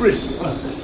respond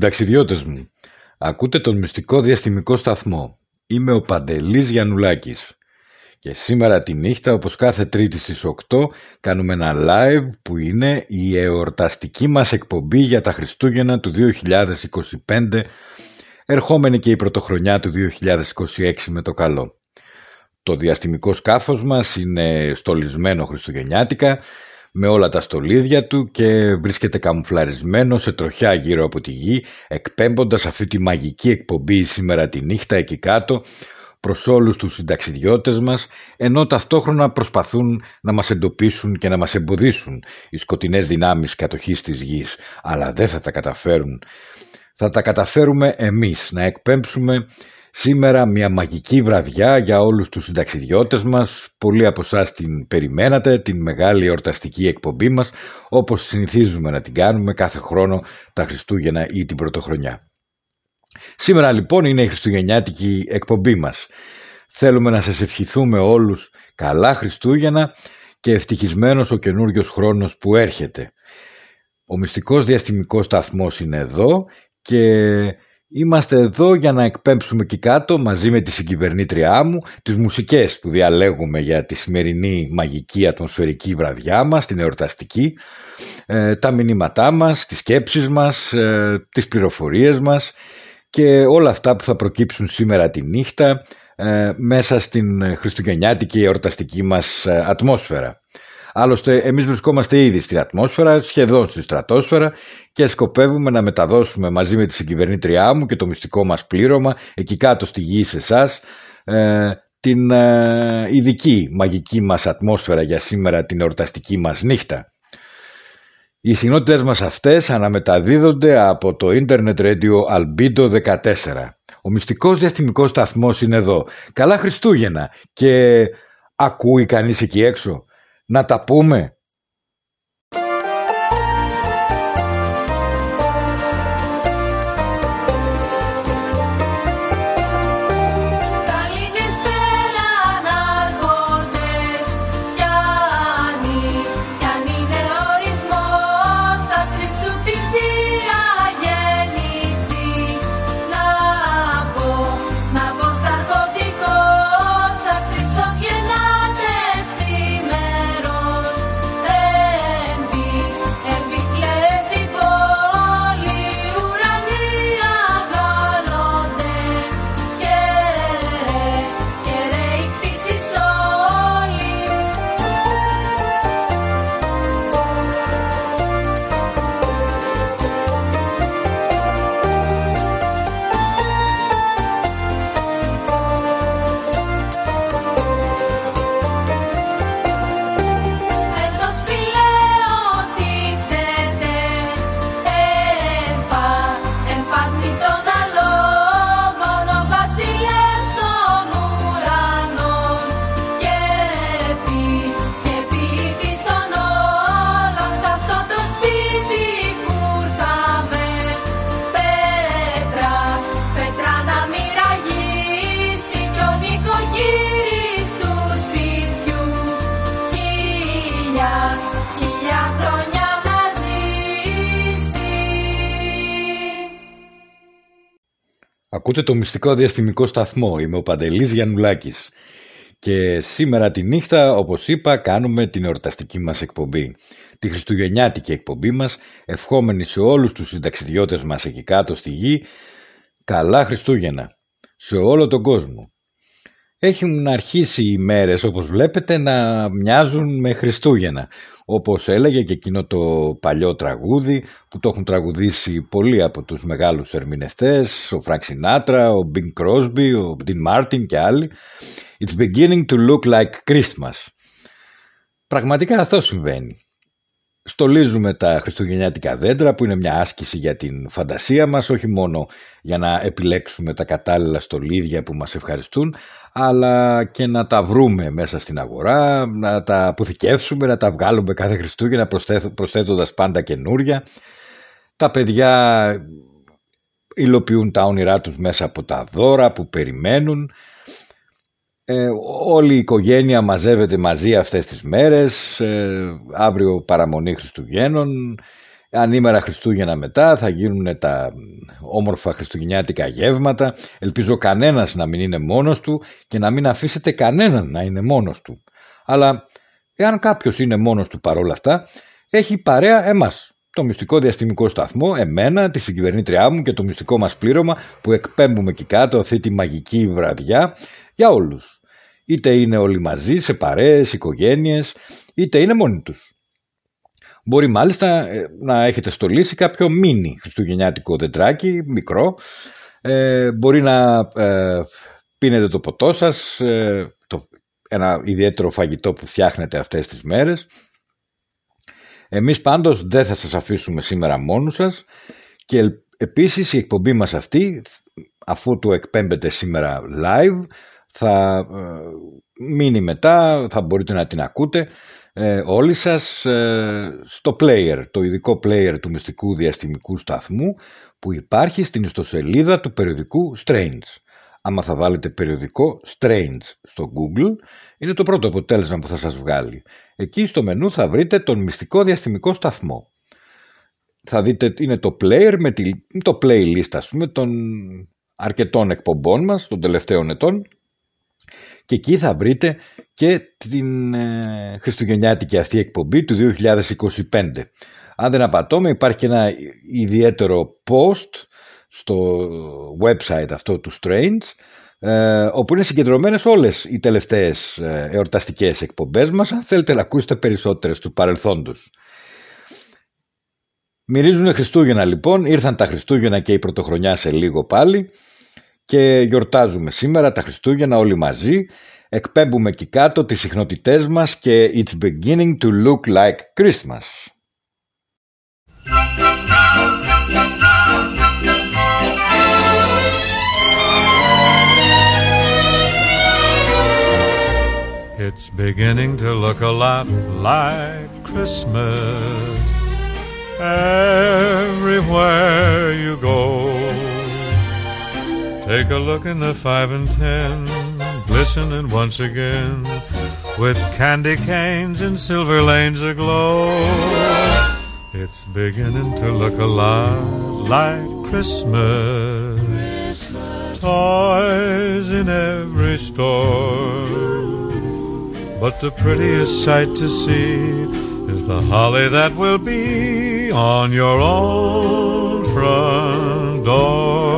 Συνταξιδιώτες μου, ακούτε τον μυστικό διαστημικό σταθμό. Είμαι ο Παντελής Γιαννουλάκης. Και σήμερα τη νύχτα, όπως κάθε τρίτη στις 8, κάνουμε ένα live που είναι η εορταστική μας εκπομπή για τα Χριστούγεννα του 2025, ερχόμενη και η πρωτοχρονιά του 2026 με το καλό. Το διαστημικό σκάφος μας είναι στολισμένο χριστουγεννιάτικα, με όλα τα στολίδια του και βρίσκεται καμουφλαρισμένο σε τροχιά γύρω από τη γη, εκπέμποντας αυτή τη μαγική εκπομπή σήμερα τη νύχτα εκεί κάτω, προς όλους τους συνταξιδιώτες μας, ενώ ταυτόχρονα προσπαθούν να μας εντοπίσουν και να μας εμποδίσουν οι σκοτεινές δυνάμεις κατοχής της γης, αλλά δεν θα τα καταφέρουν. Θα τα καταφέρουμε εμείς να εκπέμψουμε Σήμερα μια μαγική βραδιά για όλους τους συνταξιδιώτες μας. Πολλοί από εσάς την περιμένατε, την μεγάλη εορταστική εκπομπή μας, όπως συνηθίζουμε να την κάνουμε κάθε χρόνο τα Χριστούγεννα ή την Πρωτοχρονιά. Σήμερα λοιπόν είναι η Χριστουγεννιάτικη εκπομπή μας. Θέλουμε να σας ευχηθούμε όλους καλά Χριστούγεννα και ευτυχισμένος ο καινούριος χρόνος που έρχεται. Ο μυστικός διαστημικός σταθμός είναι εδώ και είμαστε εδώ για να εκπέμψουμε και κάτω μαζί με τη συγκυβερνήτριά μου τις μουσικές που διαλέγουμε για τη σημερινή μαγική ατμοσφαιρική βραδιά μας, την εορταστική, ε, τα μηνύματά μας, τις σκέψεις μας, ε, τις πληροφορίες μας και όλα αυτά που θα προκύψουν σήμερα τη νύχτα ε, μέσα στην χριστουγεννιάτικη εορταστική μας ατμόσφαιρα. Άλλωστε εμείς βρισκόμαστε ήδη στην ατμόσφαιρα, σχεδόν στη στρατόσφαιρα και σκοπεύουμε να μεταδώσουμε μαζί με τη συγκυβερνήτριά μου και το μυστικό μας πλήρωμα εκεί κάτω στη γη σε εσάς ε, την ε, ειδική μαγική μας ατμόσφαιρα για σήμερα την εορταστική μας νύχτα. Οι συνότητες μας αυτές αναμεταδίδονται από το Internet Radio Albedo 14. Ο μυστικός διαστημικός σταθμός είναι εδώ. Καλά Χριστούγεννα και ακούει κανείς εκεί έξω; Να τα πούμε Ακούτε το μυστικό διαστημικό σταθμό. Είμαι ο Παντελής Γιαννουλάκης. Και σήμερα τη νύχτα, όπως είπα, κάνουμε την εορταστική μας εκπομπή. Τη χριστουγεννιάτικη εκπομπή μας, ευχόμενοι σε όλους τους συνταξιδιώτες μας εκεί κάτω στη γη, καλά Χριστούγεννα, σε όλο τον κόσμο. Έχουν αρχίσει οι μέρες, όπως βλέπετε, να μοιάζουν με Χριστούγεννα όπως έλεγε και εκείνο το παλιό τραγούδι που το έχουν τραγουδήσει πολλοί από τους μεγάλους ερμηνευτές, ο Φρανκ Σινάτρα, ο Μπινγκ Κρόσμπι, ο Ντιν Μάρτιν και άλλοι. It's beginning to look like Christmas. Πραγματικά αυτό συμβαίνει. Στολίζουμε τα χριστουγεννιάτικα δέντρα που είναι μια άσκηση για την φαντασία μας, όχι μόνο για να επιλέξουμε τα κατάλληλα στολίδια που μας ευχαριστούν, αλλά και να τα βρούμε μέσα στην αγορά, να τα αποθηκεύσουμε, να τα βγάλουμε κάθε Χριστούγεννα προσθέτοντας πάντα καινούρια. Τα παιδιά υλοποιούν τα όνειρά τους μέσα από τα δώρα που περιμένουν. Ε, όλη η οικογένεια μαζεύεται μαζί αυτές τις μέρες, ε, αύριο παραμονή Χριστουγέννων, ανήμερα Χριστούγεννα μετά θα γίνουν τα όμορφα χριστουγεννιάτικα γεύματα. Ελπίζω κανένας να μην είναι μόνος του και να μην αφήσετε κανέναν να είναι μόνος του. Αλλά εάν κάποιος είναι μόνος του παρόλα αυτά, έχει παρέα εμάς. Το μυστικό διαστημικό σταθμό, εμένα, τη συγκυβερνήτριά μου και το μυστικό μας πλήρωμα που εκπέμπουμε εκεί κάτω αυτή τη μαγική βραδιά για όλους. Είτε είναι όλοι μαζί σε παρέες, οικογένειες, είτε είναι μόνοι τους. Μπορεί μάλιστα ε, να έχετε στολίσει κάποιο μίνι χριστουγεννιάτικο δεντράκι, μικρό. Ε, μπορεί να ε, πίνετε το ποτό σας, ε, το, ένα ιδιαίτερο φαγητό που φτιάχνετε αυτές τις μέρες. Εμείς πάντως δεν θα σας αφήσουμε σήμερα μόνους σας και επίσης η εκπομπή μας αυτή, αφού το εκπέμπετε σήμερα live, θα μείνει μετά, θα μπορείτε να την ακούτε ε, όλοι σας ε, στο player, το ειδικό player του μυστικού διαστημικού σταθμού που υπάρχει στην ιστοσελίδα του περιοδικού Strange. Άμα θα βάλετε περιοδικό Strange στο Google, είναι το πρώτο αποτέλεσμα που θα σας βγάλει. Εκεί στο μενού θα βρείτε τον μυστικό διαστημικό σταθμό. θα δείτε είναι το player με το playlist ας πούμε των αρκετών εκπομπών μας των τελευταίων ετών και εκεί θα βρείτε και την ε, χριστουγεννιάτικη αυτή εκπομπή του 2025. Αν δεν απατώμε υπάρχει και ένα ιδιαίτερο post στο website αυτό του Strange ε, όπου είναι συγκεντρωμένες όλες οι τελευταίες ε, εορταστικές εκπομπές μας αν θέλετε να ακούσετε περισσότερες του παρελθόντος. Μυρίζουν Χριστούγεννα λοιπόν, ήρθαν τα Χριστούγεννα και η Πρωτοχρονιά σε λίγο πάλι και γιορτάζουμε σήμερα τα Χριστούγεννα όλοι μαζί, εκπέμπουμε εκεί κάτω τις συχνότητές μας και It's beginning to look like Christmas. It's beginning to look a lot like Christmas everywhere you go. Take a look in the five and ten, glistening once again with candy canes and silver lanes aglow. It's beginning to look a lot like Christmas. Christmas. Toys in every store. But the prettiest sight to see is the holly that will be on your own front door.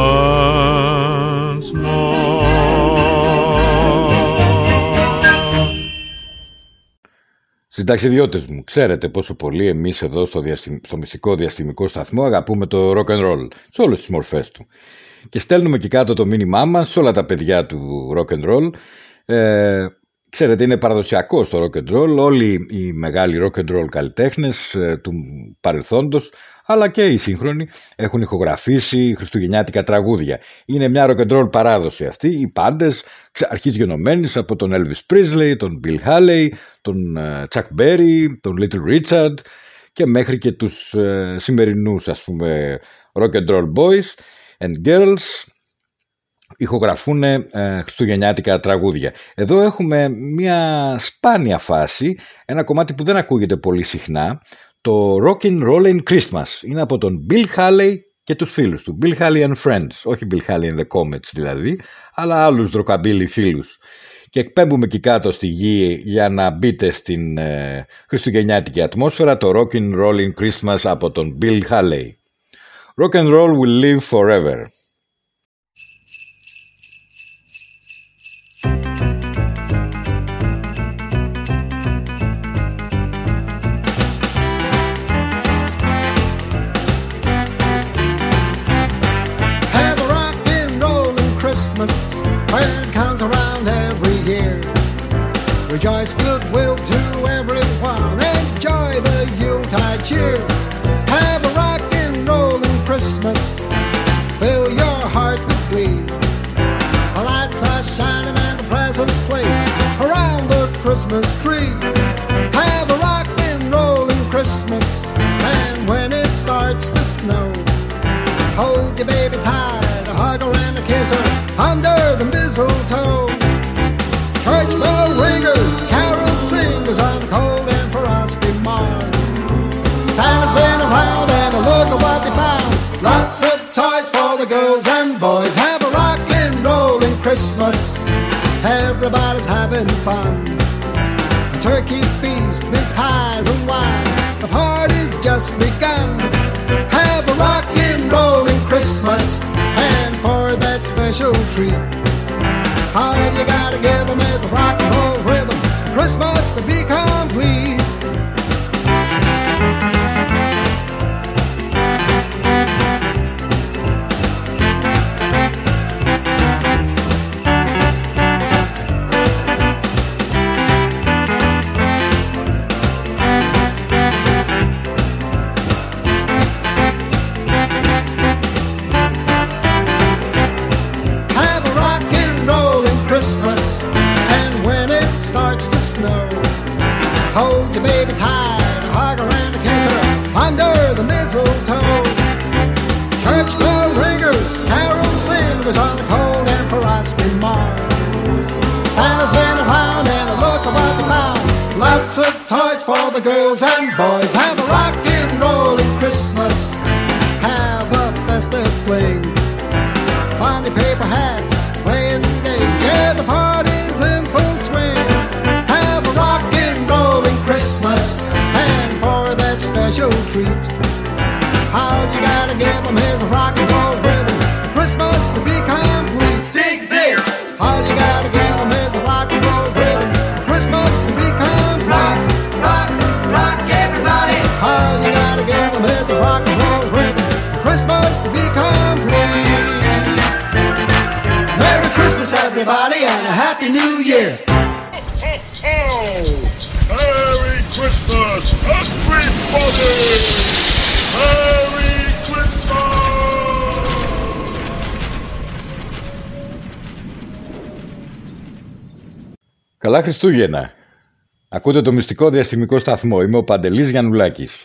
once more. Συνταξιδιώτες μου, ξέρετε πόσο πολύ εμείς εδώ στο, διαστημ... στο μυστικό διαστημικό σταθμό αγαπούμε το rock and roll σε όλες τις μορφές του. Και στέλνουμε και κάτω το μήνυμά μας σε όλα τα παιδιά του rock and roll. Ε, ξέρετε είναι παραδοσιακό στο rock and roll όλοι οι μεγάλοι rock and roll καλλιτέχνες ε, του παρελθόντος αλλά και οι σύγχρονοι έχουν ηχογραφήσει χριστουγεννιάτικα τραγούδια. Είναι μια rock and roll παράδοση αυτή, οι πάντες αρχής γενομένης από τον Elvis Presley, τον Bill Haley, τον ε, Chuck Berry, τον Little Richard και μέχρι και τους ε, σημερινούς ας πούμε rock and roll boys and girls ηχογραφούν ε, χριστουγεννιάτικα τραγούδια. Εδώ έχουμε μια σπάνια φάση, ένα κομμάτι που δεν ακούγεται πολύ συχνά, το Rockin' Rollin' Christmas. Είναι από τον Bill Haley και τους φίλους του. Bill Haley and Friends, όχι Bill Haley and the Comets δηλαδή, αλλά άλλους ροκαμπίλι φίλους. Και εκπέμπουμε εκεί κάτω στη γη για να μπείτε στην ε, χριστουγεννιάτικη ατμόσφαιρα το Rockin' Rollin' Christmas από τον Bill Haley. Rock and roll will live forever. Hold your baby tight, hug her and a kiss her under the mistletoe. Church bell ringers, carol singers on a cold and frosty morn. Santa's been around and a look at what they found. Lots of toys for the girls and boys. Have a rockin' rollin' Christmas. Everybody's having fun. Turkey feast, mince pies and wine. The party's just begun. Have a rockin' rollin' Christmas. And for that special treat. All you gotta give them is a rock and roll rhythm. Christmas to be. Toys for the girls and boys. Have New Year. Merry Christmas, everybody! Merry Christmas! Καλά Χριστούγεννα. Ακούτε το μυστικό διαστημικό σταθμό. Είμαι ο Παντελής Γιαννουλάκης.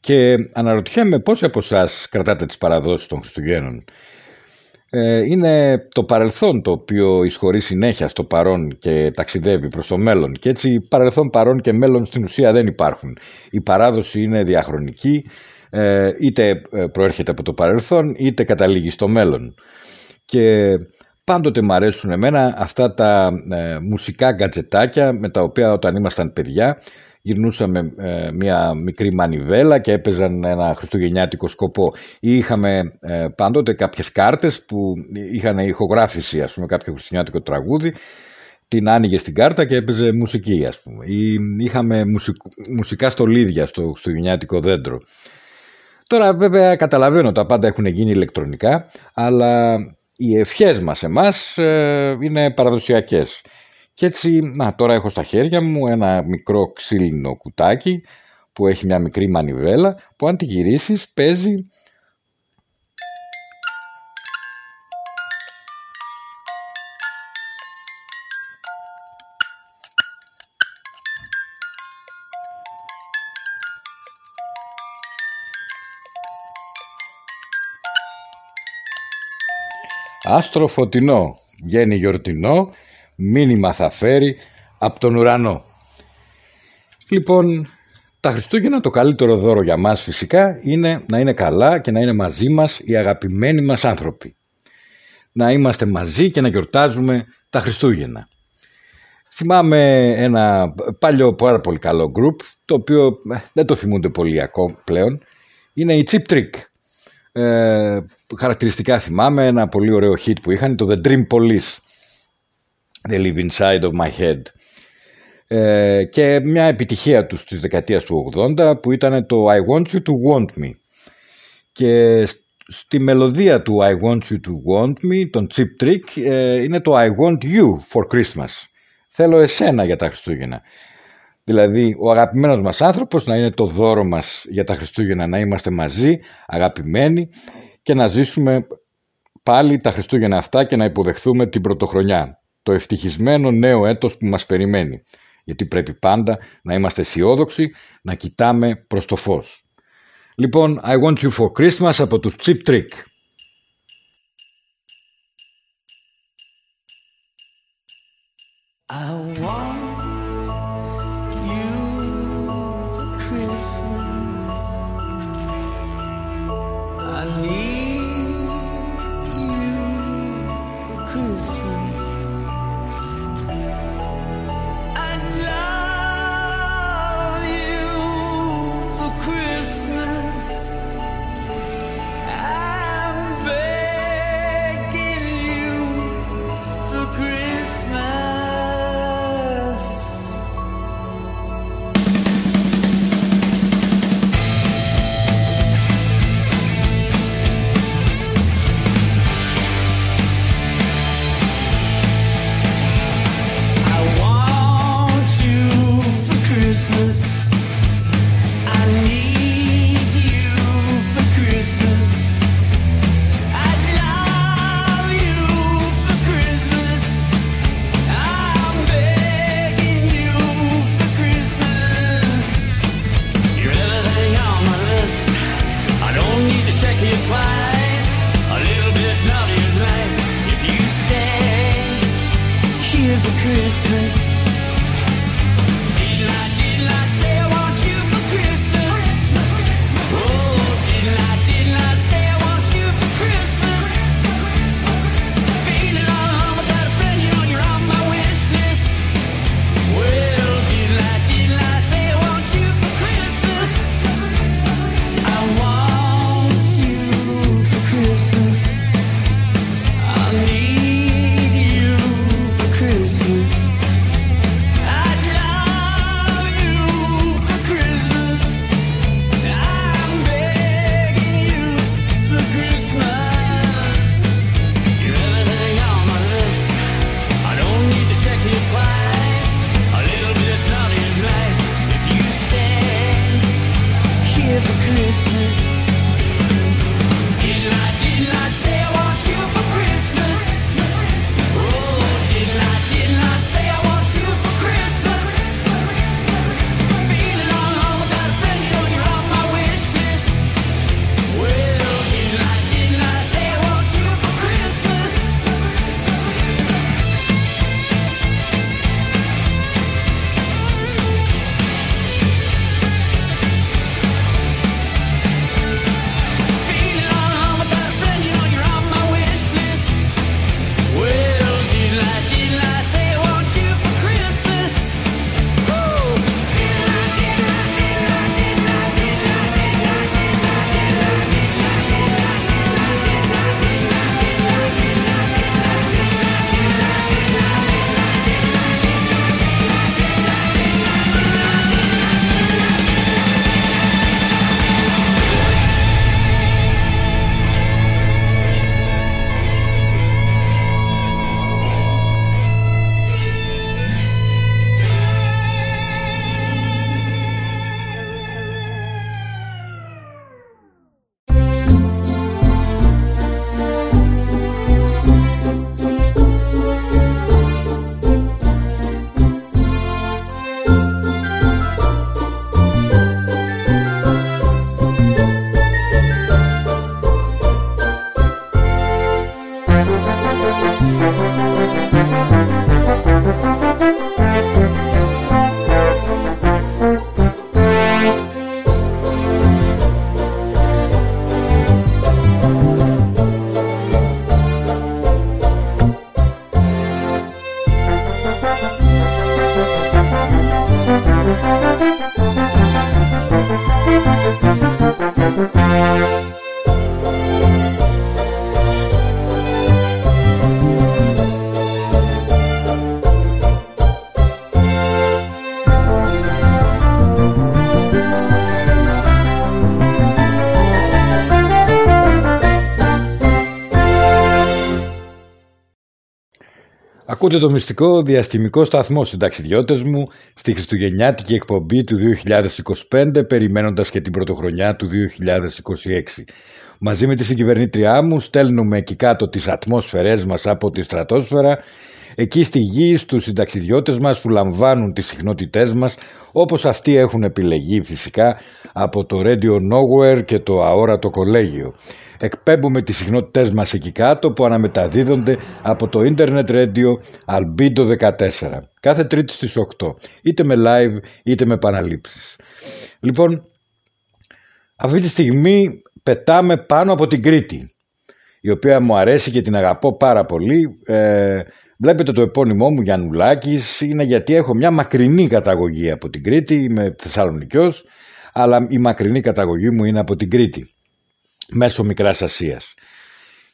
Και αναρωτιέμαι πόσοι από εσάς κρατάτε τις παραδόσεις των Χριστουγέννων. Ε, είναι το παρελθόν το οποίο εισχωρεί συνέχεια στο παρόν και ταξιδεύει προς το μέλλον. Και έτσι παρελθόν, παρόν και μέλλον στην ουσία δεν υπάρχουν. Η παράδοση είναι διαχρονική, ε, είτε ε, προέρχεται από το παρελθόν είτε καταλήγει στο μέλλον. Και πάντοτε μου αρέσουν εμένα αυτά τα ε, μουσικά γκατζετάκια με τα οποία όταν ήμασταν παιδιά γυρνούσαμε ε, μια μικρή μανιβέλα και έπαιζαν ένα χριστουγεννιάτικο σκοπό. Ή είχαμε ε, πάντοτε κάποιες κάρτες που είχαν ηχογράφηση ας πούμε κάποιο χριστουγεννιάτικο τραγούδι την άνοιγε στην κάρτα και έπαιζε μουσική ας πούμε. Ή είχαμε μουσικά στολίδια στο χριστουγεννιάτικο δέντρο. Τώρα βέβαια καταλαβαίνω τα πάντα έχουν γίνει ηλεκτρονικά αλλά οι ευχές μας εμάς ε, είναι παραδοσιακές. Και έτσι, να τώρα έχω στα χέρια μου ένα μικρό ξύλινο κουτάκι που έχει μια μικρή μανιβέλα που αν τη γυρίσεις παίζει Άστρο φωτεινό, γέννη γιορτινό, μήνυμα θα φέρει από τον ουρανό. Λοιπόν, τα Χριστούγεννα το καλύτερο δώρο για μας φυσικά είναι να είναι καλά και να είναι μαζί μας οι αγαπημένοι μας άνθρωποι. Να είμαστε μαζί και να γιορτάζουμε τα Χριστούγεννα. Θυμάμαι ένα παλιό πάρα πολύ καλό group, το οποίο ε, δεν το θυμούνται πολύ ακόμα πλέον. Είναι η Chip Trick. Ε, χαρακτηριστικά θυμάμαι ένα πολύ ωραίο hit που είχαν, το The Dream Police. They live inside of my head. Ε, και μια επιτυχία τους της δεκαετίας του 80 που ήταν το I want you to want me. Και στη μελωδία του I want you to want me, τον Chip Trick, ε, είναι το I want you for Christmas. Θέλω εσένα για τα Χριστούγεννα. Δηλαδή ο αγαπημένος μας άνθρωπος να είναι το δώρο μας για τα Χριστούγεννα, να είμαστε μαζί, αγαπημένοι και να ζήσουμε πάλι τα Χριστούγεννα αυτά και να υποδεχθούμε την πρωτοχρονιά το ευτυχισμένο νέο έτος που μας περιμένει. Γιατί πρέπει πάντα να είμαστε αισιόδοξοι, να κοιτάμε προς το φως. Λοιπόν, I want you for Christmas από τους Cheap Trick. Ακούτε το μυστικό διαστημικό σταθμό συνταξιδιώτες μου στη Χριστουγεννιάτικη εκπομπή του 2025 περιμένοντας και την πρωτοχρονιά του 2026. Μαζί με τη συγκυβερνήτριά μου στέλνουμε εκεί κάτω τις ατμόσφαιρές μας από τη στρατόσφαιρα εκεί στη γη στους συνταξιδιώτες μας που λαμβάνουν τις συχνότητές μας όπως αυτοί έχουν επιλεγεί φυσικά από το Radio Nowhere και το αόρατο κολέγιο. Εκπέμπουμε τις συχνότητές μας εκεί κάτω που αναμεταδίδονται από το Internet Radio Albedo 14 κάθε τρίτη στις 8 είτε με live είτε με επαναλήψεις. Λοιπόν, αυτή τη στιγμή πετάμε πάνω από την Κρήτη η οποία μου αρέσει και την αγαπώ πάρα πολύ. Ε, βλέπετε το επώνυμό μου Γιαννουλάκης είναι γιατί έχω μια μακρινή καταγωγή από την Κρήτη, είμαι Θεσσαλονικιός, αλλά η μακρινή καταγωγή μου είναι από την Κρήτη, μέσω Μικράς Ασίας.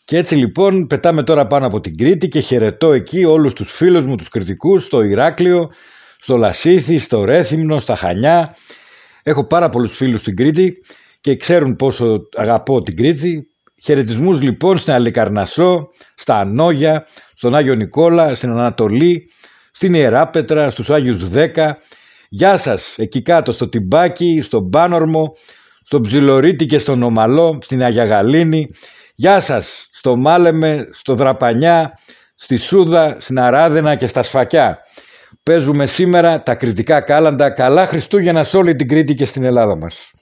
Και έτσι λοιπόν πετάμε τώρα πάνω από την Κρήτη και χαιρετώ εκεί όλους τους φίλους μου, τους κριτικούς, στο Ηράκλειο, στο Λασίθι, στο Ρέθυμνο, στα Χανιά. Έχω πάρα πολλούς φίλους στην Κρήτη και ξέρουν πόσο αγαπώ την Κρήτη. Χαιρετισμούς λοιπόν στην Αλικαρνασό, στα Ανόγια, στον Άγιο Νικόλα, στην Ανατολή, στην Ιεράπετρα, στους Άγιους Δέκα. Γεια σας εκεί κάτω στο Τιμπάκι, στον Πάνορμο, στον Ψιλορίτη και στον Ομαλό, στην Αγία Γαλήνη. Γεια σας στο Μάλεμε, στο Δραπανιά, στη Σούδα, στην Αράδενα και στα Σφακιά. Παίζουμε σήμερα τα κριτικά κάλαντα. Καλά Χριστούγεννα σε όλη την Κρήτη και στην Ελλάδα μας.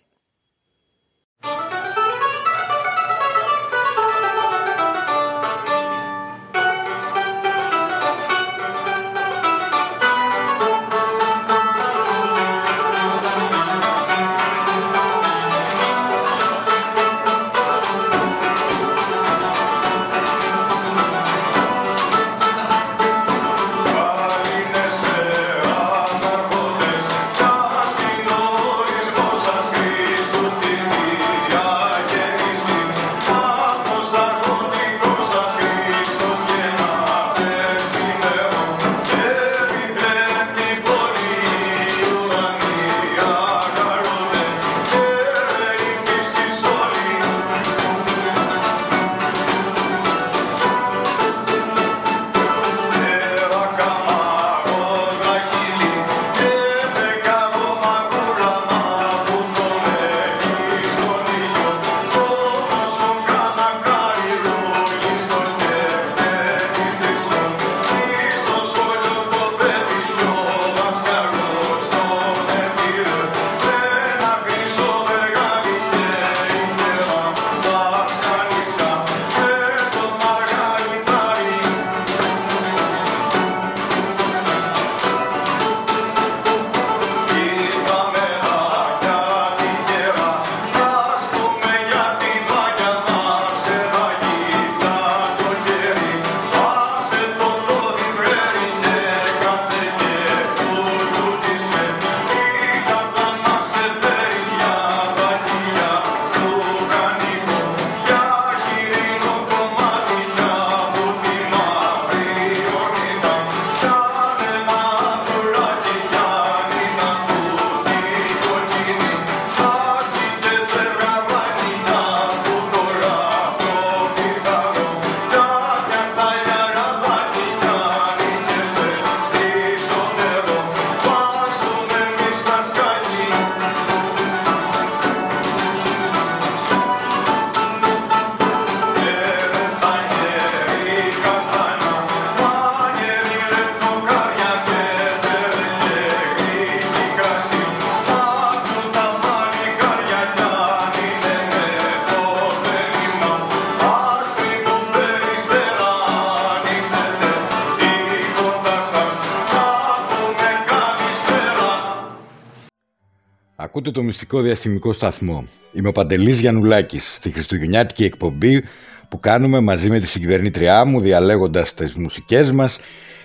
Μυστικό διαστημικό σταθμό. Είμαι ο Παντελής Γιαννουλάκης στη Χριστουγεννιάτικη εκπομπή που κάνουμε μαζί με τη συγκυβερνήτριά μου διαλέγοντας τις μουσικές μας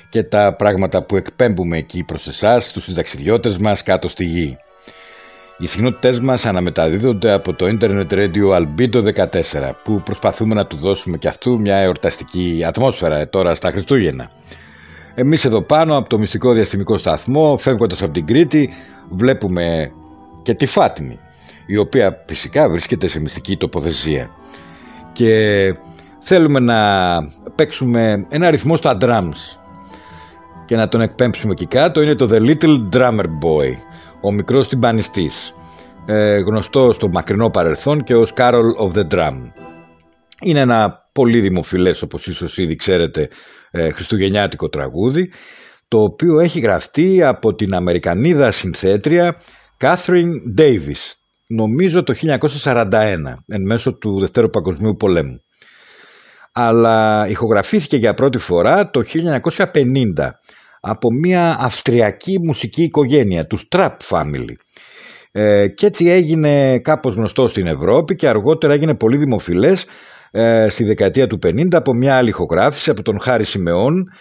και τα πράγματα που εκπέμπουμε εκεί προς εσάς, τους συνταξιδιώτες μας κάτω στη γη. Οι συχνότητές μας αναμεταδίδονται από το Internet Radio Albedo 14 που προσπαθούμε να του δώσουμε και αυτού μια εορταστική ατμόσφαιρα τώρα στα Χριστούγεννα. Εμείς εδώ πάνω από το μυστικό διαστημικό σταθμό φεύγοντας από την Κρήτη βλέπουμε και τη Φάτιμη η οποία φυσικά βρίσκεται σε μυστική τοποθεσία και θέλουμε να παίξουμε ένα ρυθμό στα drums και να τον εκπέμψουμε εκεί κάτω είναι το The Little Drummer Boy, ο μικρός τυμπανιστής, ε, γνωστό στο μακρινό παρελθόν και ως Carol of the Drum. Είναι ένα πολύ δημοφιλές όπως ίσως ήδη ξέρετε ε, χριστουγεννιάτικο τραγούδι το οποίο έχει γραφτεί από την Αμερικανίδα συνθέτρια Catherine Davis νομίζω το 1941 εν μέσω του Δευτέρου Παγκοσμίου Πολέμου αλλά ηχογραφήθηκε για πρώτη φορά το 1950 από μια αυστριακή μουσική οικογένεια, τους Strap Family. Ε, και έτσι έγινε κάπως γνωστό στην Ευρώπη και αργότερα έγινε πολύ δημοφιλές ε, στη δεκαετία του 50 από μια άλλη ηχογράφηση από τον Χάρη Σιμεών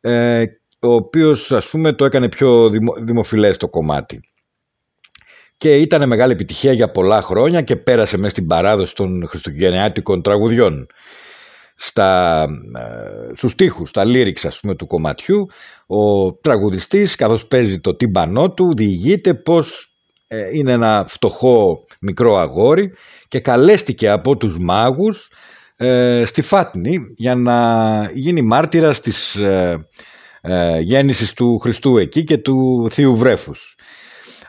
ε, ο οποίος ας πούμε το έκανε πιο δημο, δημοφιλές το κομμάτι και ήταν μεγάλη επιτυχία για πολλά χρόνια και πέρασε μέσα στην παράδοση των χριστουγεννιάτικων τραγουδιών. Στα, ε, στους στίχους, στα lyrics ας πούμε του κομματιού ο τραγουδιστής καθώς παίζει το τύμπανό του διηγείται πως ε, είναι ένα φτωχό μικρό αγόρι και καλέστηκε από τους μάγους ε, στη Φάτνη για να γίνει μάρτυρας της ε, ε, γέννησης του Χριστού εκεί και του Θείου Βρέφους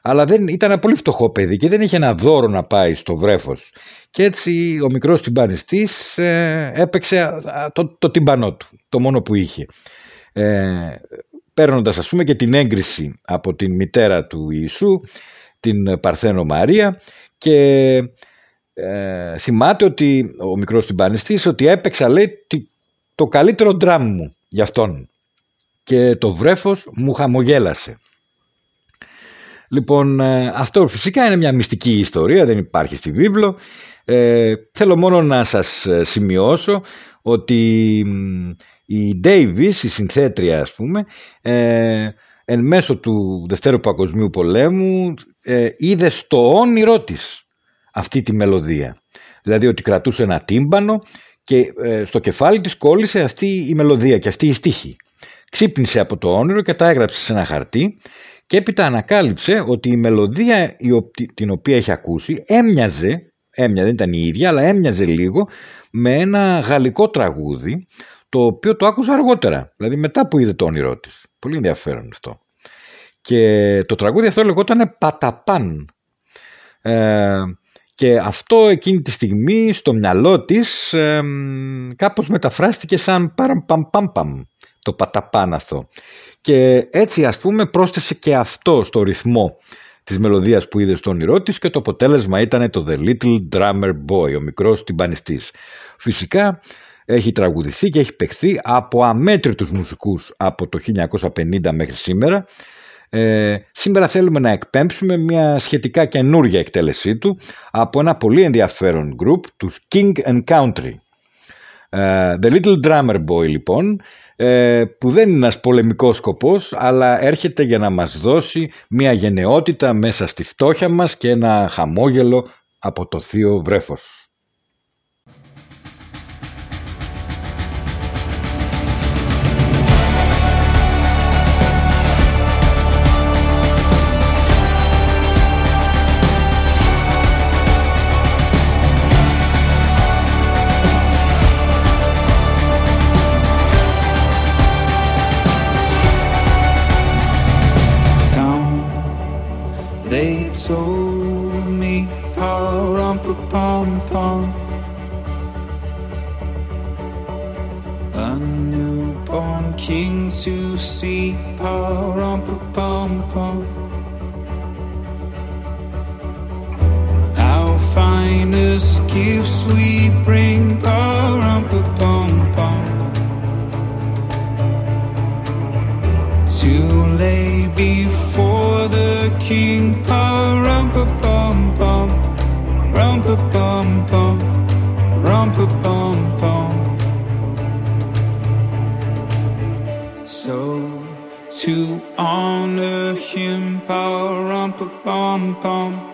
αλλά δεν, ήταν ένα πολύ φτωχό παιδί και δεν είχε ένα δώρο να πάει στο βρέφος. Και έτσι ο μικρός τυμπανιστής ε, έπαιξε το, το τυμπανό του, το μόνο που είχε. Ε, παίρνοντας ας πούμε και την έγκριση από την μητέρα του Ιησού, την Παρθένο Μαρία και ε, θυμάται ότι ο μικρός τυμπανιστής ότι έπαιξα λέει το καλύτερο ντράμ μου για αυτόν και το βρέφος μου χαμογέλασε. Λοιπόν, ε, αυτό φυσικά είναι μια μυστική ιστορία, δεν υπάρχει στη βίβλο. Ε, θέλω μόνο να σας ε, σημειώσω ότι η Davis, η συνθέτρια ας πούμε, ε, εν μέσω του Δευτέρου Παγκοσμίου Πολέμου ε, είδε στο όνειρό της αυτή τη μελωδία. Δηλαδή ότι κρατούσε ένα τύμπανο και στο κεφάλι της κόλλησε αυτή η μελωδία και αυτή η στίχη. Ξύπνησε από το όνειρο και τα έγραψε σε ένα χαρτί και έπειτα ανακάλυψε ότι η μελωδία την οποία έχει ακούσει έμοιαζε, έμοιαζε δεν ήταν η ίδια, αλλά έμοιαζε λίγο με ένα γαλλικό τραγούδι το οποίο το άκουσα αργότερα, δηλαδή μετά που είδε το όνειρό της. Πολύ ενδιαφέρον αυτό. Και το τραγούδι αυτό λεγόταν Παταπάν. Ε, και αυτό εκείνη τη στιγμή στο μυαλό της ε, κάπως μεταφράστηκε σαν παραμπαμπαμπαμ το παταπάν αυτό. Και έτσι ας πούμε πρόσθεσε και αυτό στο ρυθμό της μελωδίας που είδε στο όνειρό της και το αποτέλεσμα ήταν το The Little Drummer Boy, ο μικρός τυμπανιστής. Φυσικά έχει τραγουδηθεί και έχει παιχθεί από αμέτρητους μουσικούς από το 1950 μέχρι σήμερα. Ε, σήμερα θέλουμε να εκπέμψουμε μια σχετικά καινούργια εκτέλεσή του από ένα πολύ ενδιαφέρον group, τους King and Country. Ε, The Little Drummer Boy λοιπόν ε, που δεν είναι ένας πολεμικός σκοπός αλλά έρχεται για να μας δώσει μια γενναιότητα μέσα στη φτώχεια μας και ένα χαμόγελο από το θείο βρέφος. power. pam pam pam.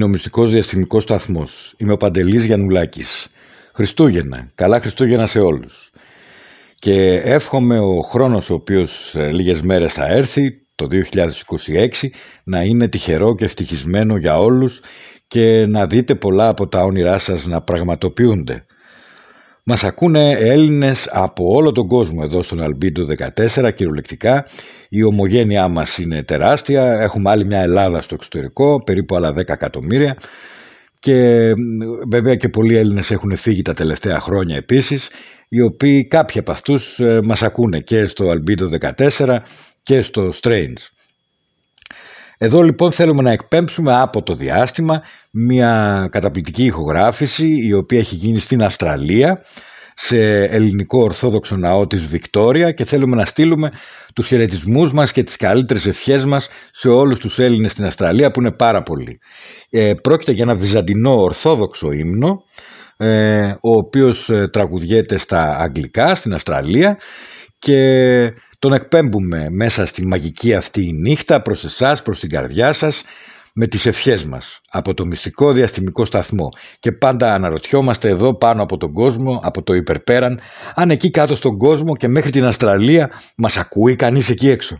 Είναι ο μυστικός διαστημικός σταθμός. Είμαι ο Παντελής Γιαννουλάκης. Χριστούγεννα. Καλά Χριστούγεννα σε όλους. Και εύχομαι ο χρόνος ο οποίος ε, λίγες μέρες θα έρθει, το 2026, να είναι τυχερό και ευτυχισμένο για όλους και να δείτε πολλά από τα όνειρά σας να πραγματοποιούνται. Μας ακούνε Έλληνες από όλο τον κόσμο εδώ στον Αλμπίντο 14 κυριολεκτικά. Η ομογένειά μας είναι τεράστια. Έχουμε άλλη μια Ελλάδα στο εξωτερικό, περίπου άλλα 10 εκατομμύρια. Και βέβαια και πολλοί Έλληνες έχουν φύγει τα τελευταία χρόνια επίσης, οι οποίοι κάποιοι από αυτούς ε, μας ακούνε και στο Αλμπίντο 14 και στο Strange. Εδώ λοιπόν θέλουμε να εκπέμψουμε από το διάστημα μια καταπληκτική ηχογράφηση η οποία έχει γίνει στην Αυστραλία σε ελληνικό ορθόδοξο ναό της Βικτόρια και θέλουμε να στείλουμε τους χαιρετισμούς μας και τις καλύτερες ευχές μας σε όλους τους Έλληνες στην Αυστραλία που είναι πάρα πολλοί. Ε, πρόκειται για ένα βυζαντινό ορθόδοξο ύμνο ε, ο οποίος ε, τραγουδιέται στα αγγλικά στην Αυστραλία και τον εκπέμπουμε μέσα στη μαγική αυτή νύχτα προς εσάς, προς την καρδιά σας με τις ευχές μας από το μυστικό διαστημικό σταθμό και πάντα αναρωτιόμαστε εδώ πάνω από τον κόσμο, από το υπερπέραν, αν εκεί κάτω στον κόσμο και μέχρι την Αστραλία μας ακούει κανείς εκεί έξω.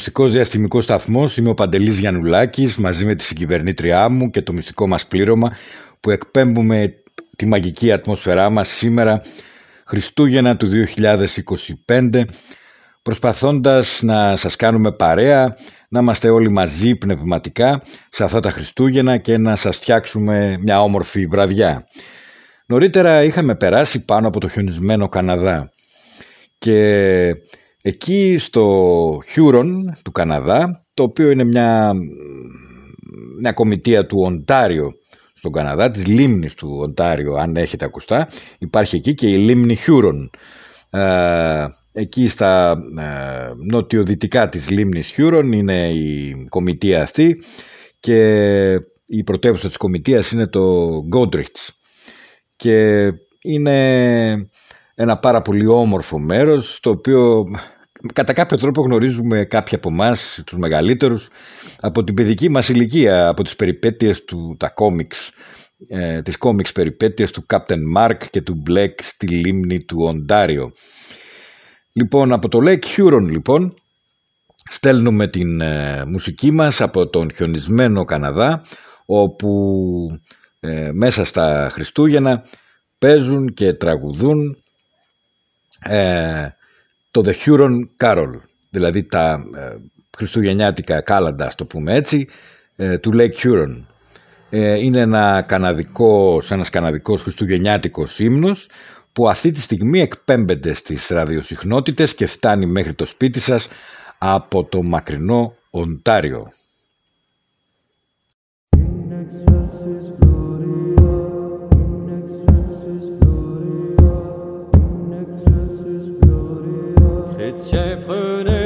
Μυστικός διαστημικός σταθμός. Είμαι ο Παντελής Γιαννουλάκης μαζί με τη συγκυβερνήτριά μου και το μυστικό μας πλήρωμα που εκπέμπουμε τη μαγική ατμόσφαιρά μας σήμερα Χριστούγεννα του 2025 προσπαθώντας να σας κάνουμε παρέα, να είμαστε όλοι μαζί πνευματικά σε αυτά τα Χριστούγεννα και να σας φτιάξουμε μια όμορφη βραδιά. Νωρίτερα είχαμε περάσει πάνω από το χιονισμένο Καναδά και Εκεί στο Χιούρον του Καναδά, το οποίο είναι μια, μια κομητεία του Οντάριο στον Καναδά, της λίμνης του Οντάριο αν έχετε ακουστά, υπάρχει εκεί και η λίμνη Χιούρον. Ε, εκεί στα ε, νοτιοδυτικά της λίμνης Χιούρον είναι η κομητεία αυτή και η πρωτεύουσα της κομητείας είναι το Γκόντριχ και είναι ένα πάρα πολύ όμορφο μέρος το οποίο κατά κάποιο τρόπο γνωρίζουμε κάποιοι από εμάς, τους μεγαλύτερους από την παιδική μας ηλικία, από τις περιπέτειες του, τα κόμιξ ε, τις κόμιξ περιπέτειες του Captain Mark και του Black στη λίμνη του Οντάριο. Λοιπόν, από το Lake Huron λοιπόν στέλνουμε την ε, μουσική μας από τον χιονισμένο Καναδά όπου ε, μέσα στα Χριστούγεννα παίζουν και τραγουδούν ε, το The Huron Carol, δηλαδή τα ε, χριστουγεννιάτικα κάλαντα, το πούμε έτσι, ε, του Lake Huron. Ε, είναι ένα καναδικό, ένας καναδικός χριστουγεννιάτικος ύμνος που αυτή τη στιγμή εκπέμπεται στις ραδιοσυχνότητες και φτάνει μέχρι το σπίτι σας από το μακρινό Οντάριο. Tiens, prenez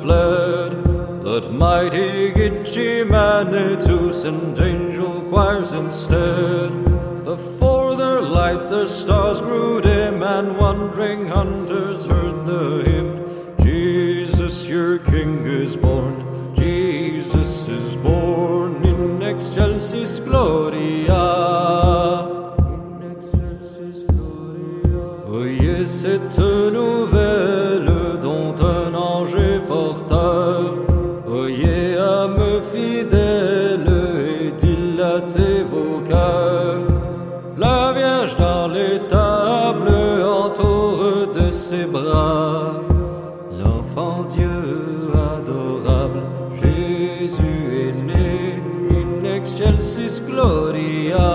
fled. That mighty Gitchy Manitou sent angel choirs instead. Before their light the stars grew dim, and wandering hunters heard the hymn. Jesus, your King is born. Jesus is born in excelsis gloria. L'enfant Dieu adorable. Jésus est né, in excelsis gloria.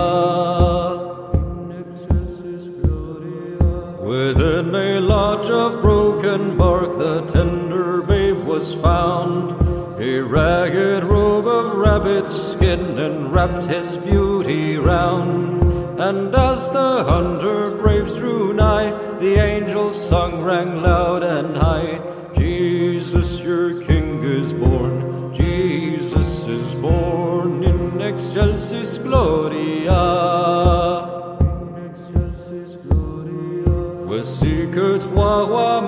Within a lodge of broken bark, the tender babe was found. A ragged robe of rabbit skin enwrapped his beauty round. And as the hunter braves drew nigh, the angel's song rang loud and high. Jesus, your King is born. Jesus is born in excelsis gloria. Voici que trois rois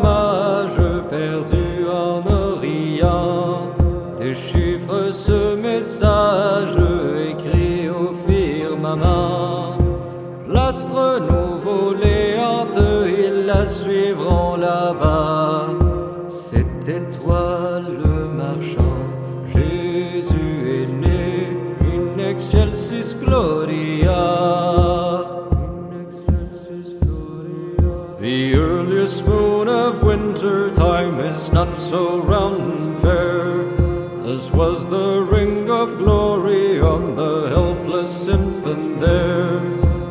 excelsis gloria. The earliest moon of winter time is not so round and fair as was the ring of glory on the helpless infant there.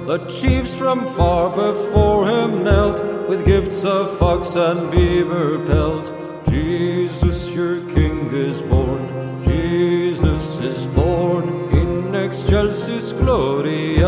The chiefs from far before him knelt with gifts of fox and beaver pelt. Jesus, your king is excelsis gloria.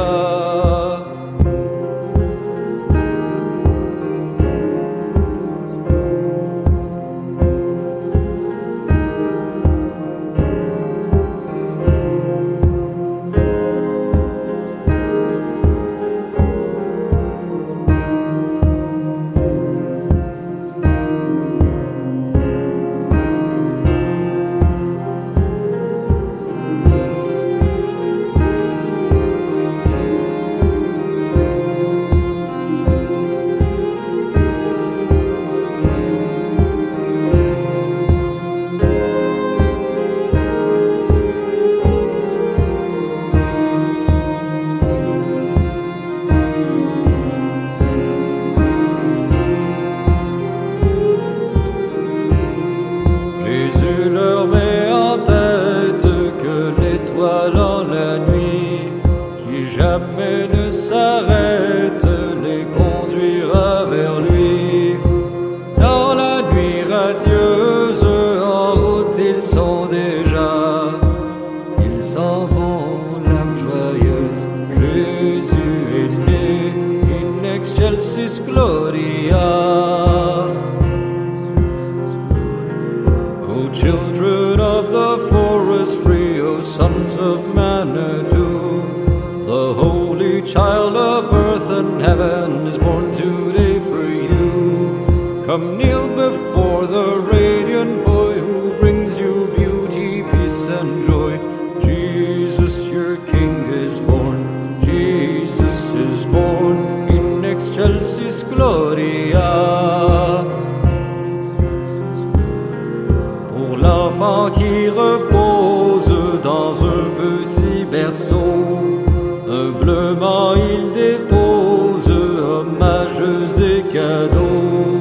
Et cadeaux.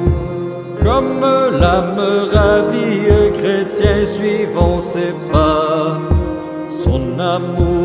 Comme l'âme ravie, chrétien, suivons ses pas. Son amour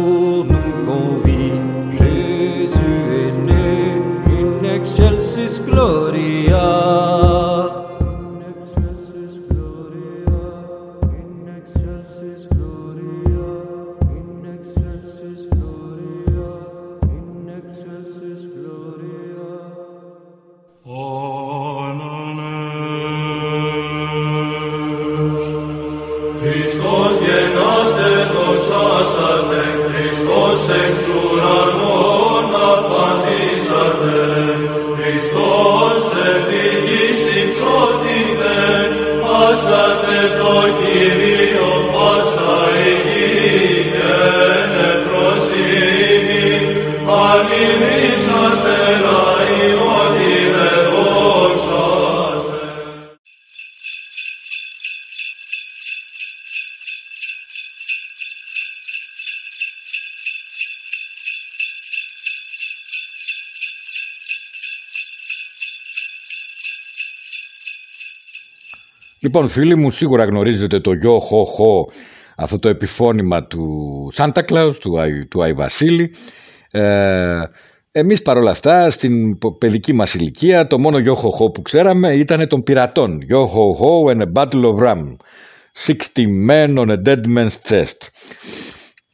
Λοιπόν, φίλοι μου, σίγουρα γνωρίζετε το γιο χω χω αυτό το επιφώνημα του Σάντα Κλάους, του, του Άι Βασίλη. Ε, εμείς παρόλα αυτά στην παιδική μας ηλικία το μόνο γιοχοχό που ξέραμε ήταν των πειρατών. Γιοχοχό and a battle of ram. 60 men on a dead man's chest.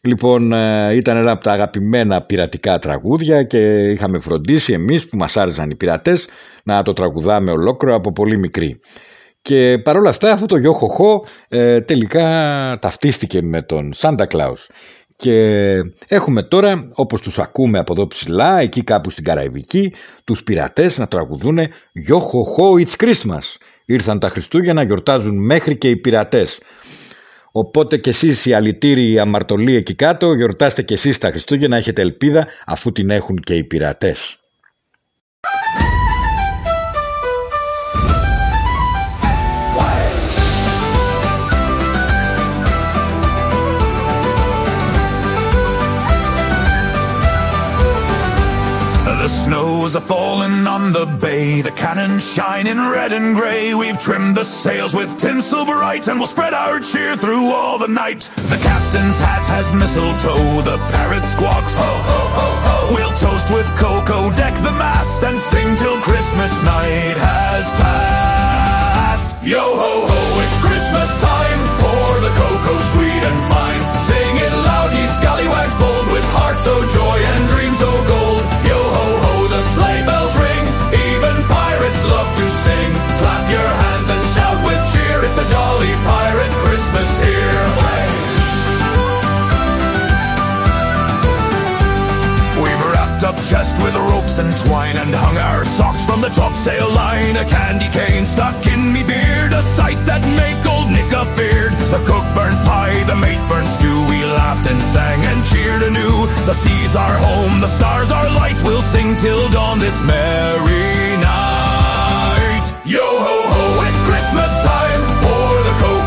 Λοιπόν, ε, ήταν ένα από τα αγαπημένα πειρατικά τραγούδια και είχαμε φροντίσει εμείς που μας άρεσαν οι πειρατές να το τραγουδάμε ολόκληρο από πολύ μικρή. Και παρόλα αυτά αυτό το Γιώχοχο ε, τελικά ταυτίστηκε με τον Σάντα Κλάους. Και έχουμε τώρα, όπως τους ακούμε από εδώ ψηλά, εκεί κάπου στην Καραϊβική, τους πειρατές να τραγουδούν «Γιώχοχο, it's Christmas». Ήρθαν τα Χριστούγεννα, γιορτάζουν μέχρι και οι πειρατές. Οπότε και εσείς οι αλητήριοι οι αμαρτωλοί εκεί κάτω, γιορτάστε και εσείς τα Χριστούγεννα, έχετε ελπίδα αφού την έχουν και οι πειρατές. Snows are falling on the bay, the cannon shining red and grey. We've trimmed the sails with tinsel bright, and we'll spread our cheer through all the night. The captain's hat has mistletoe, the parrot squawks ho ho ho ho. We'll toast with cocoa, deck the mast, and sing till Christmas night has passed. Yo ho ho, it's Christmas time. Pour the cocoa sweet and fine. Sing it loud, ye scallywags bold, with hearts so joy and dreams a jolly pirate Christmas here. We've wrapped up chest with ropes and twine and hung our socks from the topsail line. A candy cane stuck in me beard, a sight that make old Nick feared. The cook burnt pie, the mate burnt stew. We laughed and sang and cheered anew. The seas are home, the stars are light. We'll sing till dawn this merry night. Yo ho ho, it's Christmas time.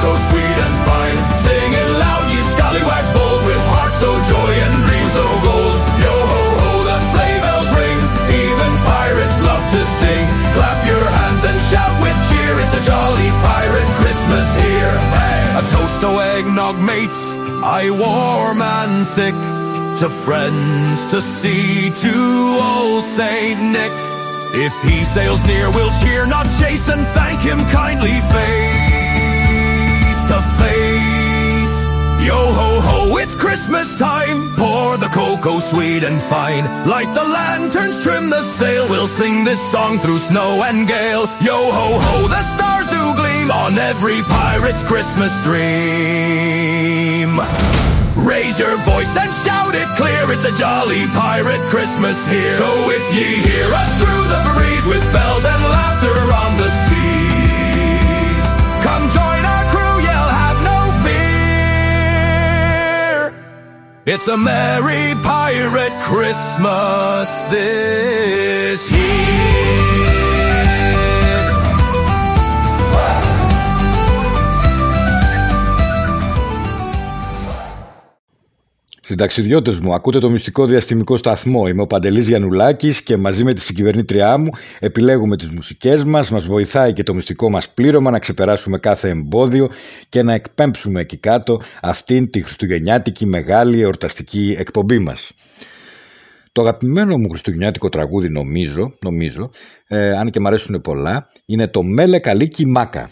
Cocoa sweet and fine. Sing it loud, ye scallywags bold, with hearts so joy and dreams so gold. Yo ho ho, the sleigh bells ring. Even pirates love to sing. Clap your hands and shout with cheer. It's a jolly pirate Christmas here. A toast to eggnog mates, I warm and thick. To friends, to sea, to old Saint Nick. If he sails near, we'll cheer, not chase, and thank him kindly face to face. Yo ho ho, it's Christmas time. Pour the cocoa sweet and fine. Light the lanterns, trim the sail. We'll sing this song through snow and gale. Yo ho ho, the stars do gleam on every pirate's Christmas dream. Raise your voice and shout it clear. It's a jolly pirate Christmas here. So if ye hear us through the breeze with bells and laughter on the seas, It's a merry pirate Christmas this year. Συνταξιδιώτες μου, ακούτε το μυστικό διαστημικό σταθμό. Είμαι ο Παντελής Γιαννουλάκης και μαζί με τη συγκυβερνήτριά μου επιλέγουμε τις μουσικές μας, μας βοηθάει και το μυστικό μας πλήρωμα να ξεπεράσουμε κάθε εμπόδιο και να εκπέμψουμε εκεί κάτω αυτήν τη χριστουγεννιάτικη μεγάλη εορταστική εκπομπή μας. Το αγαπημένο μου χριστουγεννιάτικο τραγούδι νομίζω, νομίζω ε, αν και μου αρέσουν πολλά, είναι το «Μέλε καλή Μάκα».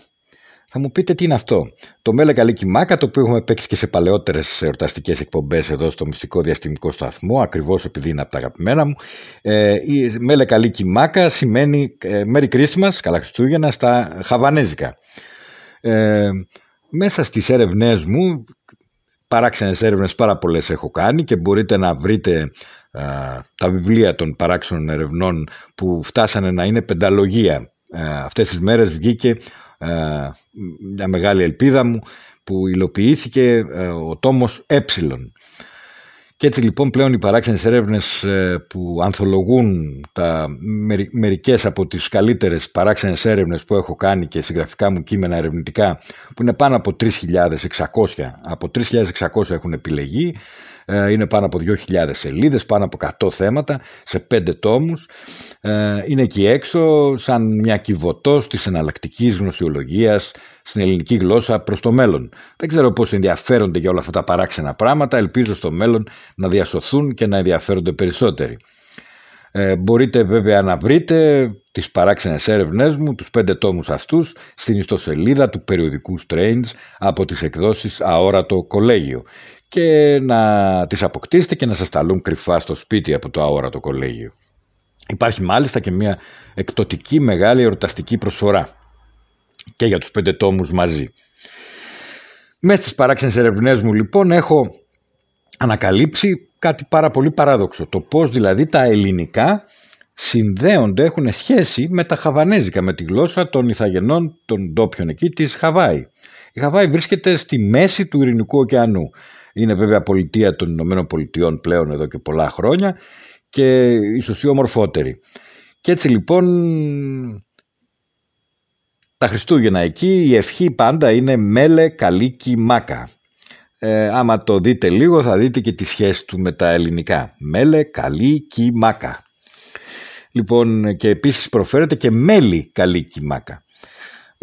Θα μου πείτε τι είναι αυτό. Το Μέλε Καλή Κιμάκα, το οποίο έχουμε παίξει και σε παλαιότερες εορταστικές εκπομπές εδώ στο Μυστικό Διαστημικό Σταθμό, ακριβώς επειδή είναι από τα αγαπημένα μου. Ε, η Μέλε Καλή Κιμάκα σημαίνει ε, Merry Christmas, καλά Χριστούγεννα, στα Χαβανέζικα. Ε, μέσα στις έρευνές μου, παράξενες έρευνες πάρα πολλές έχω κάνει και μπορείτε να βρείτε α, τα βιβλία των παράξενων ερευνών που φτάσανε να είναι πενταλογία. αυτές τις μέρες βγήκε ε, μια μεγάλη ελπίδα μου που υλοποιήθηκε ε, ο τόμος ε. Και έτσι λοιπόν πλέον οι παράξενες έρευνες ε, που ανθολογούν τα, μερικές από τις καλύτερες παράξενες έρευνες που έχω κάνει και συγγραφικά μου κείμενα ερευνητικά που είναι πάνω από 3.600 από 3.600 έχουν επιλεγεί ε, είναι πάνω από 2.000 σελίδες, πάνω από 100 θέματα σε 5 τόμους. Ε, είναι εκεί έξω σαν μια κυβωτός της εναλλακτικής γνωσιολογίας στην ελληνική γλώσσα προς το μέλλον. Δεν ξέρω πώς ενδιαφέρονται για όλα αυτά τα παράξενα πράγματα, ελπίζω στο μέλλον να διασωθούν και να ενδιαφέρονται περισσότεροι. Ε, μπορείτε βέβαια να βρείτε τις παράξενες έρευνές μου, τους πέντε τόμους αυτούς, στην ιστοσελίδα του περιοδικού Strange από τις εκδόσεις Αόρατο Κολέγιο και να τις αποκτήσετε και να σας ταλούν κρυφά στο σπίτι από το Αόρατο Κολέγιο. Υπάρχει μάλιστα και μια εκπτωτική μεγάλη εορταστική προσφορά και για τους πέντε τόμους μαζί. Μέσα στις παράξενες ερευνές μου λοιπόν έχω ανακαλύψει κάτι πάρα πολύ παράδοξο. Το πώς δηλαδή τα ελληνικά συνδέονται, έχουν σχέση με τα χαβανέζικα, με τη γλώσσα των Ιθαγενών των ντόπιων εκεί της Χαβάη. Η Χαβάη βρίσκεται στη μέση του Ειρηνικού ωκεανού. Είναι βέβαια πολιτεία των Ηνωμένων Πολιτειών πλέον εδώ και πολλά χρόνια και ίσως η ομορφότερη. Και έτσι λοιπόν τα Χριστούγεννα εκεί η ευχή πάντα είναι μέλε καλίκι μάκα. Ε, άμα το δείτε λίγο θα δείτε και τη σχέση του με τα ελληνικά. Μέλε καλή μάκα. Λοιπόν και επίσης προφέρεται και μέλι καλή μάκα.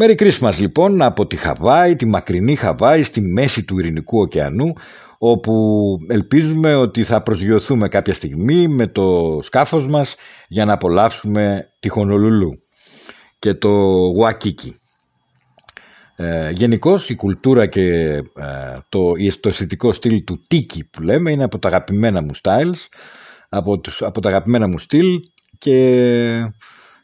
Merry Christmas λοιπόν από τη Χαβάη, τη μακρινή Χαβάη στη μέση του Ειρηνικού ωκεανού όπου ελπίζουμε ότι θα προσγειωθούμε κάποια στιγμή με το σκάφος μας για να απολαύσουμε τη Χονολουλού και το Γουακίκι. Ε, Γενικώς η κουλτούρα και ε, το, το αισθητικό στυλ του τίκι που λέμε είναι από τα αγαπημένα μου styles, από, τους, από τα αγαπημένα μου στυλ και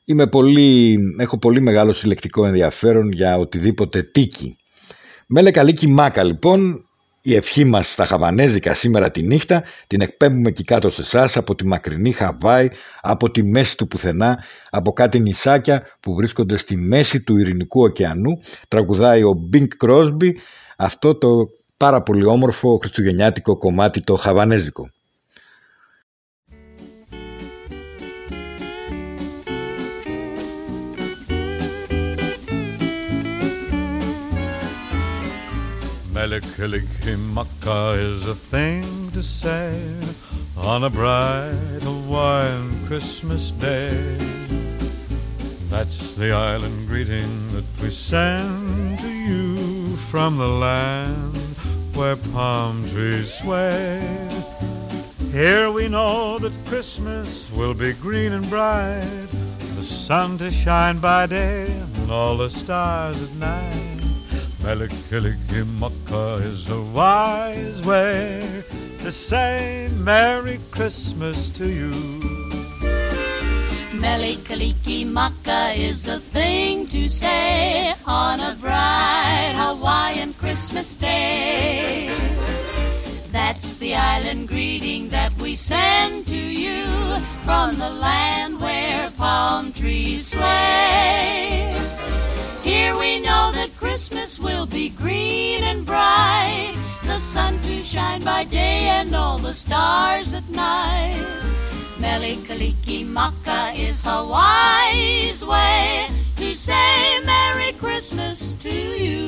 είμαι πολύ, έχω πολύ μεγάλο συλλεκτικό ενδιαφέρον για οτιδήποτε τίκι. Μέλε καλή κοιμάκα λοιπόν, η ευχή μας στα Χαβανέζικα σήμερα τη νύχτα την εκπέμπουμε εκεί κάτω σε εσάς από τη μακρινή Χαβάη, από τη μέση του πουθενά, από κάτι νησάκια που βρίσκονται στη μέση του Ειρηνικού ωκεανού. Τραγουδάει ο Μπίνκ Κρόσμπι αυτό το πάρα πολύ όμορφο χριστουγεννιάτικο κομμάτι το Χαβανέζικο. Melikilikimaka is a thing to say on a bright Hawaiian Christmas day. That's the island greeting that we send to you from the land where palm trees sway. Here we know that Christmas will be green and bright, the sun to shine by day and all the stars at night. Melikilikimaka is a wise way to say Merry Christmas to you. Melikilikimaka is a thing to say on a bright Hawaiian Christmas day. That's the island greeting that we send to you from the land where palm trees sway. Here we know that Christmas will be green and bright, the sun to shine by day and all the stars at night. Melikaliki Maka is Hawaii's way to say Merry Christmas to you.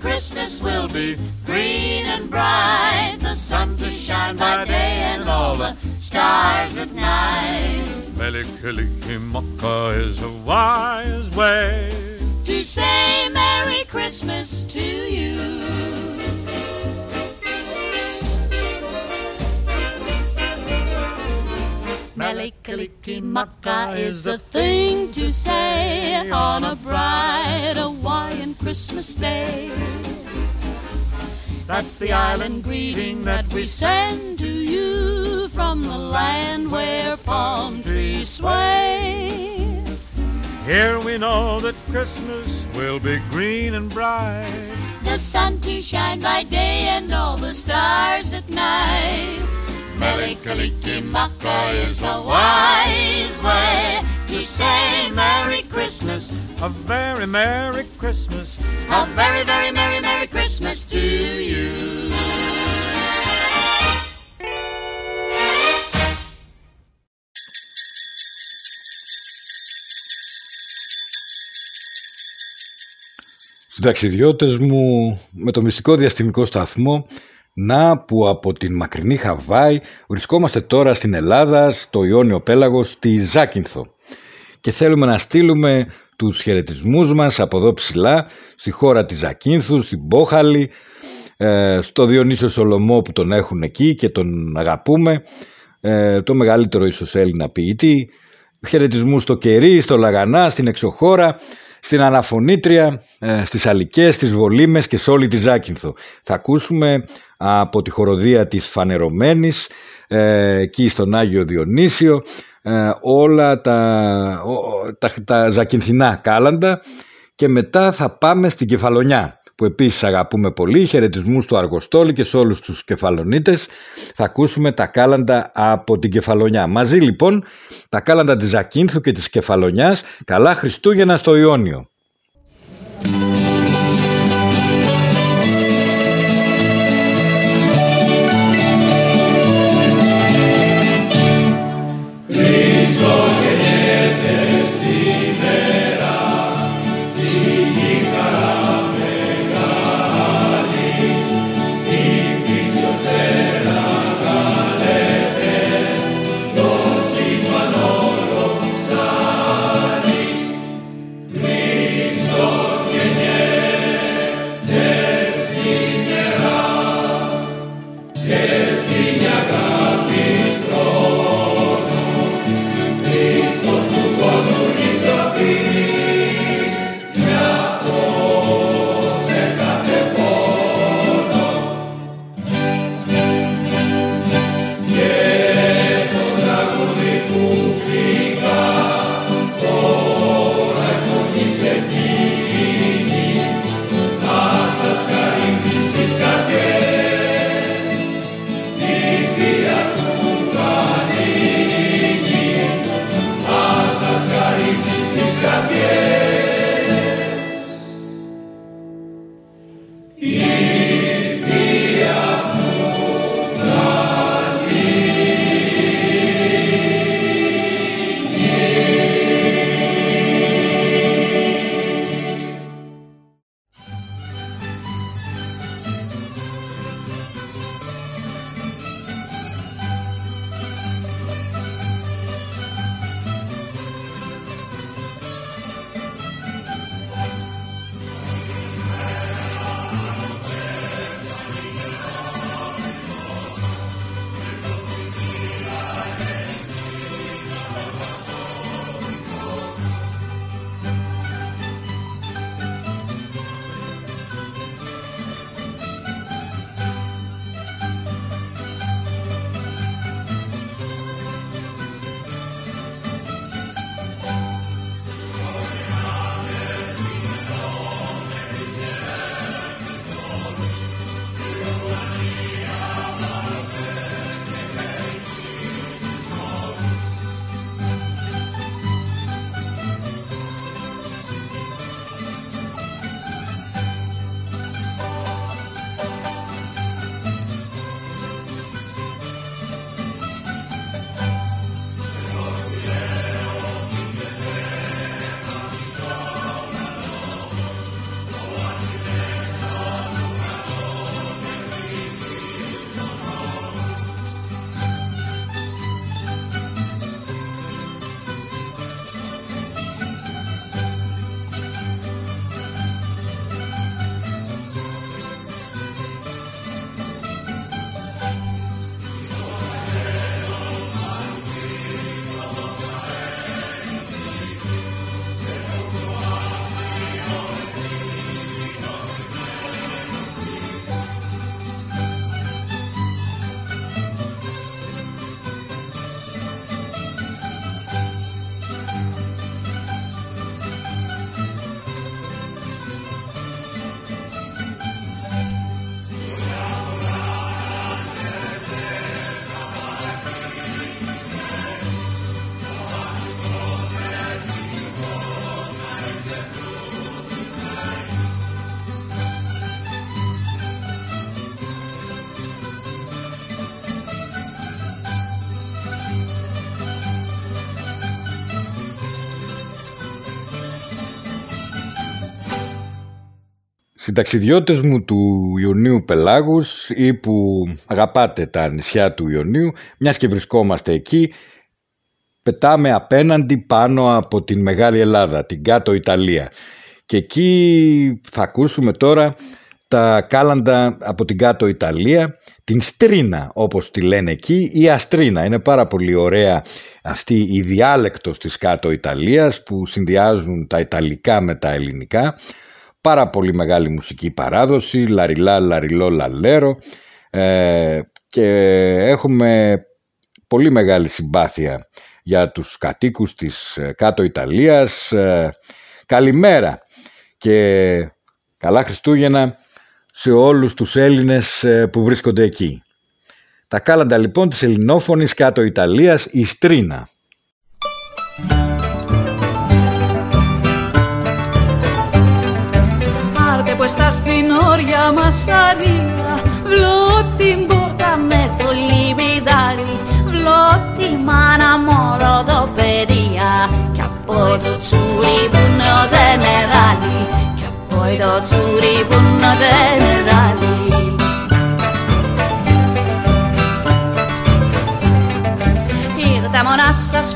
Christmas will be green and bright, the sun to shine by day and all the stars at night. Melikilikimaka is a wise way to say Merry Christmas to you. Melikilikimaka is the thing to say on a bright Hawaiian Christmas day. That's the island greeting that we send to you from the land where palm trees sway. Here we know that Christmas will be green and bright. The sun to shine by day and all the stars at night. Melikilikimaka is a wise way to say Merry Christmas. A very Merry Christmas. A very, very Merry, Merry Christmas to you. Συνταξιδιώτες μου, με το μυστικό διαστημικό σταθμό να που από την μακρινή Χαβάη βρισκόμαστε τώρα στην Ελλάδα, στο Ιόνιο Πέλαγος, στη Ζάκυνθο και θέλουμε να στείλουμε τους χαιρετισμούς μας από εδώ ψηλά στη χώρα της Ζακίνθου, στην Πόχαλη, ε, στο Διονύσιο Σολομό που τον έχουν εκεί και τον αγαπούμε, ε, το μεγαλύτερο ίσως Έλληνα ποιητή, χαιρετισμούς στο Κερί, στο Λαγανά, στην Εξοχώρα, στην Αναφωνήτρια, ε, στις Αλικές, στις Βολίμες και σε όλη τη Ζάκυνθο. Θα ακούσουμε από τη χοροδία της Φανερωμένης, εκεί στον Άγιο Διονύσιο, όλα τα, τα, τα ζακυνθινά κάλαντα και μετά θα πάμε στην Κεφαλονιά που επίσης αγαπούμε πολύ, χαιρετισμούς στο Αργοστόλι και σε όλους τους κεφαλονίτες. Θα ακούσουμε τα κάλαντα από την Κεφαλονιά. Μαζί λοιπόν τα κάλαντα της Ζακίνθου και της Κεφαλονιάς. Καλά Χριστούγεννα στο Ιόνιο. Συνταξιδιώτες μου του Ιωνίου Πελάγους ή που αγαπάτε τα νησιά του Ιωνίου, μιας και βρισκόμαστε εκεί, πετάμε απέναντι πάνω από την Μεγάλη Ελλάδα, την κάτω Ιταλία. Και εκεί θα ακούσουμε τώρα τα κάλαντα από την κάτω Ιταλία, την Στρίνα όπως τη λένε εκεί ή Αστρίνα. Είναι πάρα πολύ ωραία αυτή η διάλεκτος της κάτω Ιταλίας που συνδυάζουν τα Ιταλικά με τα Ελληνικά. Πάρα πολύ μεγάλη μουσική παράδοση, λαριλά, λαριλό, λαλέρο ε, και έχουμε πολύ μεγάλη συμπάθεια για τους κατοίκους της ε, κάτω Ιταλίας. Ε, καλημέρα και καλά Χριστούγεννα σε όλους τους Έλληνες ε, που βρίσκονται εκεί. Τα κάλαντα λοιπόν της ελληνόφωνης κάτω Ιταλίας η Στρίνα. Arte που estás στην όρια μας αρία Βλώ την πόρτα με το λιμπιδάρι Βλώ τη μάνα μόρο το παιδεία. Κι από το τσούρι που είναι ο ζενεράλι Κι από το τσούρι που είναι ο ζενεράλι Ήρθα μόνα σας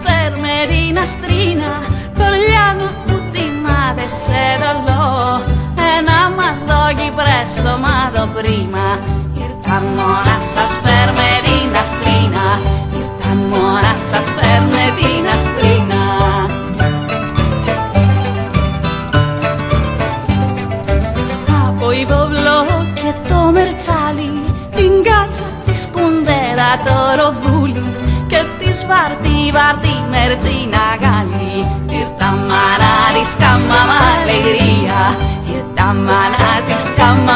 presto μάδο πρίμα Ήρθα μόνα σας φέρμερινα στρίνα Ήρθα μόνα σας φέρμερινα στρίνα Από Ιβοβλό και το μερτσάλι Την κάτσα τη σκουντέρα το ροβούλι Και τη βαρτί βαρτί μερτζίνα γάλι Ήρθα μάνα της κάμα μ' αλεγρία Ήρθα μάνα της κάμα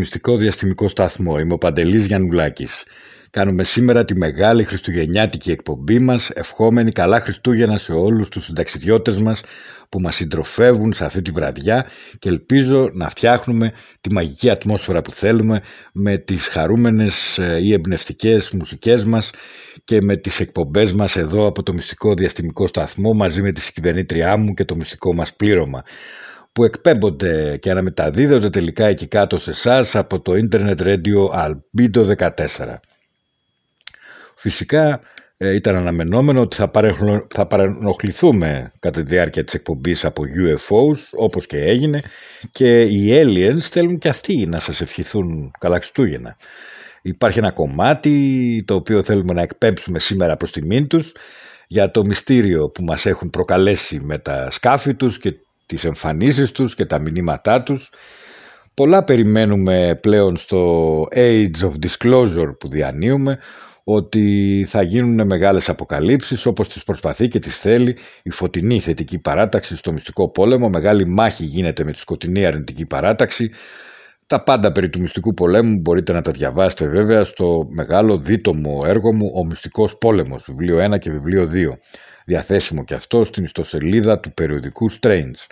Ακούτε το μυστικό διαστημικό σταθμό. Είμαι ο Παντελής Γιαννουλάκης. Κάνουμε σήμερα τη μεγάλη χριστουγεννιάτικη εκπομπή μας, ευχόμενοι καλά Χριστούγεννα σε όλους τους συνταξιδιώτες μας που μας συντροφεύουν σε αυτή τη βραδιά και ελπίζω να φτιάχνουμε τη μαγική ατμόσφαιρα που θέλουμε με τις χαρούμενες ε, ή εμπνευστικές μουσικές μας και με τις εκπομπές μας εδώ από το μυστικό διαστημικό σταθμό μαζί με τη συγκυβερνήτριά μου και το μυστικό μας πλήρωμα που εκπέμπονται και αναμεταδίδονται τελικά εκεί κάτω σε εσάς από το Internet Radio Albedo 14. Φυσικά ε, ήταν αναμενόμενο ότι θα, παρενοχλ... θα παρενοχληθούμε κατά τη διάρκεια της εκπομπής από UFOs όπως και έγινε και οι aliens θέλουν και αυτοί να σας ευχηθούν καλά Χριστούγεννα. Υπάρχει ένα κομμάτι το οποίο θέλουμε να εκπέμψουμε σήμερα προς τιμήν τους για το μυστήριο που μας έχουν προκαλέσει με τα σκάφη τους και τις εμφανίσεις τους και τα μηνύματά τους. Πολλά περιμένουμε πλέον στο Age of Disclosure που διανύουμε ότι θα γίνουν μεγάλες αποκαλύψεις όπως τις προσπαθεί και τις θέλει η φωτεινή θετική παράταξη στο μυστικό πόλεμο. Μεγάλη μάχη γίνεται με τη σκοτεινή αρνητική παράταξη. Τα πάντα περί του μυστικού πολέμου μπορείτε να τα διαβάσετε βέβαια στο μεγάλο δίτομο έργο μου «Ο Μυστικός Πόλεμος», βιβλίο 1 και βιβλίο 2. Διαθέσιμο και αυτό στην ιστοσελίδα του περιοδικού Strange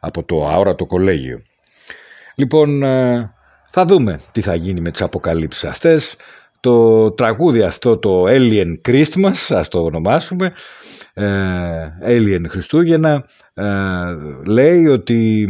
από το αόρατο κολέγιο. Λοιπόν, ε, θα δούμε τι θα γίνει με τις αποκαλύψεις αυτές. Το τραγούδι αυτό, το Alien Christmas, ας το ονομάσουμε, ε, Alien Χριστούγεννα, ε, λέει ότι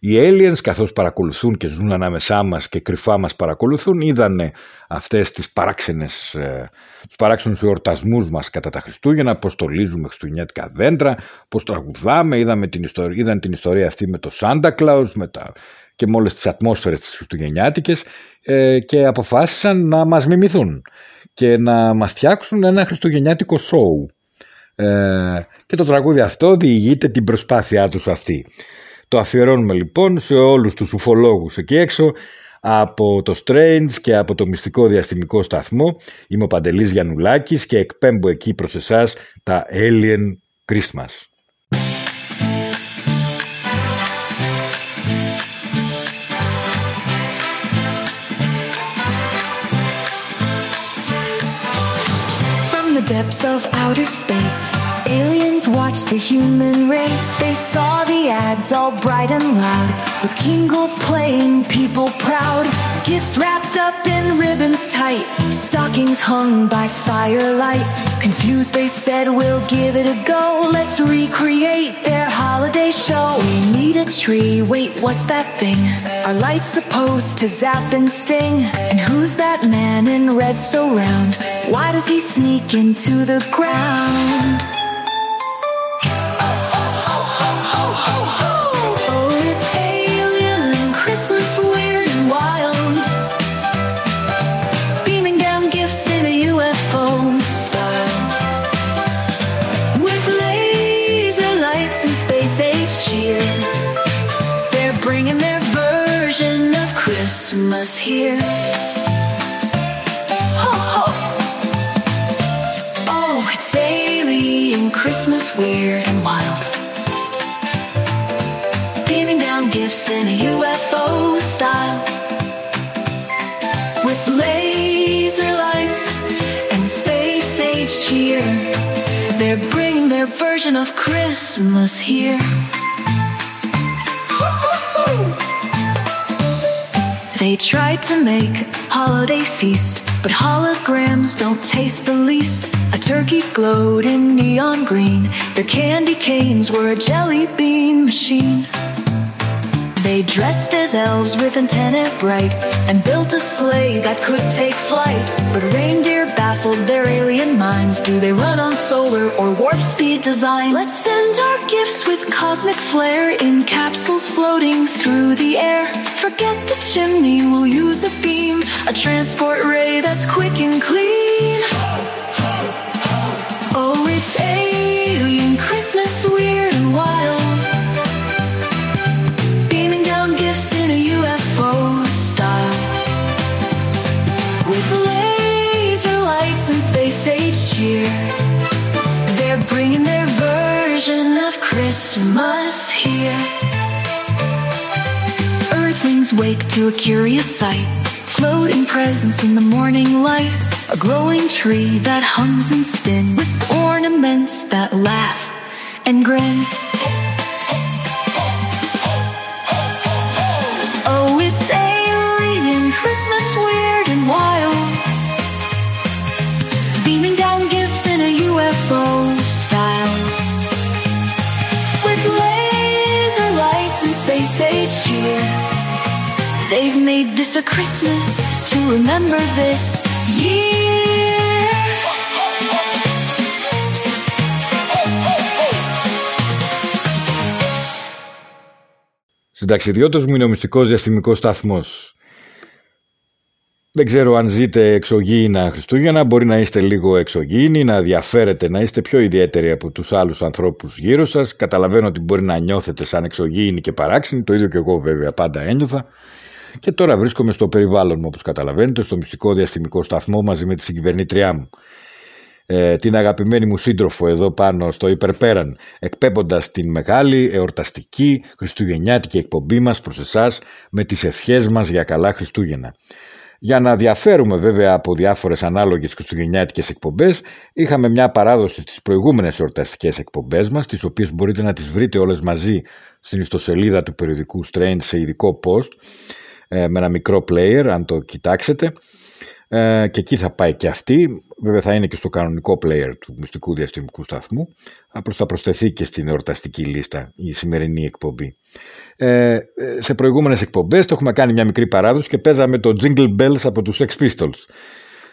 οι aliens καθώς παρακολουθούν και ζουν ανάμεσά μας και κρυφά μας παρακολουθούν είδανε αυτές τις παράξενες, ε, τους παράξενους εορτασμούς μας κατά τα Χριστούγεννα, πώς στολίζουμε χριστουγεννιάτικα δέντρα, πώς τραγουδάμε, είδαμε την ιστορία, είδαν την ιστορία αυτή με το Santa Claus με τα, και με όλες τις ατμόσφαιρες της χριστουγεννιάτικες ε, και αποφάσισαν να μας μιμηθούν και να μας φτιάξουν ένα χριστουγεννιάτικο σοου. Ε, και το τραγούδι αυτό διηγείται την προσπάθειά τους αυτή. Το αφιερώνουμε λοιπόν σε όλους τους ουφολόγους εκεί έξω από το Strange και από το μυστικό διαστημικό σταθμό. Είμαι ο Παντελής Γιαννουλάκης και εκπέμπω εκεί προς εσάς τα Alien Christmas. the depths of outer space. Aliens watched the human race. They saw the ads all bright and loud, with Kingles playing people proud. Gifts wrapped up in ribbons tight, stockings hung by firelight. Confused, they said, We'll give it a go. Let's recreate their holiday show. We need a tree. Wait, what's that thing? Are lights supposed to zap and sting? And who's that man in red so round? Why does he sneak into the ground? Lights and space age cheer. They're bringing their version of Christmas here. Oh, it's daily and Christmas weird and wild. Beaming down gifts in a UFO style. With laser lights and space age cheer. They're their version of Christmas here. They tried to make holiday feast, but holograms don't taste the least. A turkey glowed in neon green. Their candy canes were a jelly bean machine. They dressed as elves with antennae bright and built a sleigh that could take flight. But reindeer baffled their alien minds. Do they run on solar or warp speed design? Let's send our gifts with cosmic flair in capsules floating through the air. Forget the chimney, we'll use a beam, a transport ray that's quick and clean. Oh, it's alien Christmas, weird and wild. Version of Christmas here. Earthlings wake to a curious sight. Floating presents in the morning light. A glowing tree that hums and spins with ornaments that laugh and grin. Oh, it's alien Christmas, weird age cheer. They've made this a Christmas to remember this Συνταξιδιώτες μου είναι ο μυστικός διαστημικός σταθμός. Δεν ξέρω αν ζείτε εξωγήινα Χριστούγεννα, μπορεί να είστε λίγο εξωγήινοι, να διαφέρετε, να είστε πιο ιδιαίτεροι από τους άλλους ανθρώπους γύρω σας. Καταλαβαίνω ότι μπορεί να νιώθετε σαν εξωγήινοι και παράξενοι, το ίδιο και εγώ βέβαια πάντα ένιωθα. και τώρα βρίσκομαι στο περιβάλλον μου όπως καταλαβαίνετε στο μυστικό διαστημικό σταθμό μαζί με τη συγκυβερνήτριά μου ε, την αγαπημένη μου σύντροφο εδώ πάνω στο υπερπέραν εκπέμποντας την μεγάλη εορταστική χριστουγεννιάτικη εκπομπή μας προς εσάς με τις ευχές μας για καλά Χριστούγεννα. Για να διαφέρουμε βέβαια από διάφορες ανάλογες χριστουγεννιάτικες εκπομπές, είχαμε μια παράδοση στις προηγούμενες εορταστικές εκπομπές μας, τις οποίες μπορείτε να τις βρείτε όλες μαζί στην ιστοσελίδα του περιοδικού Strange σε ειδικό post, ε, με ένα μικρό player, αν το κοιτάξετε. Ε, και εκεί θα πάει και αυτή. Βέβαια θα είναι και στο κανονικό player του μυστικού διαστημικού σταθμού. Απλώς θα προσθεθεί και στην εορταστική λίστα η σημερινή εκπομπή. Ε, σε προηγούμενες εκπομπές το έχουμε κάνει μια μικρή παράδοση και παίζαμε το Jingle Bells από τους Sex Pistols.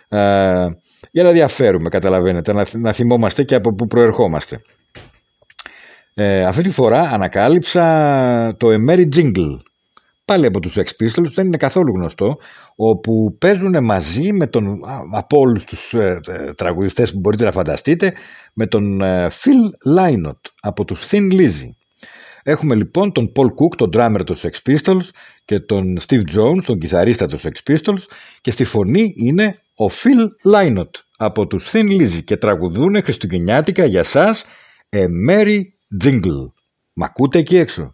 Ε, για να διαφέρουμε, καταλαβαίνετε, να, να θυμόμαστε και από πού προερχόμαστε. Ε, αυτή τη φορά ανακάλυψα το A Merry Jingle πάλι από τους Sex Pistols, δεν είναι καθόλου γνωστό, όπου παίζουν μαζί με τον, από όλους τους ε, ε, τραγουδιστές που μπορείτε να φανταστείτε, με τον ε, Phil Lynott από τους Thin Lizzy. Έχουμε λοιπόν τον Paul Cook, τον drummer των Sex Pistols και τον Steve Jones, τον κιθαρίστα των Sex Pistols και στη φωνή είναι ο Phil Lynott από τους Thin Lizzy και τραγουδούν χριστουγεννιάτικα για σας A Merry Jingle. Μ' ακούτε εκεί έξω;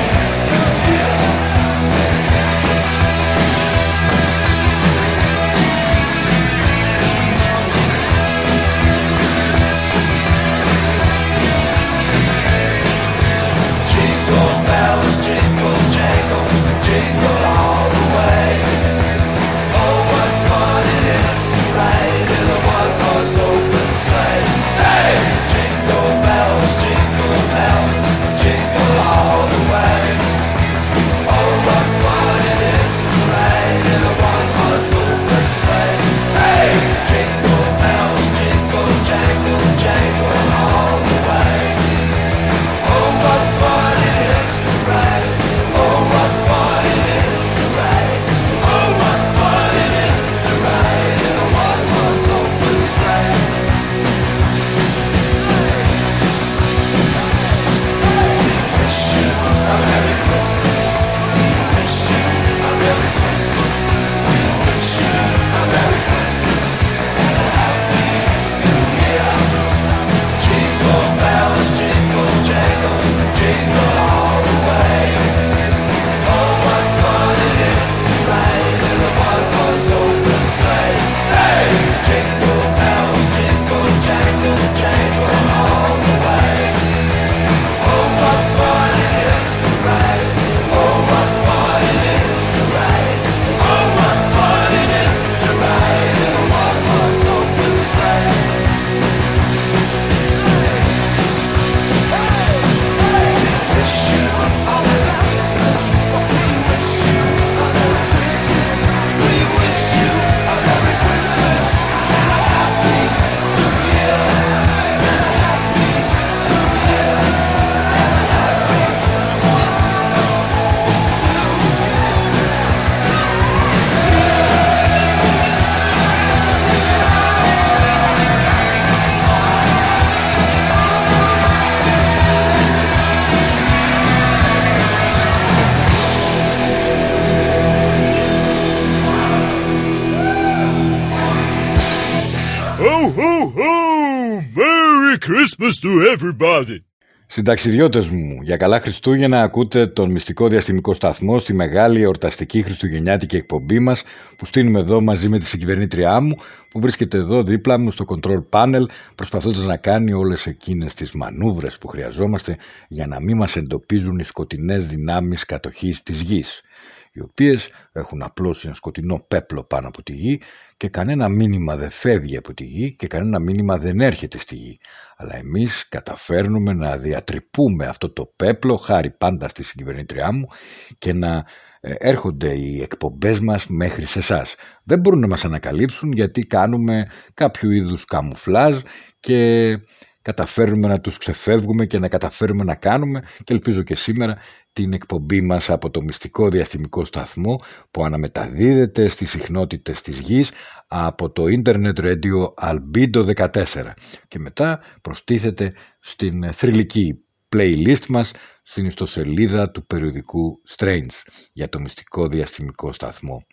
everybody. Συνταξιδιώτες μου, για καλά Χριστούγεννα ακούτε τον μυστικό διαστημικό σταθμό στη μεγάλη εορταστική χριστουγεννιάτικη εκπομπή μας που στείλουμε εδώ μαζί με τη συγκυβερνήτριά μου που βρίσκεται εδώ δίπλα μου στο control panel προσπαθώντας να κάνει όλες εκείνες τις μανούβρες που χρειαζόμαστε για να μην μας εντοπίζουν οι σκοτεινές δυνάμεις κατοχής της γης. οι οποίες έχουν απλώσει ένα σκοτεινό πέπλο πάνω από τη γη και κανένα μήνυμα δεν φεύγει από τη γη και κανένα μήνυμα δεν έρχεται στη γη. Αλλά εμείς καταφέρνουμε να διατρυπούμε αυτό το πέπλο χάρη πάντα στη συγκυβερνήτριά μου και να ε, έρχονται οι εκπομπές μας μέχρι σε εσάς. Δεν μπορούν να μας ανακαλύψουν γιατί κάνουμε κάποιο είδους καμουφλάζ και καταφέρουμε να τους ξεφεύγουμε και να καταφέρουμε να κάνουμε και ελπίζω και σήμερα την εκπομπή μας από το μυστικό διαστημικό σταθμό που αναμεταδίδεται στις συχνότητες της γης από το Internet Radio Albedo 14 και μετά προστίθεται στην θρηλυκή playlist μας στην ιστοσελίδα του περιοδικού Strange για το μυστικό διαστημικό σταθμό.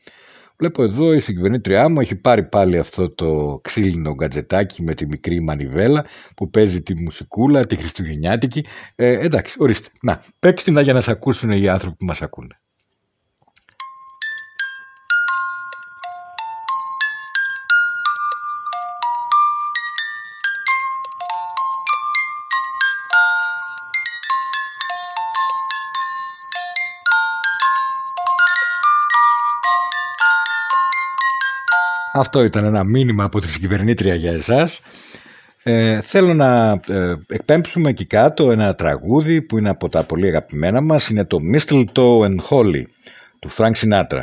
Βλέπω εδώ η συγκυβερνήτριά μου έχει πάρει πάλι αυτό το ξύλινο γκατζετάκι με τη μικρή μανιβέλα που παίζει τη μουσικούλα, τη χριστουγεννιάτικη. Ε, εντάξει, ορίστε. Να, παίξτε την για να σε ακούσουν οι άνθρωποι που μας ακούνε. Αυτό ήταν ένα μήνυμα από τη συγκυβερνήτρια για εσάς. Ε, θέλω να ε, εκπέμψουμε εκεί κάτω ένα τραγούδι που είναι από τα πολύ αγαπημένα μας. Είναι το Mistletoe and Holly του Frank Sinatra.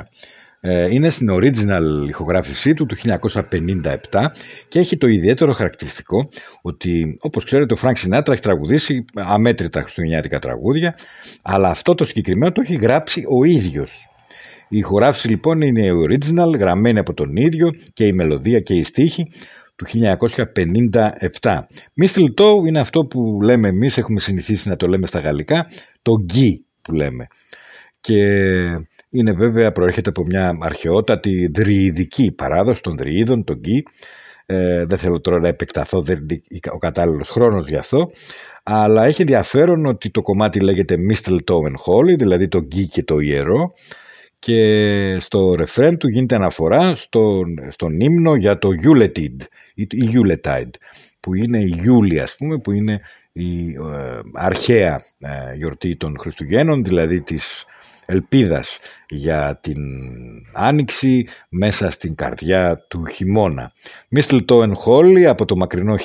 Ε, είναι στην original ηχογράφησή του του 1957 και έχει το ιδιαίτερο χαρακτηριστικό ότι όπως ξέρετε ο Frank Sinatra έχει τραγουδήσει αμέτρητα χριστουγεννιάτικα τραγούδια αλλά αυτό το συγκεκριμένο το έχει γράψει ο ίδιος η ηχογράφηση λοιπόν είναι original, γραμμένη από τον ίδιο και η μελωδία και η στίχη του 1957. Mistletoe είναι αυτό που λέμε εμείς, έχουμε συνηθίσει να το λέμε στα γαλλικά, το γκί που λέμε. Και είναι βέβαια, προέρχεται από μια αρχαιότατη δριειδική παράδοση των δριείδων, το γκί. Ε, δεν θέλω τώρα να επεκταθώ, δεν είναι ο κατάλληλος χρόνος για αυτό. Αλλά έχει ενδιαφέρον ότι το κομμάτι λέγεται Mistletoe and Holy, δηλαδή το γκί και το ιερό και στο ρεφρέν του γίνεται αναφορά στον, στον ύμνο για το Yuletide ή Yuletide που είναι η Ιούλη ας πούμε που είναι η ε, αρχαία ε, γιορτή των Χριστουγέννων δηλαδή της ελπίδας για την άνοιξη μέσα στην καρδιά του χειμώνα. Mistletoe and Holly από το μακρινό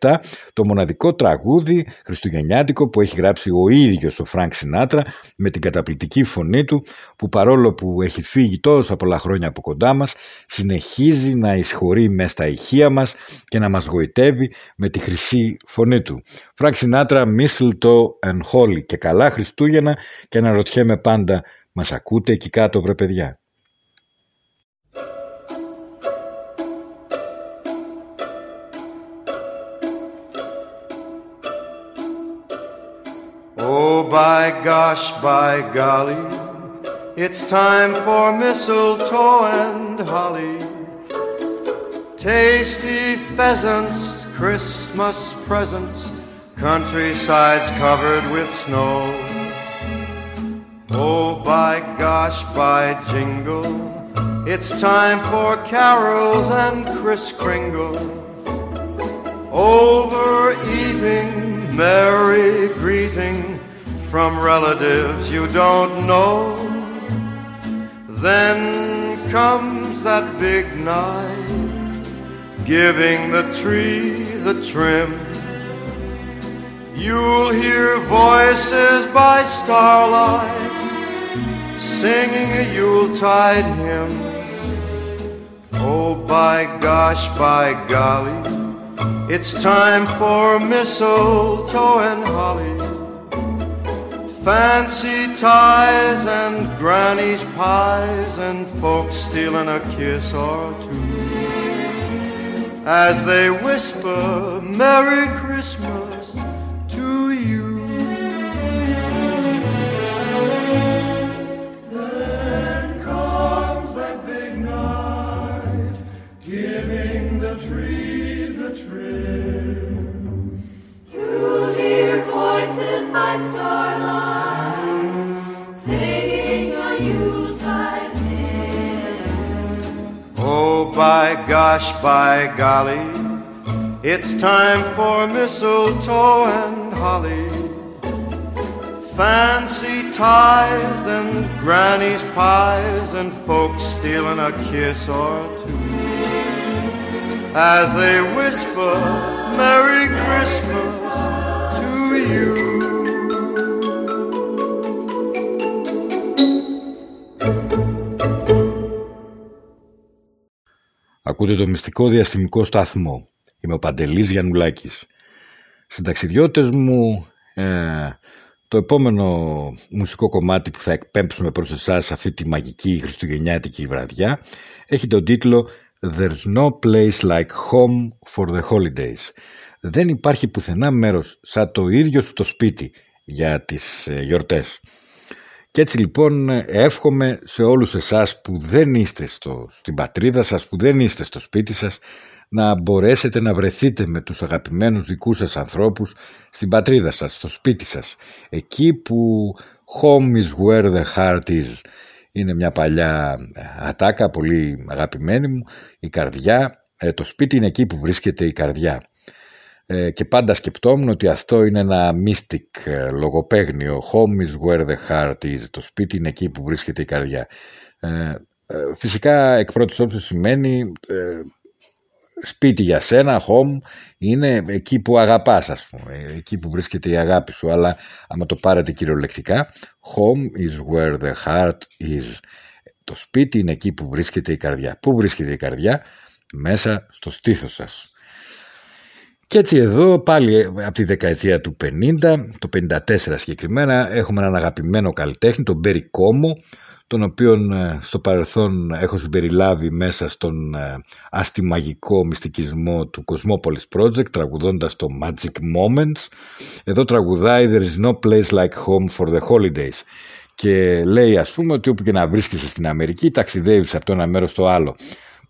1957, το μοναδικό τραγούδι χριστουγεννιάτικο που έχει γράψει ο ίδιος ο Φρανκ Σινάτρα με την καταπληκτική φωνή του που παρόλο που έχει φύγει τόσα πολλά χρόνια από κοντά μας συνεχίζει να εισχωρεί μέσα στα ηχεία μας και να μας γοητεύει με τη χρυσή φωνή του. Φρανκ Σινάτρα, Mistletoe and Holly και καλά Χριστούγεννα και αναρωτιέμαι πάντα μας ακούτε εκεί κάτω βρε παιδιά. Oh, by gosh, by golly, it's time for mistletoe and holly. Tasty pheasants, Christmas presents, countrysides covered with snow. Oh, by gosh, by jingle, it's time for carols and Kris Kringle. Overeating, merry greeting from relatives you don't know. Then comes that big night, giving the tree the trim. You'll hear voices by starlight singing a Yuletide hymn. Oh, by gosh, by golly, it's time for mistletoe and holly. Fancy ties and granny's pies and folks stealing a kiss or two. As they whisper Merry Christmas Oh, by gosh, by golly, it's time for mistletoe and holly. fancy ties and granny's pies and folks stealing a kiss or two as they whisper Merry Christmas to you. Ακούτε το μυστικό διαστημικό σταθμό. Είμαι ο Παντελής Γιαννουλάκης. Συνταξιδιώτες μου, ε, το επόμενο μουσικό κομμάτι που θα εκπέμψουμε προς εσάς αυτή τη μαγική χριστουγεννιάτικη βραδιά έχει τον τίτλο There's no place like home for the holidays. Δεν υπάρχει πουθενά μέρος σαν το ίδιο στο σπίτι για τις ε, γιορτές. Και έτσι λοιπόν εύχομαι σε όλους εσάς που δεν είστε στο, στην πατρίδα σας, που δεν είστε στο σπίτι σας, να μπορέσετε να βρεθείτε με τους αγαπημένους δικούς σας ανθρώπους στην πατρίδα σας, στο σπίτι σας. Εκεί που home is where the heart is. Είναι μια παλιά ατάκα, πολύ αγαπημένη μου. Η καρδιά, ε, το σπίτι είναι εκεί που βρίσκεται η καρδιά. Ε, και πάντα σκεπτόμουν ότι αυτό είναι ένα mystic ε, λογοπαίγνιο. Home is where the heart is. Το σπίτι είναι εκεί που βρίσκεται η καρδιά. φυσικά εκ πρώτης όψης σημαίνει σπίτι για σένα, home, είναι εκεί που αγαπάς ας πούμε, εκεί που βρίσκεται η αγάπη σου, αλλά άμα το πάρετε κυριολεκτικά, home is where the heart is. Το σπίτι είναι εκεί που βρίσκεται η καρδιά. Πού βρίσκεται η καρδιά; Μέσα στο στήθος σας. Και έτσι εδώ πάλι από τη δεκαετία του 50, το 54 συγκεκριμένα, έχουμε έναν αγαπημένο καλλιτέχνη, τον Μπέρι Κόμο, τον οποίον ε, στο παρελθόν έχω συμπεριλάβει μέσα στον ε, αστιμαγικό μυστικισμό του Cosmopolis Project τραγουδώντας το Magic Moments. Εδώ τραγουδάει There is no place like home for the holidays και λέει ας πούμε ότι όπου και να βρίσκεσαι στην Αμερική ταξιδεύεις από το ένα μέρος στο άλλο.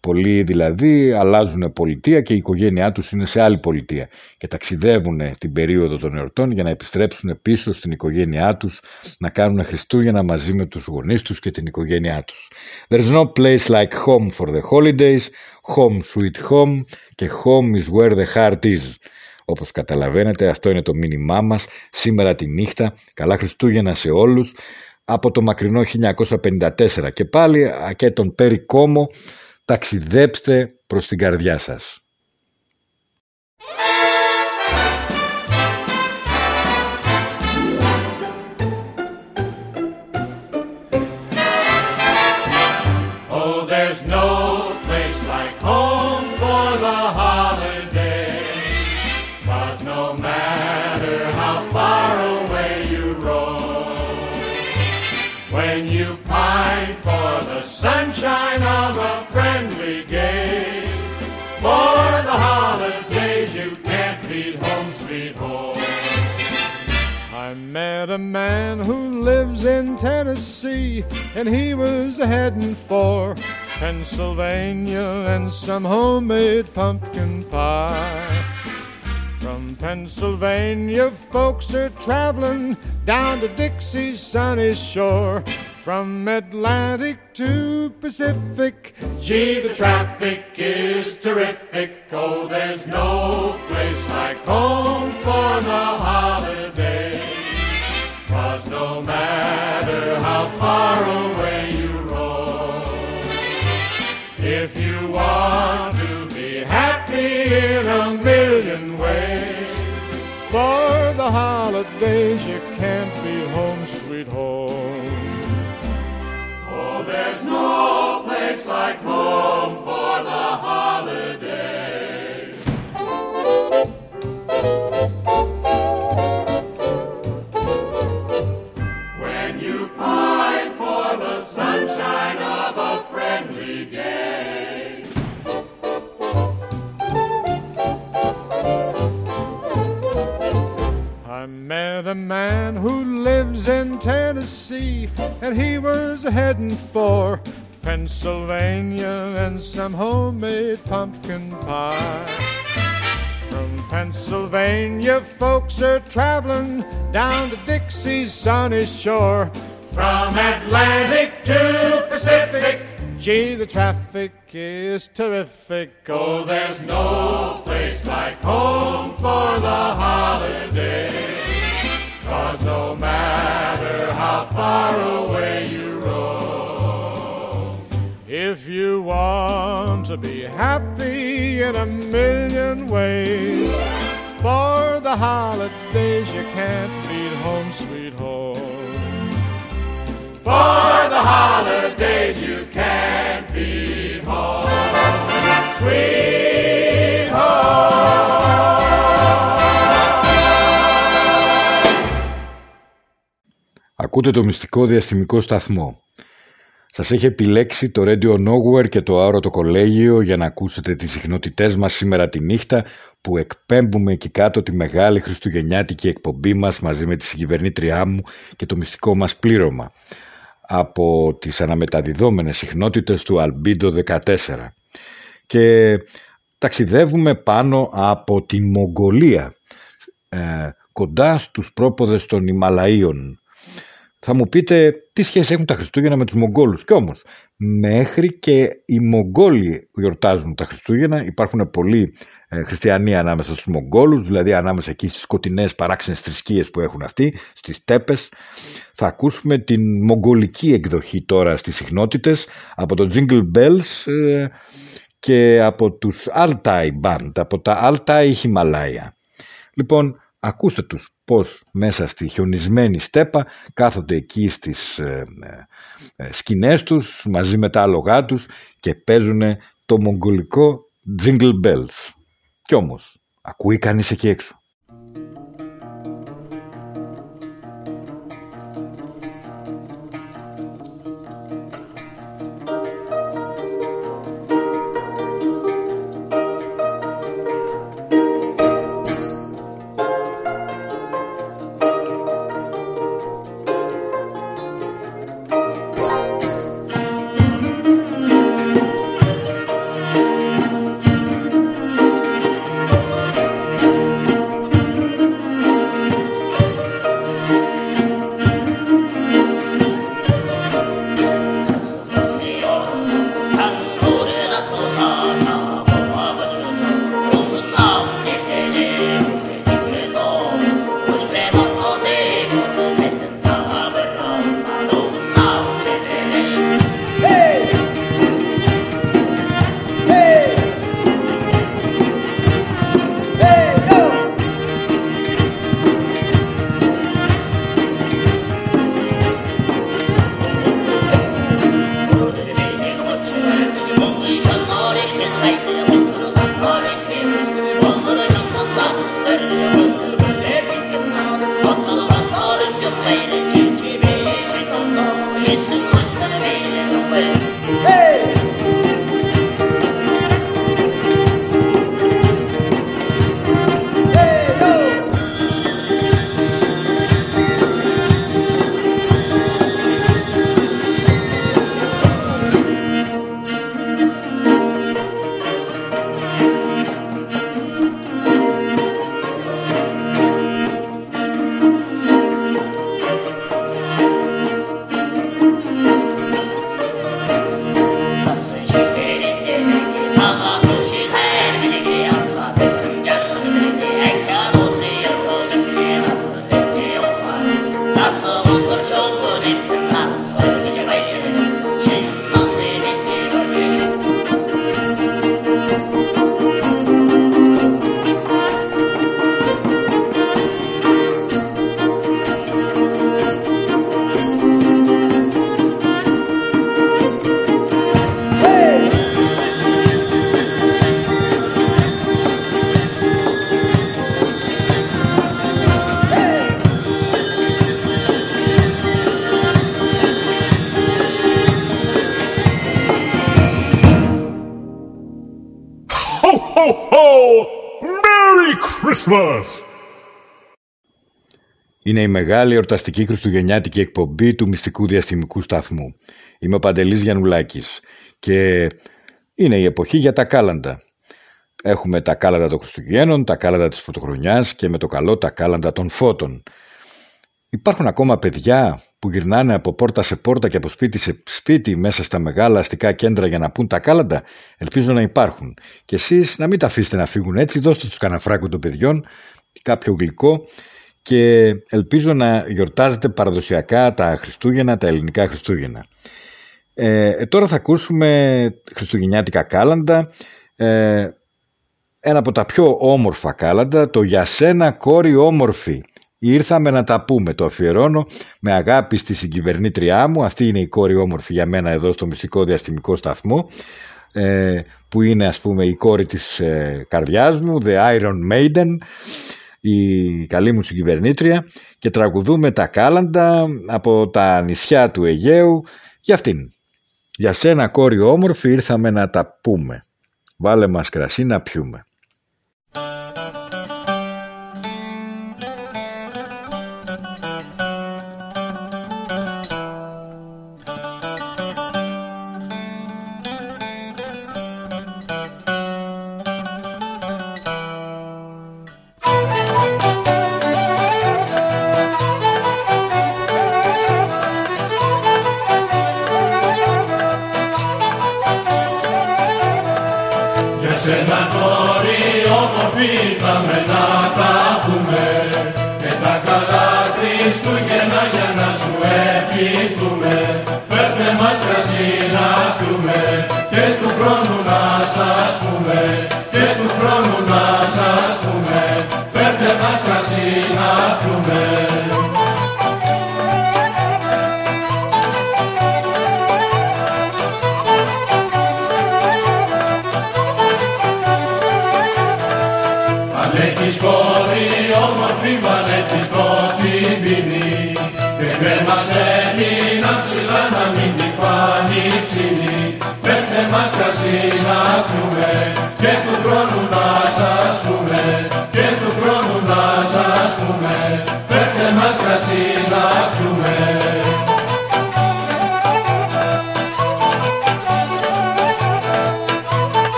Πολλοί δηλαδή αλλάζουν πολιτεία και η οικογένειά τους είναι σε άλλη πολιτεία και ταξιδεύουν την περίοδο των εορτών για να επιστρέψουν πίσω στην οικογένειά τους να κάνουν Χριστούγεννα μαζί με τους γονείς τους και την οικογένειά τους. There's no place like home for the holidays, home sweet home και home is where the heart is. Όπως καταλαβαίνετε αυτό είναι το μήνυμά μας σήμερα τη νύχτα. Καλά Χριστούγεννα σε όλους από το μακρινό 1954 και πάλι και τον Πέρι Κόμο ταξιδέψτε προς την καρδιά σας. Met a man who lives in Tennessee, and he was heading for Pennsylvania and some homemade pumpkin pie. From Pennsylvania, folks are traveling down to Dixie's sunny shore. From Atlantic to Pacific, gee, the traffic is terrific. Oh, there's no place like home for the holiday. Far away you roam, if you want to be happy in a million ways, for the holidays you can't be home, sweet home. Oh, there's no place like home I met a man who lives in Tennessee, and he was heading for Pennsylvania and some homemade pumpkin pie. From Pennsylvania, folks are traveling down to Dixie's sunny shore. From Atlantic to Pacific, gee, the traffic is terrific. Oh, there's no place like home for the holidays. Cause no matter how far away you roam, If you want to be happy in a million ways, for the holidays you can't beat home, sweet home. For the holidays you can't beat home. Sweet Ακούτε το μυστικό διαστημικό σταθμό. Σας έχει επιλέξει το Radio Nowhere και το Άωρο Κολέγιο για να ακούσετε τις συχνότητές μας σήμερα τη νύχτα που εκπέμπουμε εκεί κάτω τη μεγάλη χριστουγεννιάτικη εκπομπή μας μαζί με τη συγκυβερνήτριά μου και το μυστικό μας πλήρωμα από τις αναμεταδιδόμενες συχνότητες του Albedo 14 και ταξιδεύουμε πάνω από τη Μογγολία ε, κοντά στους πρόποδες των Ιμαλαίων θα μου πείτε τι σχέση έχουν τα Χριστούγεννα με τους Μογγόλους. Κι όμως, μέχρι και οι Μογγόλοι γιορτάζουν τα Χριστούγεννα. Υπάρχουν πολλοί ε, χριστιανοί ανάμεσα στους Μογγόλους, δηλαδή ανάμεσα εκεί στις σκοτεινές παράξενες θρησκείες που έχουν αυτοί, στις τέπες. Θα ακούσουμε την μογγολική εκδοχή τώρα στις συχνότητες από το Jingle Bells ε, και από τους Altai Band, από τα Altai Himalaya. Λοιπόν, Ακούστε τους πώς μέσα στη χιονισμένη στέπα κάθονται εκεί στις ε, ε, ε, σκηνές τους μαζί με τα άλογά τους και παίζουν το μογγολικό Jingle Bells. Κι όμως, ακούει κανείς εκεί έξω; Είναι η μεγάλη εορταστική χριστουγεννιάτικη εκπομπή του μυστικού διαστημικού σταθμού. Είμαι ο Παντελής Γιαννουλάκης και είναι η εποχή για τα κάλαντα. Έχουμε τα κάλαντα των Χριστουγέννων, τα κάλαντα της Πρωτοχρονιάς και με το καλό τα κάλαντα των φώτων. Υπάρχουν ακόμα παιδιά που γυρνάνε από πόρτα σε πόρτα και από σπίτι σε σπίτι μέσα στα μεγάλα αστικά κέντρα για να πούν τα κάλαντα. Ελπίζω να υπάρχουν. Και εσείς να μην τα αφήσετε να φύγουν έτσι, δώστε τους κανένα φράγκο των παιδιών, κάποιο γλυκό και ελπίζω να γιορτάζετε παραδοσιακά τα Χριστούγεννα, τα ελληνικά Χριστούγεννα. Ε, ε τώρα θα ακούσουμε χριστουγεννιάτικα κάλαντα, ε, ένα από τα πιο όμορφα κάλαντα, το «Για σένα κόρη όμορφη». Ήρθαμε να τα πούμε, το αφιερώνω με αγάπη στη συγκυβερνήτριά μου, αυτή είναι η κόρη όμορφη για μένα εδώ στο μυστικό διαστημικό σταθμό, ε, που είναι ας πούμε η κόρη της ε, καρδιάς μου, The Iron Maiden, η καλή μου συγκυβερνήτρια και τραγουδούμε τα κάλαντα από τα νησιά του Αιγαίου για αυτήν. Για σένα κόρη όμορφη ήρθαμε να τα πούμε. Βάλε μας κρασί να πιούμε.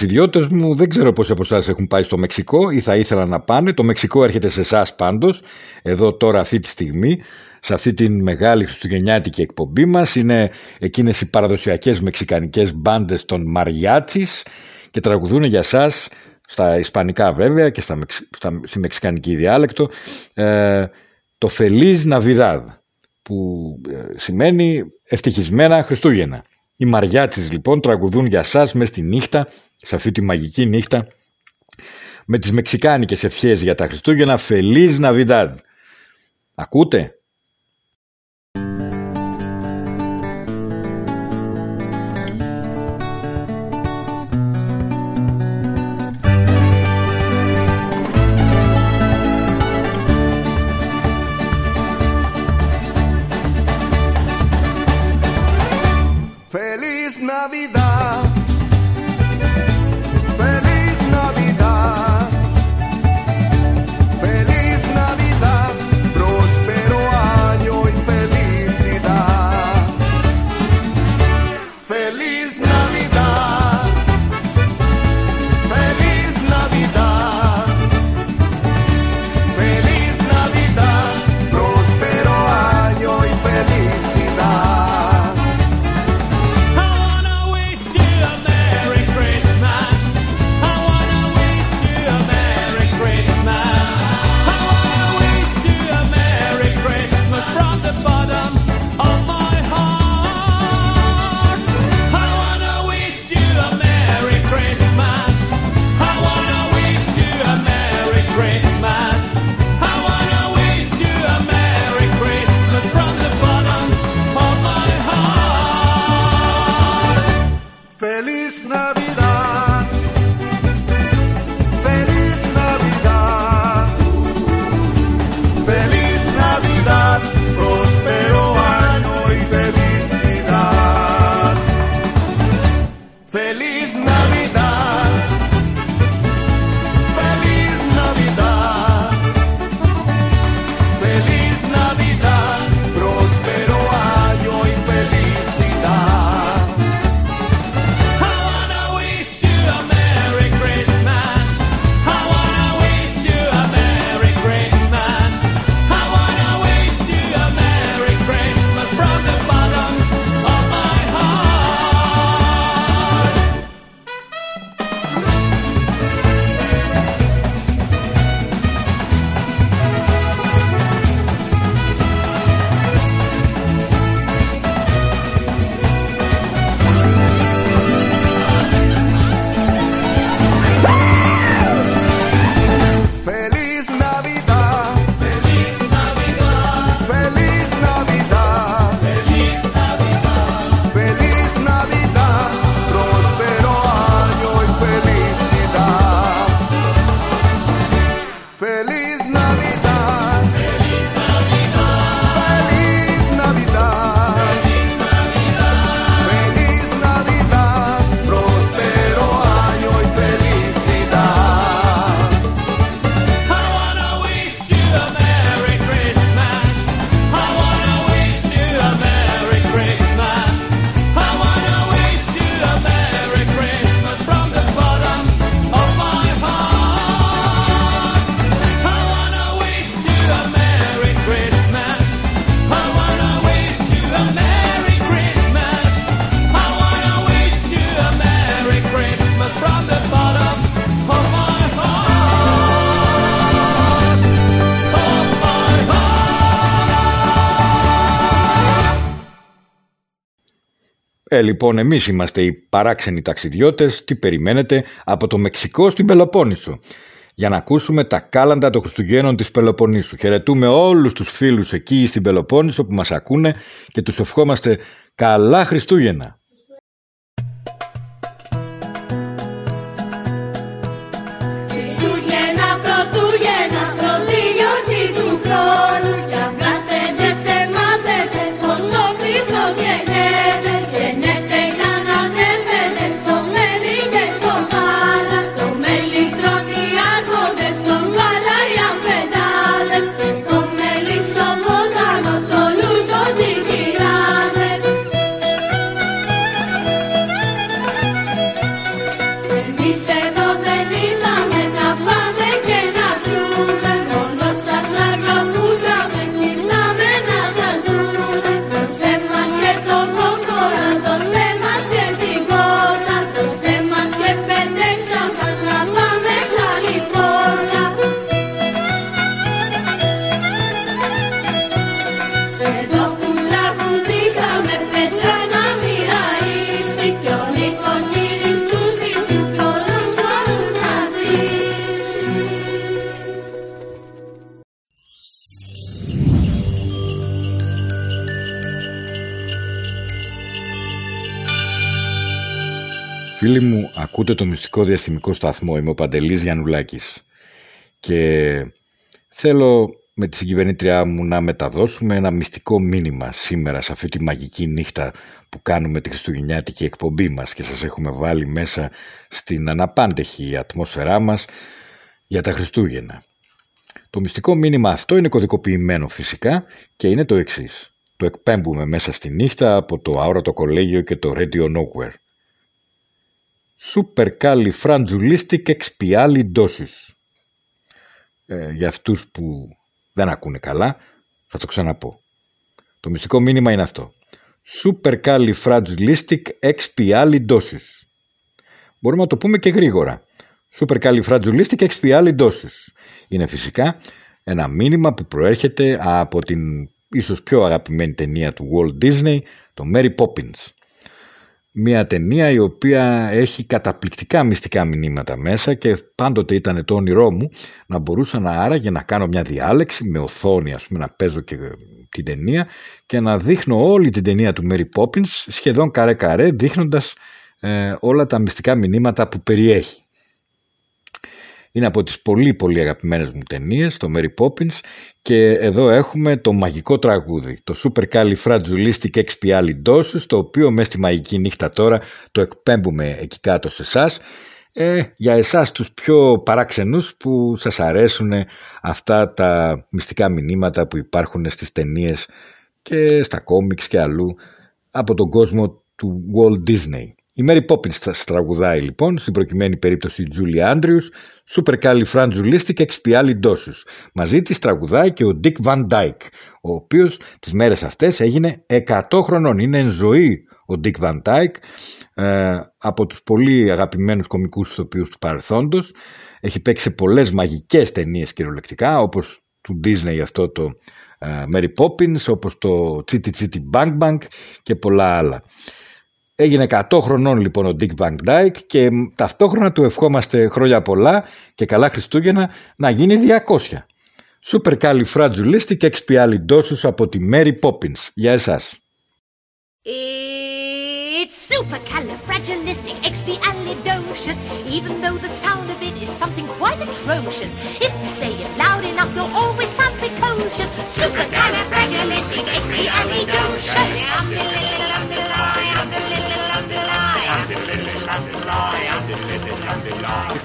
Συνταξιδιώτες μου δεν ξέρω πόσοι από εσάς έχουν πάει στο Μεξικό ή θα ήθελαν να πάνε. Το Μεξικό έρχεται σε εσάς πάντως, εδώ τώρα αυτή τη στιγμή, σε αυτή την μεγάλη χριστουγεννιάτικη εκπομπή μας. Είναι εκείνες οι παραδοσιακές μεξικανικές μπάντες των Μαριάτσις και τραγουδούν για σας στα ισπανικά βέβαια και στα, στα, στη μεξικανική διάλεκτο ε, το Feliz Navidad που ε, σημαίνει ευτυχισμένα Χριστούγεννα. Οι Μαριάτσις λοιπόν τραγουδούν για σας μες τη νύχτα σε αυτή τη μαγική νύχτα με τις μεξικάνικες ευχές για τα Χριστούγεννα Feliz Navidad. Ακούτε; Ε, λοιπόν, εμείς είμαστε οι παράξενοι ταξιδιώτες. Τι περιμένετε από το Μεξικό στην Πελοπόννησο; Για να ακούσουμε τα κάλαντα των Χριστουγέννων της Πελοποννήσου. Χαιρετούμε όλους τους φίλους εκεί στην Πελοπόννησο που μας ακούνε και τους ευχόμαστε καλά Χριστούγεννα. Φίλοι μου, ακούτε το μυστικό διαστημικό σταθμό. Είμαι ο Παντελής Γιαννουλάκης. Και θέλω με τη συγκυβερνήτριά μου να μεταδώσουμε ένα μυστικό μήνυμα σήμερα σε αυτή τη μαγική νύχτα που κάνουμε τη χριστουγεννιάτικη εκπομπή μας και σας έχουμε βάλει μέσα στην αναπάντεχη ατμόσφαιρά μας για τα Χριστούγεννα. Το μυστικό μήνυμα αυτό είναι κωδικοποιημένο φυσικά και είναι το εξής. Το εκπέμπουμε μέσα στη νύχτα από το αόρατο κολέγιο και το Radio Nowhere. Supercalifragilisticexpialidocious. Ε, για αυτούς που δεν ακούνε καλά, θα το ξαναπώ. Το μυστικό μήνυμα είναι αυτό. Supercalifragilisticexpialidocious. Μπορούμε να το πούμε και γρήγορα. Supercalifragilisticexpialidocious. Είναι φυσικά ένα μήνυμα που προέρχεται από την ίσως πιο αγαπημένη ταινία του Walt Disney, το Mary Poppins. Μια ταινία η οποία έχει καταπληκτικά μυστικά μηνύματα μέσα και πάντοτε ήταν το όνειρό μου να μπορούσα να άραγε να κάνω μια διάλεξη με οθόνη ας πούμε να παίζω και την ταινία και να δείχνω όλη την ταινία του Mary Poppins σχεδόν καρέ καρέ δείχνοντας ε, όλα τα μυστικά μηνύματα που περιέχει. Είναι από τις πολύ πολύ αγαπημένες μου ταινίες, το Mary Poppins και εδώ έχουμε το μαγικό τραγούδι, το Supercalifragilisticexpialidocious, το οποίο μέσα στη μαγική νύχτα τώρα το εκπέμπουμε εκεί κάτω σε εσάς. Ε, για εσάς τους πιο παράξενους που σας αρέσουν αυτά τα μυστικά μηνύματα που υπάρχουν στις ταινίες και στα κόμιξ και αλλού από τον κόσμο του Walt Disney. Η Mary Poppins θα τραγουδάει λοιπόν, στην προκειμένη περίπτωση η Julie Andrews, Supercalifragilisticexpialidocious. Μαζί της τραγουδάει και ο Dick Van Dyke, ο οποίος τις μέρες αυτές έγινε 100 χρονών. Είναι εν ζωή ο Dick Van Dyke, ε, από τους πολύ αγαπημένους κομικούς ηθοποιούς του παρελθόντος. Έχει παίξει σε πολλές μαγικές ταινίες κυριολεκτικά, όπως του Disney αυτό το ε, Mary Poppins, όπως το Chitty Chitty Bang Bang και πολλά άλλα. Έγινε 100 χρονών λοιπόν ο Dick Van Dyke και ταυτόχρονα του ευχόμαστε χρόνια πολλά και καλά Χριστούγεννα να γίνει 200. Supercalifragilisticexpialidocious από τη Mary Poppins. Για εσάς. It's supercalifragilisticexpialidocious, even though the sound of it is something quite atrocious. If you say it loud enough, you'll always sound precocious. Supercalifragilisticexpialidocious.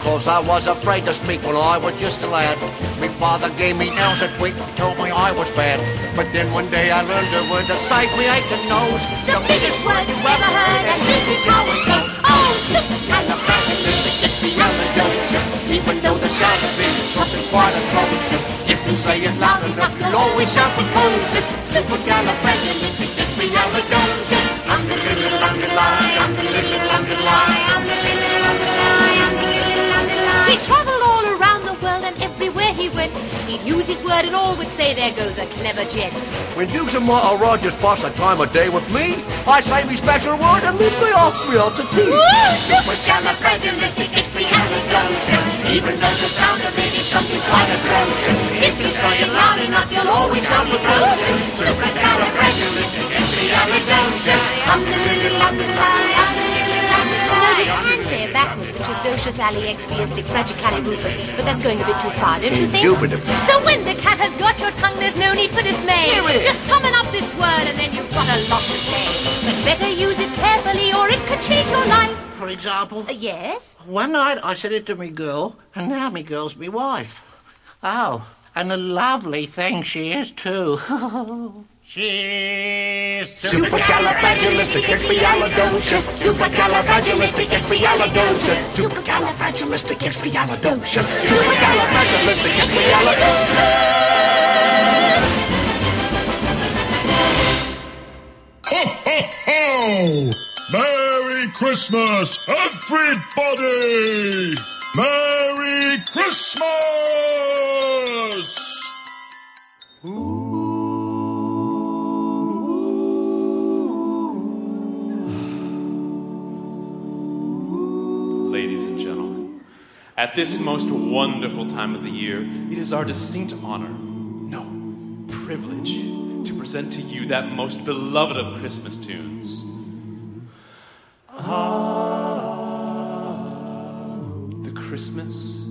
Because I was afraid to speak when I was just a lad. My father gave me nails a tweak and told me I was bad. But then one day I learned a word to save me aching nose. The biggest word you ever heard, and this is how it goes. Oh, supercalifragilisticexpialidocious. Even though the sound of it is something quite atrocious. If you say it loud enough, you'll always sound precocious. Supercalifragilisticexpialidocious. Underline, underline, underline, underline, He traveled all around the world and everywhere he went, he'd use his word and all would say, there goes a clever gent. When Dukes and Martha Rogers pass a time of day with me, I say me special word and leave me off me out to tea. Supercalifragilisticexpialidocious. Even though the sound of it is something quite atrocious. If you say it loud enough, you'll always sound precocious. Supercalifragilisticexpialidocious. Umdalilly, umdalli, the umdalli. You can say it backwards, which is docious ali expiastic fragicalibupus, but that's going a bit too far, don't you think? Indubitably. So when the cat has got your tongue, there's no need for dismay. Just summon up this word and then you've got a lot to say. But better use it carefully or it could change your life. For example? Uh, yes? One night I said it to me girl, and now me girl's me wife. Oh, and a lovely thing she is too. She's Supercalifragilisticexpialidocious. Supercalifragilisticexpialidocious. Supercalifragilisticexpialidocious. Supercalifragilisticexpialidocious. Ho, ho, ho! Merry Christmas, everybody! Merry Christmas! Ladies at this most wonderful time of the year, it is our distinct honor, no, privilege, to present to you that most beloved of Christmas tunes. Ah, The Christmas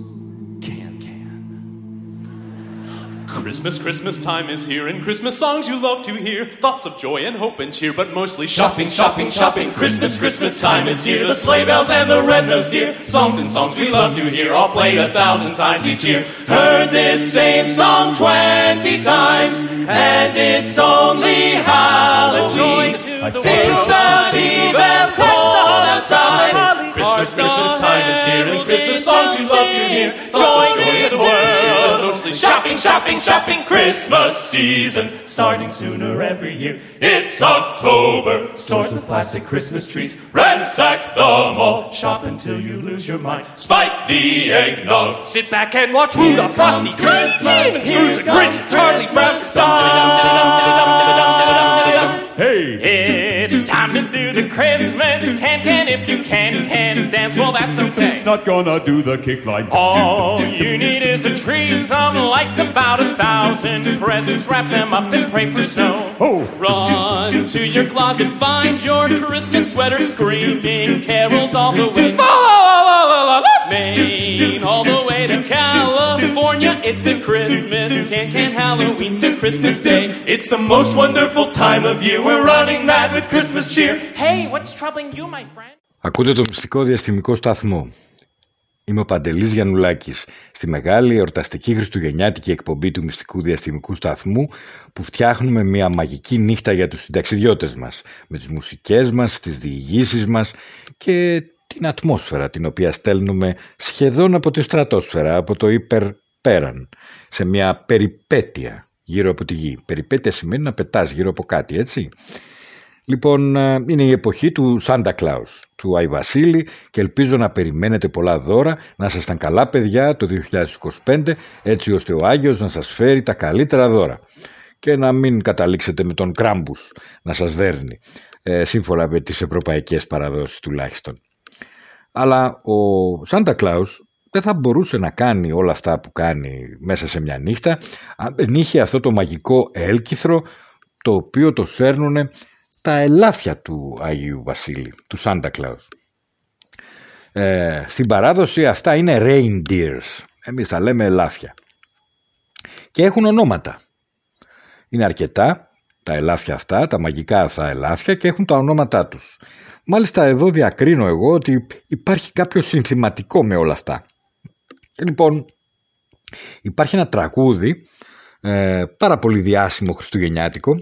Christmas, Christmas time is here, and Christmas songs you love to hear. Thoughts of joy and hope and cheer, but mostly shopping, shopping, shopping. Christmas, Christmas time is here. The sleigh bells and the red-nosed deer. Songs and songs we love to hear, all played a thousand times each year. Heard this same song twenty times, and it's only Halloween. It's not even cold outside. Christmas, Christmas time is here, and Christmas songs you love to hear. Joy in the world. Shopping, shopping, shopping. Christmas season starting sooner every year. It's October. Stores with plastic Christmas trees. Ransack the mall. Shop until you lose your mind. Spike the eggnog. Sit back and watch Rudolph, Frosty, Christmas. Scrooge, Grinch, Charlie Brown. Hey, Christmas. Can can if you can can dance. Well, that's okay. Not gonna do the kick like All you need is a tree, some lights, about a thousand presents. Wrap them up and pray for snow. Oh, run to your closet, find your Christmas sweater, screaming carols all the way. Maine, all the way to California. It's the Christmas can can Halloween to Christmas Day. It's the most wonderful time of year. We're running mad with Christmas cheer. Hey, what's troubling you, my friend? Ακούτε το μυστικό διαστημικό σταθμό. Είμαι ο Παντελής Γιαννουλάκης στη μεγάλη εορταστική χριστουγεννιάτικη εκπομπή του μυστικού διαστημικού σταθμού που φτιάχνουμε μια μαγική νύχτα για τους συνταξιδιώτες μας με τις μουσικές μας, τις διηγήσεις μας και την ατμόσφαιρα την οποία στέλνουμε σχεδόν από τη στρατόσφαιρα, από το υπερπέραν σε μια περιπέτεια γύρω από τη γη. Περιπέτεια σημαίνει να πετάς γύρω από κάτι, έτσι. Λοιπόν, ε, είναι η εποχή του Σάντα Κλάους, του Άι Βασίλη και ελπίζω να περιμένετε πολλά δώρα, να ήσασταν καλά παιδιά το 2025 έτσι ώστε ο Άγιος να σας φέρει τα καλύτερα δώρα και να μην καταλήξετε με τον Κράμπους να σας δέρνει, ε, σύμφωνα με τις ευρωπαϊκές παραδόσεις τουλάχιστον. Αλλά ο Σάντα Κλάους δεν θα μπορούσε να κάνει όλα αυτά που κάνει μέσα σε μια νύχτα αν δεν είχε αυτό το μαγικό έλκυθρο το οποίο το σέρνουνε τα ελάφια του Αγίου Βασίλη, του Σάντα Κλάους. Ε, στην παράδοση αυτά είναι reindeers, εμείς τα λέμε ελάφια. Και έχουν ονόματα. Είναι αρκετά τα ελάφια αυτά, τα μαγικά αυτά ελάφια και έχουν τα ονόματά τους. Μάλιστα εδώ διακρίνω εγώ ότι υπάρχει κάποιο συνθηματικό με όλα αυτά. Και λοιπόν υπάρχει ένα τραγούδι ε, πάρα πολύ διάσημο χριστουγεννιάτικο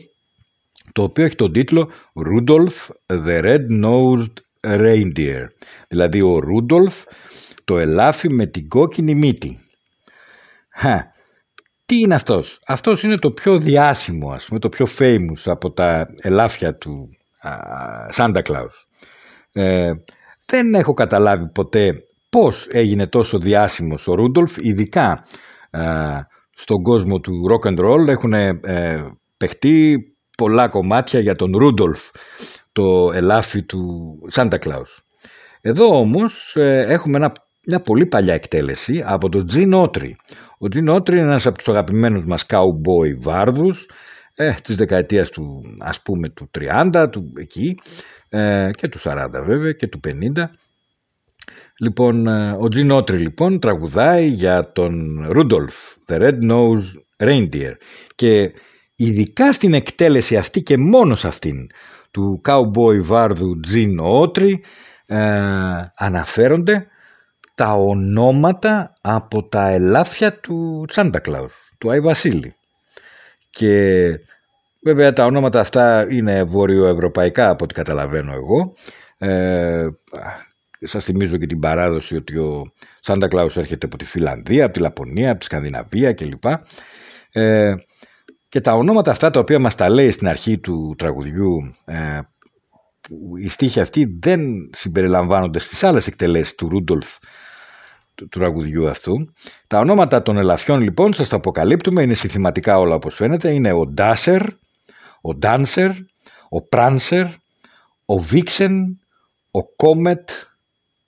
το οποίο έχει τον τίτλο Rudolph the Red-Nosed Reindeer δηλαδή ο Ρούντολφ το ελάφι με την κόκκινη μύτη. Χα, τι είναι αυτός; Αυτός είναι το πιο διάσημο ας πούμε, το πιο famous από τα ελάφια του Σάντα Κλάους. Ε, δεν έχω καταλάβει ποτέ πώς έγινε τόσο διάσημος ο Ρούντολφ ειδικά στον κόσμο του rock and roll έχουν ε, παιχτεί πολλά κομμάτια για τον Ρούντολφ, το ελάφι του Σάντα Κλάους. Εδώ όμως ε, έχουμε ένα, μια πολύ παλιά εκτέλεση από τον Τζιν Ότρι. Ο Τζιν Ότρι είναι ένας από τους αγαπημένους μας cowboy βάρδους ε, της δεκαετίας του ας πούμε του 30, του εκεί ε, και του 40 βέβαια και του 50. Λοιπόν, ε, ο Τζιν Ότρι λοιπόν τραγουδάει για τον Ρούντολφ, the red nose reindeer και ειδικά στην εκτέλεση αυτή και μόνο σε αυτήν του cowboy βάρδου Τζιν Ότρι ε, αναφέρονται τα ονόματα από τα ελάφια του Σάντα Κλάους, του Άι Βασίλη. Και βέβαια τα ονόματα αυτά είναι βορειοευρωπαϊκά από ό,τι καταλαβαίνω εγώ. Ε, σας θυμίζω και την παράδοση ότι ο Σάντα Κλάους έρχεται από τη Φιλανδία, από τη Λαπωνία, από τη Σκανδιναβία κλπ. Ε, και τα ονόματα αυτά τα οποία μας τα λέει στην αρχή του τραγουδιού ε, που οι στίχοι αυτοί δεν συμπεριλαμβάνονται στις άλλες εκτελέσεις του Ρούντολφ του τραγουδιού αυτού. Τα ονόματα των ελαφιών λοιπόν σας τα αποκαλύπτουμε, είναι συνθηματικά όλα όπως φαίνεται. Είναι ο Ντάσερ, ο Ντάνσερ, ο Πράνσερ, ο Βίξεν, ο Κόμετ,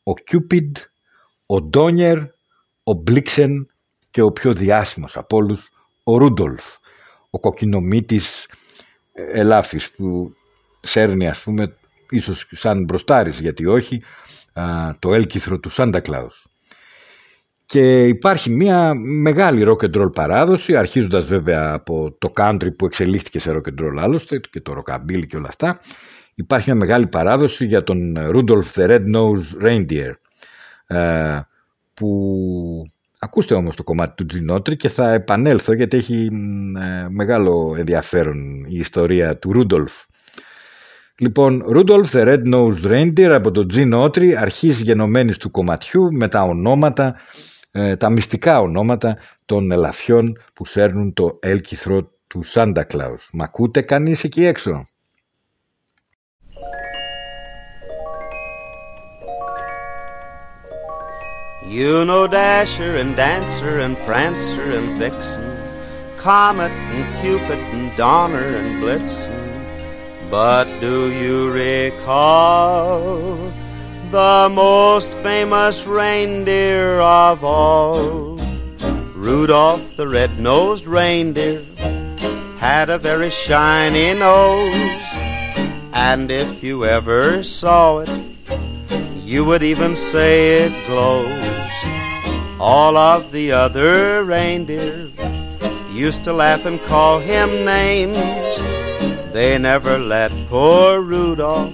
ο Κιούπιντ, ο Ντόνιερ, ο Μπλίξεν και ο πιο διάσημος από όλους, ο Ρούντολφ ο κοκκινομύτης ελάφης που σέρνει ας πούμε ίσως σαν μπροστάρης γιατί όχι το έλκυθρο του Σάντα Κλάους. Και υπάρχει μια μεγάλη rock and roll παράδοση, αρχίζοντας βέβαια από το country που εξελίχθηκε σε rock and roll άλλωστε και το rockabilly και όλα αυτά. Υπάρχει μια μεγάλη παράδοση για τον Rudolph the Red-Nosed Reindeer που Ακούστε όμως το κομμάτι του Τζινότρι και θα επανέλθω γιατί έχει ε, μεγάλο ενδιαφέρον η ιστορία του Ρούντολφ. Λοιπόν, Rudolph the Red-Nosed Reindeer από τον Τζιν αρχίζει γενομένης του κομματιού με τα ονόματα, ε, τα μυστικά ονόματα των ελαφιών που σέρνουν το έλκυθρο του Σάντα Κλάους. Μ' ακούτε κανείς εκεί έξω? You know Dasher and Dancer and Prancer and Vixen, Comet and Cupid and Donner and Blitzen, But do you recall the most famous reindeer of all? Rudolph the red-nosed reindeer had a very shiny nose. And if you ever saw it, you would even say it glows. All of the other reindeer used to laugh and call him names. They never let poor Rudolph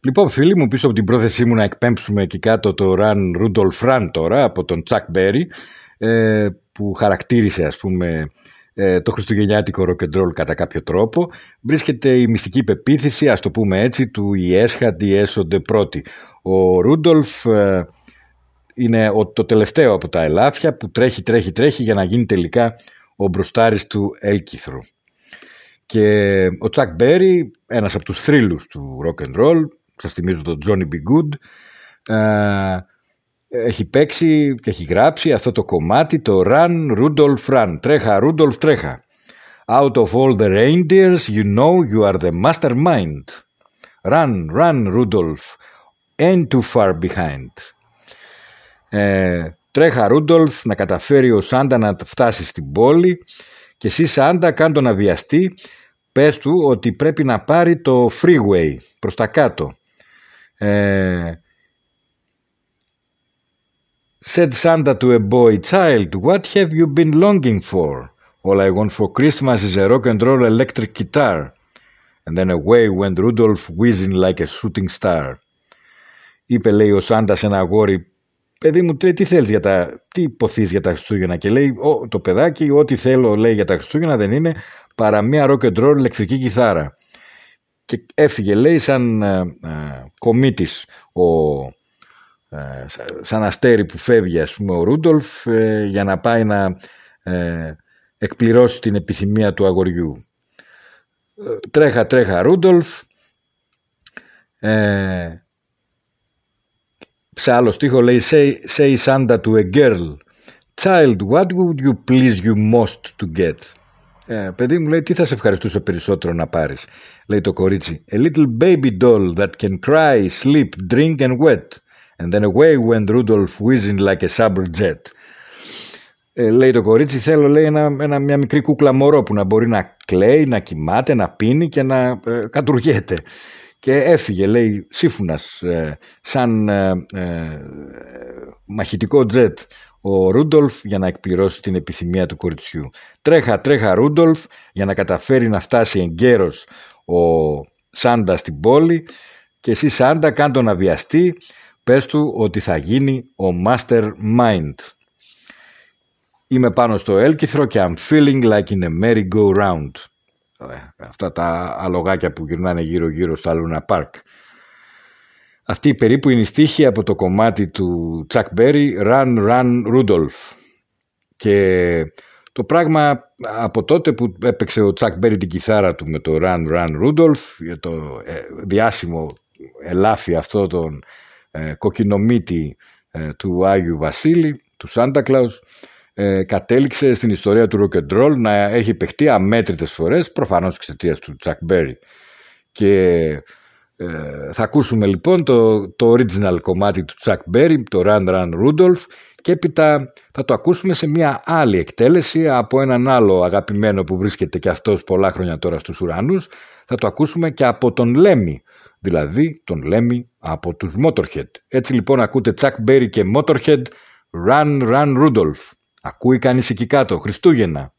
Λοιπόν, φίλοι μου, πίσω από την πρόθεσή μου να εκπέμψουμε εκεί κάτω το ράν Rundolf τώρα από τον Τσάκ Μπέρι, ε, που χαρακτήρισε ας πούμε το χριστουγεννιάτικο rock and roll κατά κάποιο τρόπο βρίσκεται η μυστική πεποίθηση ας το πούμε έτσι του «Ιέσχαντι έσονται πρώτοι». Ο Ρούντολφ ε, είναι ο, το τελευταίο από τα ελάφια που τρέχει τρέχει τρέχει για να γίνει τελικά ο μπροστάρης του έλκυθρου. Και ο Τσακ Μπέρι, ένας από τους θρύλους του rock and roll, σας θυμίζω τον Johnny B. Good, ε, έχει παίξει και έχει γράψει αυτό το κομμάτι, το Run Rudolph Run, τρέχα Rudolph τρέχα. Out of all the reindeers you know you are the mastermind. Run, run Rudolph, ain't too far behind. Ε, τρέχα Ρούντολφ να καταφέρει ο Σάντα να φτάσει στην πόλη και εσύ Σάντα κάν να βιαστεί πες του ότι πρέπει να πάρει το freeway προς τα κάτω. Ε, said Santa to a boy child, what have you been longing for? All I want for Christmas is a rock and roll electric guitar. And then away went Rudolph whizzing like a shooting star. Είπε λέει ο Σάντας σε ένα αγόρι παιδί μου λέει, τι θέλεις για τα, τι υποθείς για τα Χριστούγεννα; Και λέει ο, το παιδάκι ό,τι θέλω λέει για τα Χριστούγεννα δεν είναι παρά μια rock and roll ηλεκτρική κιθάρα και έφυγε λέει σαν ε, ε, κομίτης ο, ε, σαν αστέρι που φεύγει ας πούμε ο Ρούντολφ ε, για να πάει να ε, εκπληρώσει την επιθυμία του αγοριού. Ε, τρέχα τρέχα Ρούντολφ. Ε, σε άλλο στίχο λέει say, say Santa to a girl. Child, what would you please you most to get; Ε, παιδί μου λέει τι θα σε ευχαριστούσε περισσότερο να πάρεις; Λέει το κορίτσι A little baby doll that can cry, sleep, drink and wet And then away went Rudolph whizzing like a saber jet Ε, λέει το κορίτσι θέλω λέει ένα, ένα, μια μικρή κούκλα μωρό που να μπορεί να κλαίει, να κοιμάται, να πίνει και να ε, κατουργέται. Και έφυγε λέει σύμφωνας ε, σαν ε, ε, μαχητικό τζετ ο Ρούντολφ για να εκπληρώσει την επιθυμία του κοριτσιού. Τρέχα τρέχα Ρούντολφ για να καταφέρει να φτάσει εγκαίρος ο Σάντα στην πόλη και εσύ Σάντα κάν τον να βιαστεί πες του ότι θα γίνει ο Mastermind. Είμαι πάνω στο έλκυθρο και I'm feeling like in a merry-go-round. Ε, Αυτά τα αλογάκια που γυρνάνε γύρω γύρω στο Luna Park. Αυτή περίπου είναι η στίχη από το κομμάτι του Chuck Berry Run Run Rudolph. Και το πράγμα από τότε που έπαιξε ο Chuck Berry την κιθάρα του με το Run Run Rudolph για το ε, διάσημο ελάφι αυτό τον ε, κοκκινομύτη ε, του Άγιου Βασίλη, του Σάντα Κλάους, ε, κατέληξε στην ιστορία του rock and roll να έχει παιχτεί αμέτρητες φορές, προφανώς εξαιτίας του Chuck Berry. Και ε, θα ακούσουμε λοιπόν το, το original κομμάτι του Chuck Berry, το Run Run Rudolph και έπειτα θα το ακούσουμε σε μια άλλη εκτέλεση από έναν άλλο αγαπημένο που βρίσκεται και αυτός πολλά χρόνια τώρα στους ουρανούς. Θα το ακούσουμε και από τον Λέμι, δηλαδή τον Λέμι από τους Motorhead. Έτσι λοιπόν ακούτε Chuck Berry και Motorhead Run Run Rudolph. Ακούει κανείς εκεί κάτω, Χριστούγεννα.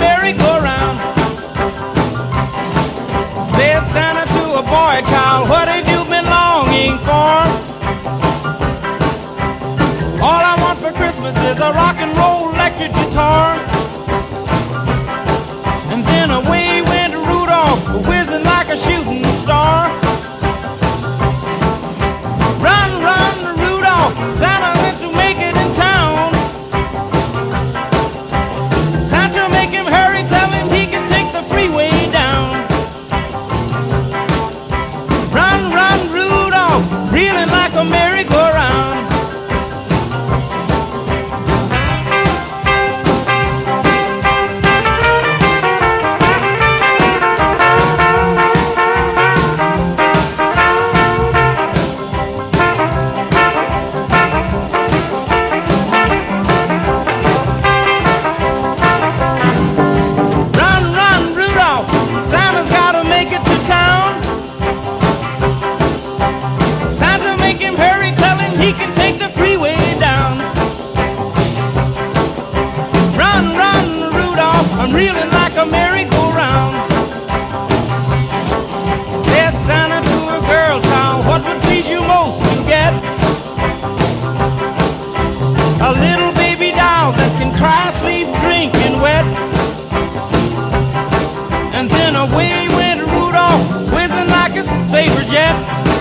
Merry-go-round. Said Santa to a boy child, what have you been longing for? All I want for Christmas is a rock and roll electric guitar. Jet.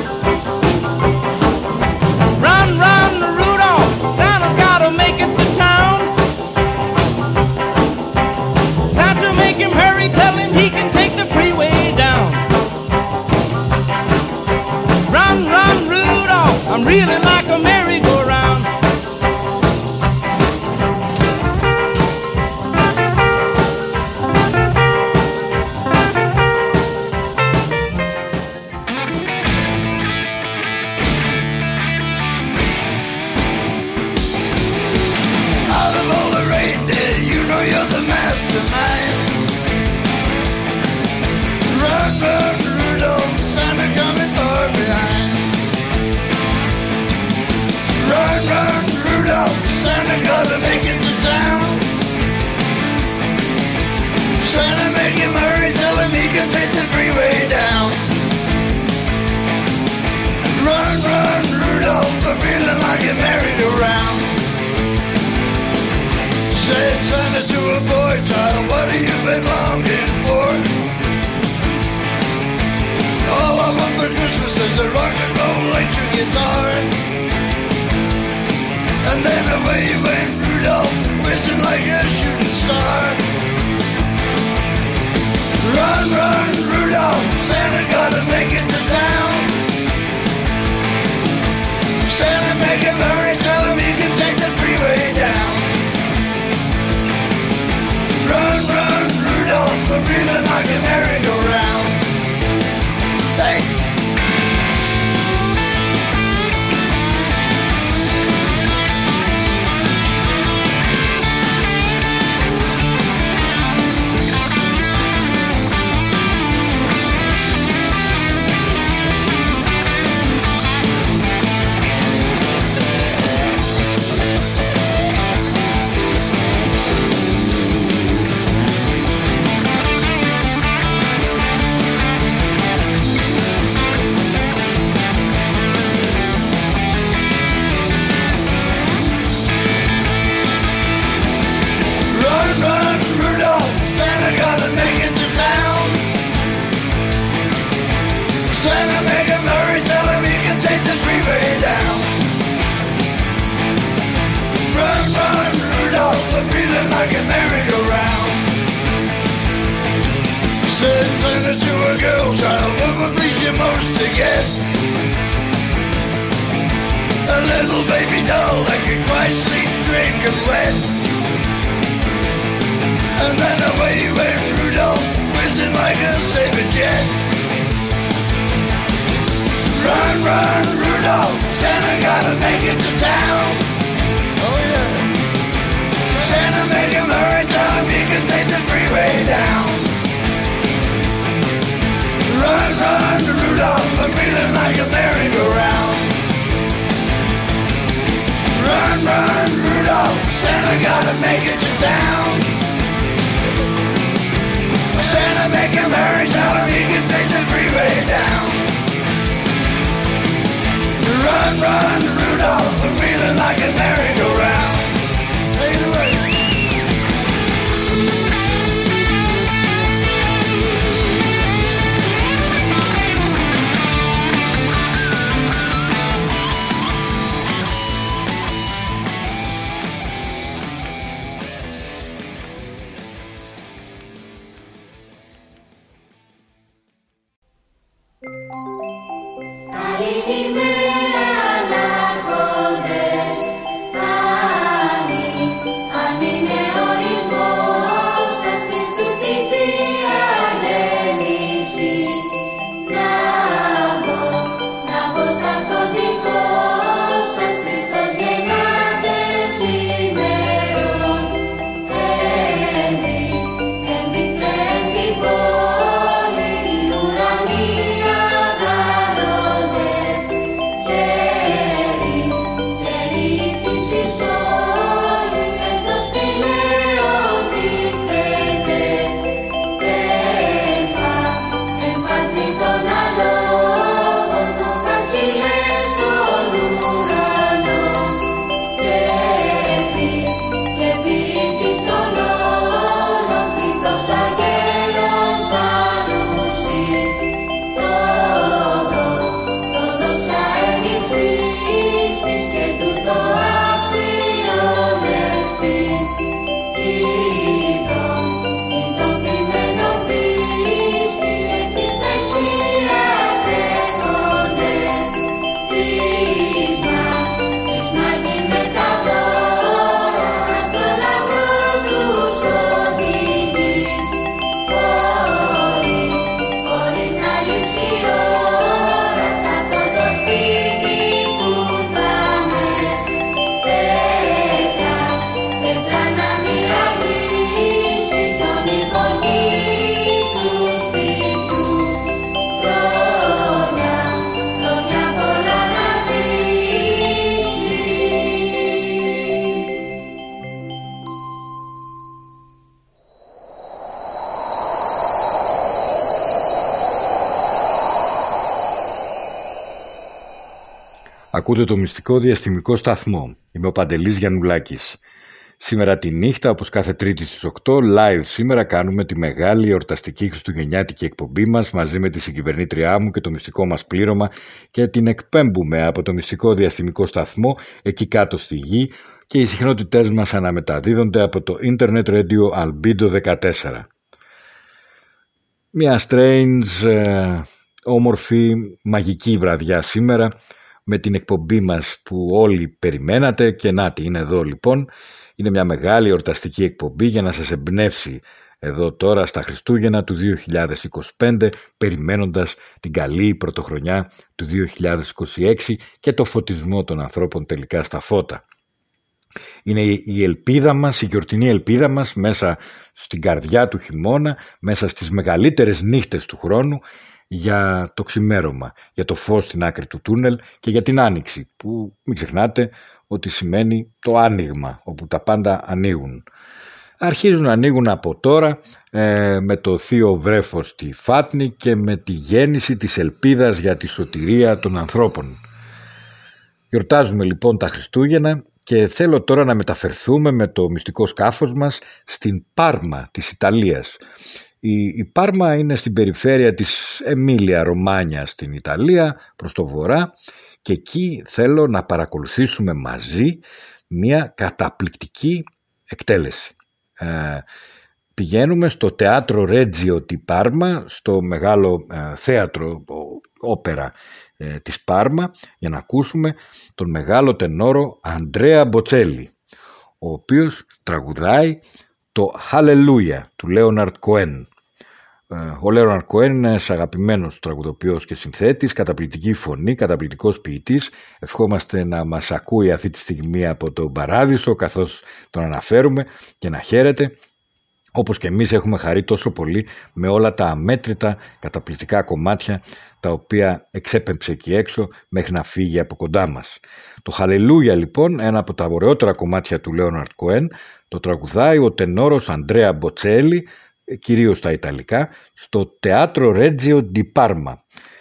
Ακούτε το μυστικό διαστημικό σταθμό. Είμαι ο Παντελής Γιαννουλάκης. Σήμερα τη νύχτα, όπως κάθε Τρίτη στις 8, live σήμερα κάνουμε τη μεγάλη εορταστική χριστουγεννιάτικη εκπομπή μας μαζί με τη συγκυβερνήτριά μου και το μυστικό μας πλήρωμα και την εκπέμπουμε από το μυστικό διαστημικό σταθμό εκεί κάτω στη γη και οι συχνότητές μας αναμεταδίδονται από το Internet Radio Albedo 14. Μια strange, ε, όμορφη, μαγική βραδιά σήμερα με την εκπομπή μας που όλοι περιμένατε και να τι είναι εδώ λοιπόν. Είναι μια μεγάλη εορταστική εκπομπή για να σας εμπνεύσει εδώ τώρα στα Χριστούγεννα του 2025 περιμένοντας την καλή πρωτοχρονιά του 2026 και το φωτισμό των ανθρώπων τελικά στα φώτα. Είναι η ελπίδα μας, η γιορτινή ελπίδα μας μέσα στην καρδιά του χειμώνα, μέσα στις μεγαλύτερες νύχτες του χρόνου για το ξημέρωμα, για το φως στην άκρη του τούνελ και για την άνοιξη που μην ξεχνάτε ότι σημαίνει το άνοιγμα όπου τα πάντα ανοίγουν. Αρχίζουν να ανοίγουν από τώρα ε, με το θείο βρέφος στη Φάτνη και με τη γέννηση της ελπίδας για τη σωτηρία των ανθρώπων. Γιορτάζουμε λοιπόν τα Χριστούγεννα και θέλω τώρα να μεταφερθούμε με το μυστικό σκάφος μας στην Πάρμα της Ιταλίας. Η, η Πάρμα είναι στην περιφέρεια της Εμίλια Ρωμάνια στην Ιταλία προς το βορρά και εκεί θέλω να παρακολουθήσουμε μαζί μια καταπληκτική εκτέλεση. Ε, πηγαίνουμε στο Teatro Reggio di Parma, στο μεγάλο ε, θέατρο όπερα ε, της Πάρμα για να ακούσουμε τον μεγάλο τενόρο Αντρέα Μποτσέλη ο οποίος τραγουδάει το Hallelujah του Λέοναρτ Κοέν. Ο Λέοναρτ Κοέν είναι ένας αγαπημένος τραγουδοποιός και συνθέτης, καταπληκτική φωνή, καταπληκτικός ποιητής. Ευχόμαστε να μας ακούει αυτή τη στιγμή από τον Παράδεισο καθώς τον αναφέρουμε και να χαίρεται όπως και εμείς έχουμε χαρεί τόσο πολύ με όλα τα αμέτρητα καταπληκτικά κομμάτια τα οποία εξέπεμψε εκεί έξω μέχρι να φύγει από κοντά μας. Το Χαλελούια λοιπόν, ένα από τα ωραιότερα κομμάτια του Λέοναρτ Κοέν, το τραγουδάει ο τενόρος Αντρέα Μποτσέλη, κυρίως στα Ιταλικά, στο Teatro Reggio di Parma.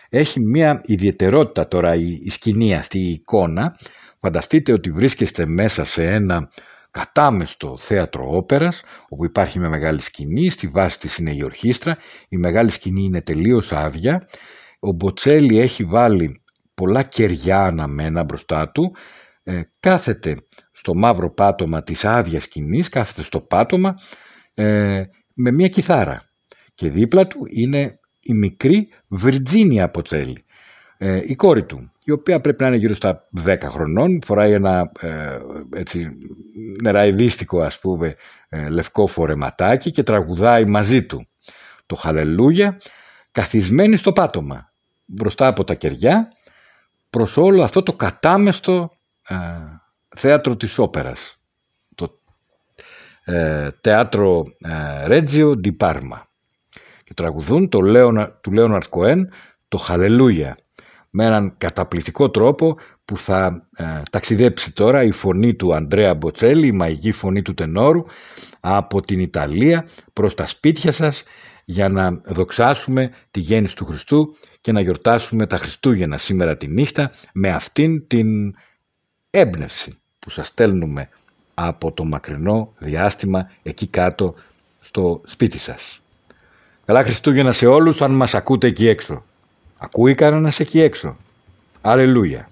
Έχει μια ιδιαιτερότητα τώρα η, η σκηνή αυτή, η εικόνα. Φανταστείτε ότι βρίσκεστε μέσα σε ένα κατάμεστο θέατρο όπερας όπου υπάρχει μια μεγάλη σκηνή, στη βάση της είναι η ορχήστρα, η μεγάλη σκηνή είναι τελείως άδεια, ο Μποτσέλη έχει βάλει πολλά κεριά αναμένα μπροστά του, ε, κάθεται στο μαύρο πάτωμα της άδειας σκηνής, κάθεται στο πάτωμα ε, με μια κιθάρα. Και δίπλα του είναι η μικρή Βιρτζίνια Μποτσέλη, ε, η κόρη του η οποία πρέπει να είναι γύρω στα 10 χρονών, φοράει ένα ε, έτσι, νεραϊδίστικο ας πούμε ε, λευκό φορεματάκι και τραγουδάει μαζί του. Το Χαλελούια καθισμένη στο πάτωμα μπροστά από τα κεριά προς όλο αυτό το κατάμεστο ε, θέατρο της όπερας. Το ε, θέατρο Ρέτζιο Di Parma. Και τραγουδούν το Λέονα, του Λέοναρτ Κοέν το Χαλελούια με έναν καταπληκτικό τρόπο που θα ε, ταξιδέψει τώρα η φωνή του Αντρέα Μποτσέλη, η μαγική φωνή του τενόρου από την Ιταλία προς τα σπίτια σας για να δοξάσουμε τη γέννηση του Χριστού και να γιορτάσουμε τα Χριστούγεννα σήμερα τη νύχτα με αυτήν την έμπνευση που σας στέλνουμε από το μακρινό διάστημα εκεί κάτω στο σπίτι σας. Καλά Χριστούγεννα σε όλους αν μας ακούτε εκεί έξω. Ακούει κανένας εκεί έξω. Αλληλούια.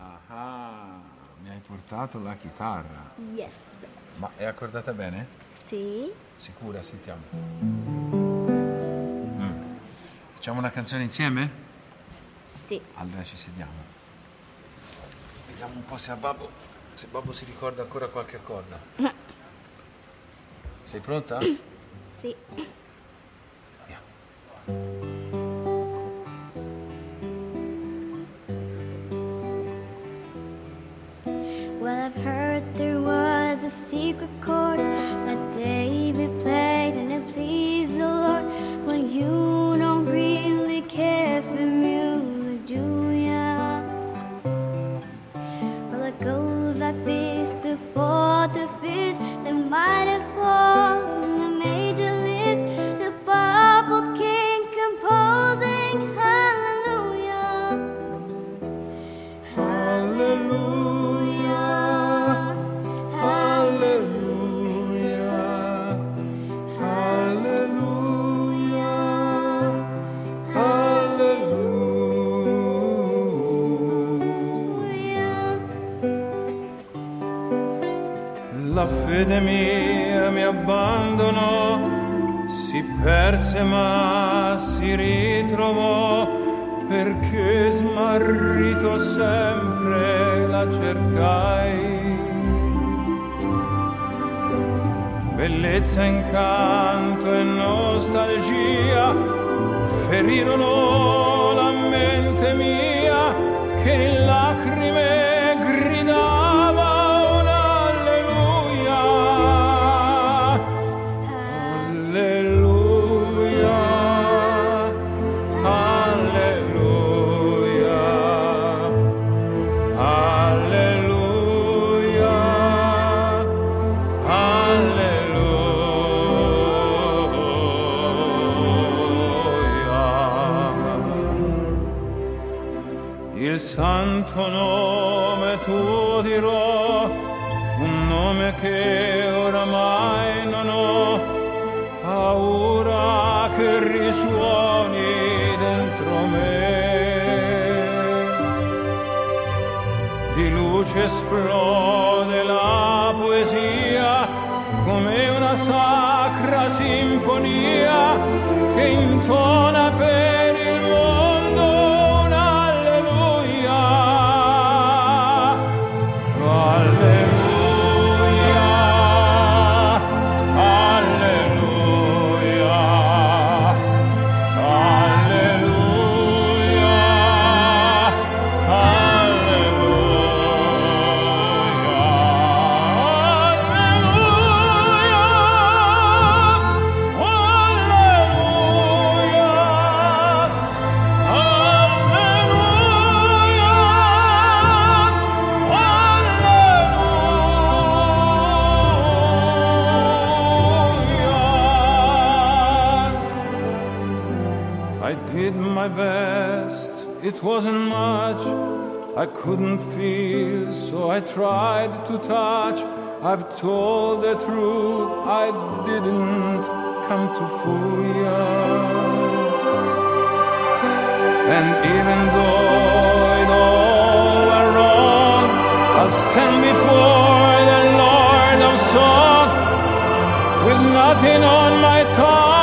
Ah, mi hai portato la chitarra. Yes. Ma è accordata bene? Sì. Sicura, sentiamo. Mm. Facciamo una canzone insieme? Sì. Allora ci sediamo. Vediamo un po' se a Babbo, se Babbo si ricorda ancora qualche accordo. Sei pronta? Sì. Well, I've heard there was a secret chord that David played and it pleased the Lord. When you don't really care for music, do ya? Well, it goes like this: the fourth, the fifth, the minor fall, fede mia mi abbandonò, si perse ma si ritrovò, perché smarrito sempre la cercai. Bellezza, incanto e nostalgia ferirono la mente mia che in lacrime che oramai non ho, paura che risuoni dentro me. Di luce esplode la poesia come una sacra sinfonia che intona per il mondo it wasn't much. I couldn't feel, so I tried to touch. I've told the truth, I didn't come to fool you. And even though it all went wrong, I'll stand before the Lord of Song with nothing on my tongue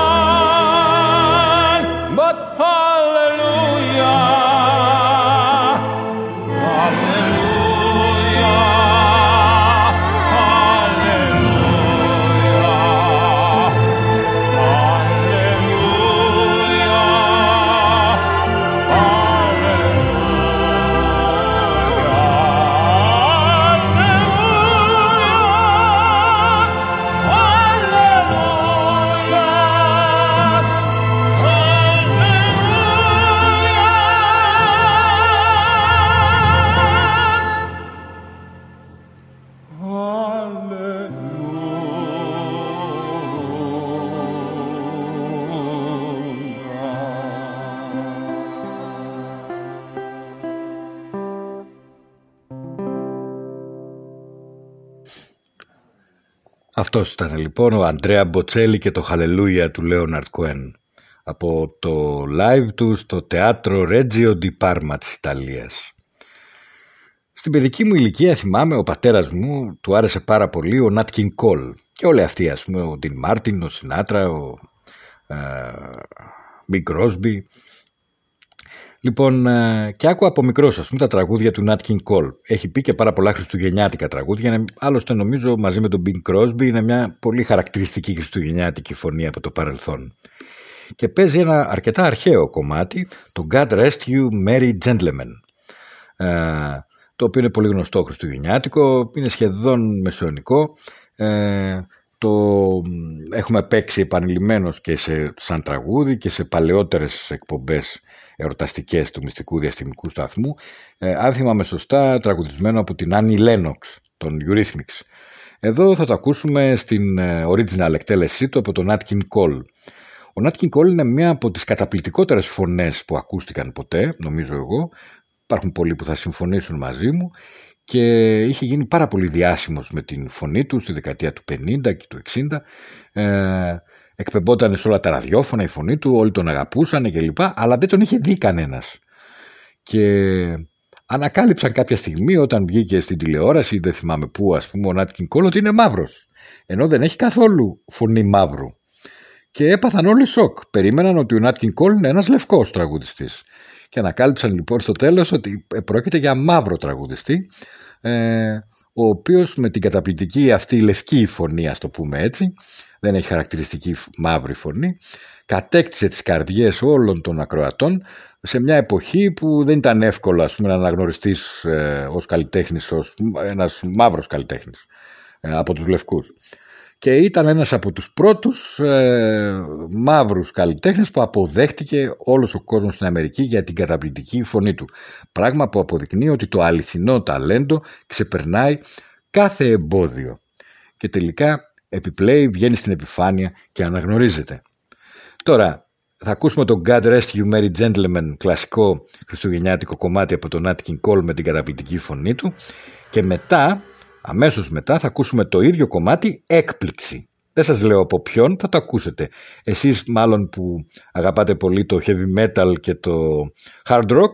Αυτός ήταν λοιπόν ο Αντρέα Μποτσέλη και το Χαλελούια του Λέοναρτ Κουέν από το live του στο θέατρο Reggio di Parma της Ιταλίας. Στην παιδική μου ηλικία θυμάμαι ο πατέρας μου του άρεσε πάρα πολύ ο Nat King Cole. Και όλοι αυτοί ας πούμε ο Dean Μάρτιν, ο Σινάτρα, ο ε, Big Crosby Λοιπόν, ε, και άκουα από μικρό, α πούμε, τα τραγούδια του Nat King Cole. Έχει πει και πάρα πολλά χριστουγεννιάτικα τραγούδια. Είναι, άλλωστε, νομίζω μαζί με τον Bing Crosby είναι μια πολύ χαρακτηριστική χριστουγεννιάτικη φωνή από το παρελθόν. Και παίζει ένα αρκετά αρχαίο κομμάτι, το God Rest You Merry Gentlemen. Ε, το οποίο είναι πολύ γνωστό χριστουγεννιάτικο, είναι σχεδόν μεσαιωνικό. Ε, το έχουμε παίξει επανειλημμένως και σε, σαν τραγούδι και σε παλαιότερες εκπομπές εορταστικές του μυστικού διαστημικού σταθμού. Ε, αν θυμάμαι σωστά τραγουδισμένο από την Άννη Λένοξ των Eurythmics. Εδώ θα το ακούσουμε στην ε, original εκτέλεσή του από τον Nat King Cole. Ο Nat King Cole είναι μία από τις καταπληκτικότερες φωνές που ακούστηκαν ποτέ νομίζω εγώ. Υπάρχουν πολλοί που θα συμφωνήσουν μαζί μου. Και είχε γίνει πάρα πολύ διάσημος με την φωνή του στη δεκαετία του 50 και του 60 ε, εκπαιμπόταν σε όλα τα ραδιόφωνα η φωνή του όλοι τον αγαπούσαν και λοιπά αλλά δεν τον είχε δει κανένας και ανακάλυψαν κάποια στιγμή όταν βγήκε στην τηλεόραση, δεν θυμάμαι πού, ας πούμε, ο Νάτκιν Κόλ ότι είναι μαύρος. Ενώ δεν έχει καθόλου φωνή μαύρου. Και έπαθαν όλοι σοκ. Περίμεναν ότι ο Νάτκιν Κόλ είναι ένας λευκός τραγουδιστής. Και ανακάλυψαν λοιπόν στο τέλος ότι πρόκειται για μαύρο τραγουδιστή, ε, ο οποίος με την καταπληκτική αυτή λευκή φωνή, ας το πούμε έτσι, δεν έχει χαρακτηριστική μαύρη φωνή, κατέκτησε τις καρδιές όλων των ακροατών σε μια εποχή που δεν ήταν εύκολο ας πούμε, να αναγνωριστείς ε, ως καλλιτέχνης, ως ένας μαύρος καλλιτέχνης ε, από τους λευκούς. Και ήταν ένας από τους πρώτους ε, μαύρους καλλιτέχνες που αποδέχτηκε όλος ο κόσμος στην Αμερική για την καταπληκτική φωνή του. Πράγμα που αποδεικνύει ότι το αληθινό ταλέντο ξεπερνάει κάθε εμπόδιο. Και τελικά επιπλέει, βγαίνει στην επιφάνεια και αναγνωρίζεται. Τώρα, θα ακούσουμε το God Rest You Merry Gentlemen, κλασικό χριστουγεννιάτικο κομμάτι από τον Nat King Cole με την καταπληκτική φωνή του και μετά, αμέσως μετά θα ακούσουμε το ίδιο κομμάτι έκπληξη. Δεν σας λέω από ποιον, θα το ακούσετε. Εσείς μάλλον που αγαπάτε πολύ το heavy metal και το hard rock,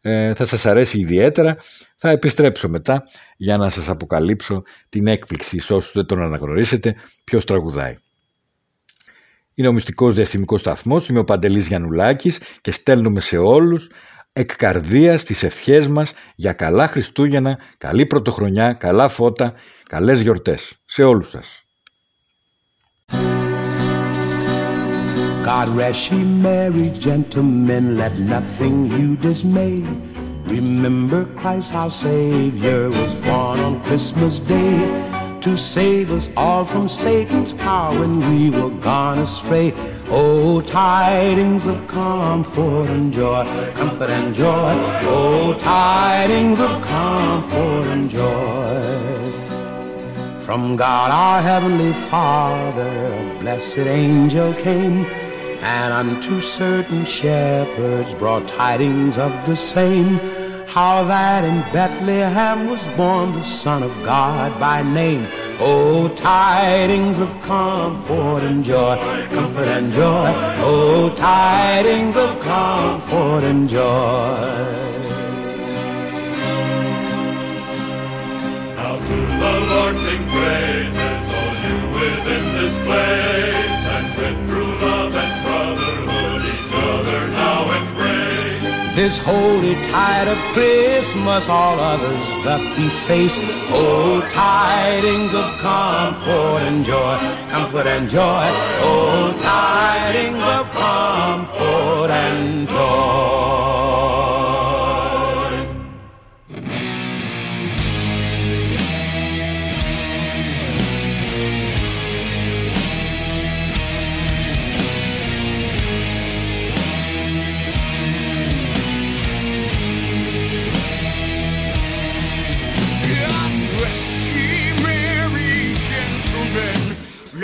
ε, θα σας αρέσει ιδιαίτερα. Θα επιστρέψω μετά για να σας αποκαλύψω την έκπληξη σε όσους δεν τον αναγνωρίσετε ποιος τραγουδάει. Είναι ο μυστικός διαστημικός σταθμός, είμαι ο Παντελής Γιαννουλάκης και στέλνουμε σε όλους εκ καρδίας τις ευχές μας για καλά Χριστούγεννα, καλή Πρωτοχρονιά, καλά φώτα, καλές γιορτές. Σε όλους σας. God rest ye merry gentlemen, let nothing you dismay. Remember Christ our Savior was born on Christmas Day to save us all from Satan's power when we were gone astray. Oh, tidings of comfort and joy, comfort and joy. Oh, tidings of comfort and joy. From God our heavenly Father, a blessed angel came, and unto certain shepherds brought tidings of the same. How that in Bethlehem was born the Son of God by name. Oh, tidings of comfort and joy, comfort and joy. Oh, tidings of comfort and joy. Now to the Lord sing praises, all you within this place, This holy tide of Christmas all others doth deface. Oh, tidings of comfort and joy, comfort and joy. Oh, tidings of comfort and joy.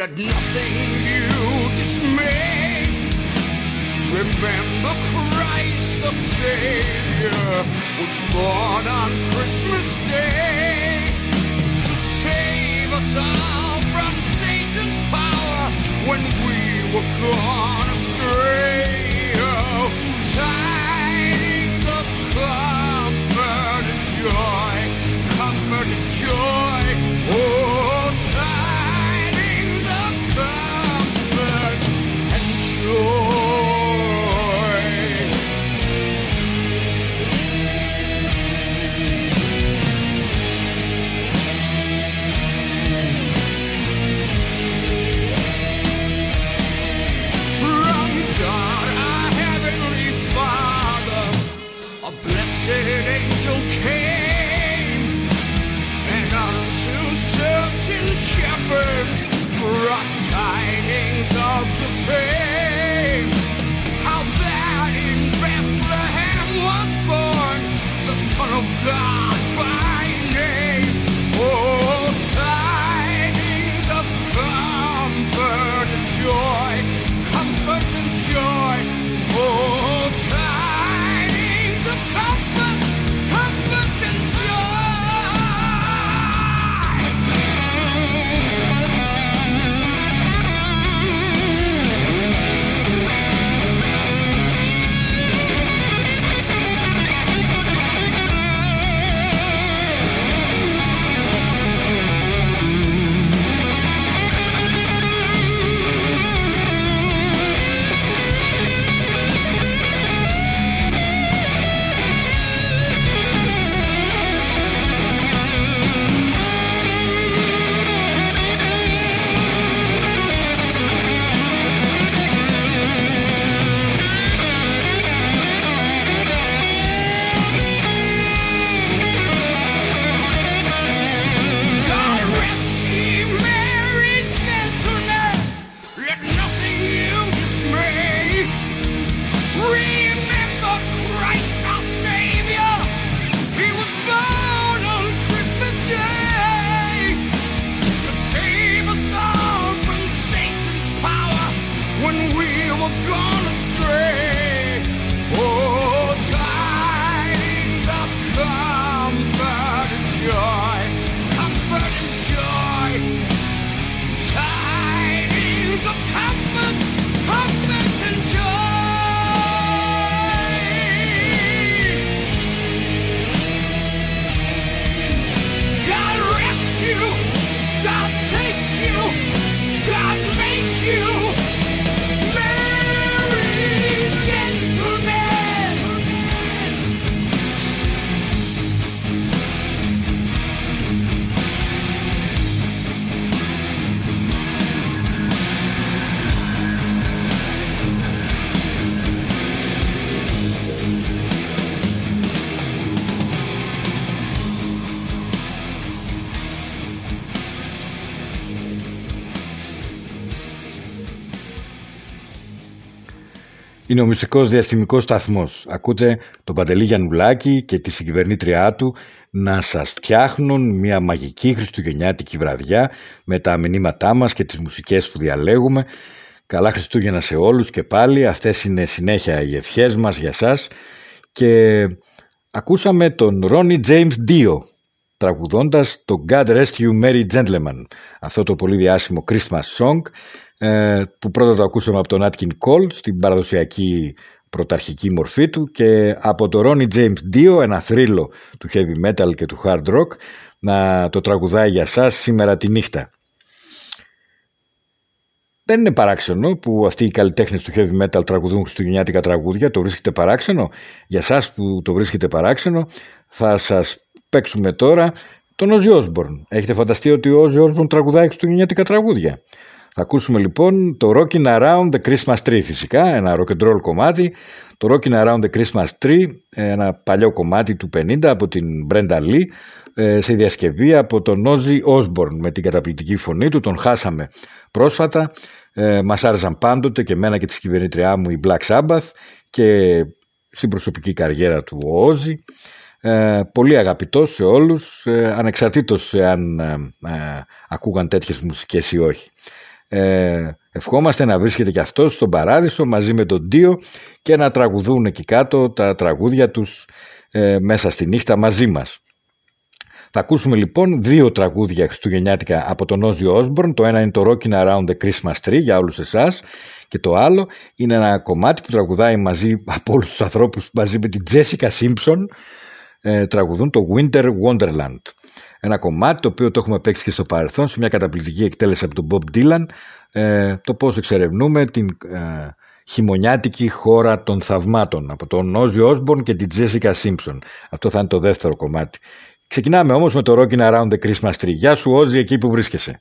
Let nothing you dismay. Remember Christ the Savior was born on Christmas Day to save us all from Satan's power when we were gone astray. Oh, tidings of comfort and joy, comfort and joy. Oh, the same. Είναι ο μυστικός διαστημικός σταθμός. Ακούτε τον Παντελή Γιαννουλάκη και τη συγκυβερνήτριά του να σας φτιάχνουν μια μαγική χριστουγεννιάτικη βραδιά με τα μηνύματά μας και τις μουσικές που διαλέγουμε. Καλά Χριστούγεννα σε όλους και πάλι. Αυτές είναι συνέχεια οι ευχές μας για σας. Και ακούσαμε τον Ronnie James Dio τραγουδώντας το God Rest You Merry Gentleman αυτό το πολύ διάσημο Christmas song ε, που πρώτα το ακούσαμε από τον Atkin Cole στην παραδοσιακή πρωταρχική μορφή του και από το Ronnie James Dio ένα θρύλο του heavy metal και του hard rock να το τραγουδάει για σας σήμερα τη νύχτα. Δεν είναι παράξενο που αυτοί οι καλλιτέχνες του heavy metal τραγουδούν χριστουγεννιάτικα τραγούδια. Το βρίσκεται παράξενο; Για εσά που το βρίσκετε παράξενο, θα σας παίξουμε τώρα τον Ozzy Osbourne. Έχετε φανταστεί ότι ο Ozzy Osbourne τραγουδάει χριστουγεννιάτικα τραγούδια; Θα ακούσουμε λοιπόν το Rockin' Around the Christmas Tree φυσικά, ένα rock and roll κομμάτι. Το Rockin' Around the Christmas Tree, ένα παλιό κομμάτι του 50 από την Brenda Lee, ε, σε διασκευή από τον Ozzy Osbourne με την καταπληκτική φωνή του. Τον χάσαμε πρόσφατα. Ε, μας άρεσαν πάντοτε και εμένα και τη κυβερνήτριά μου η Black Sabbath και στην προσωπική καριέρα του ο Ozzy. Ε, πολύ αγαπητός σε όλους, ε, ανεξαρτήτως αν ε, ε, ακούγαν τέτοιες μουσικές ή όχι. Ε, ευχόμαστε να βρίσκεται και αυτός στον παράδεισο μαζί με τον Δίο και να τραγουδούν εκεί κάτω τα τραγούδια τους ε, μέσα στη νύχτα μαζί μας. Θα ακούσουμε λοιπόν δύο τραγούδια χριστουγεννιάτικα από τον Ozzy Osbourne. Το ένα είναι το Rockin' Around the Christmas Tree για όλους εσάς και το άλλο είναι ένα κομμάτι που τραγουδάει μαζί από όλους τους ανθρώπους μαζί με την Jessica Simpson ε, τραγουδούν το Winter Wonderland. Ένα κομμάτι το οποίο το έχουμε παίξει και στο παρελθόν σε μια καταπληκτική εκτέλεση από τον Bob Dylan ε, το πώς εξερευνούμε την ε, χειμωνιάτικη χώρα των θαυμάτων από τον Ozzy Osbourne και την Jessica Simpson. Αυτό θα είναι το δεύτερο κομμάτι. Ξεκινάμε όμως με το Rockin' Around the Christmas Tree. Γεια σου Ozzy εκεί που βρίσκεσαι.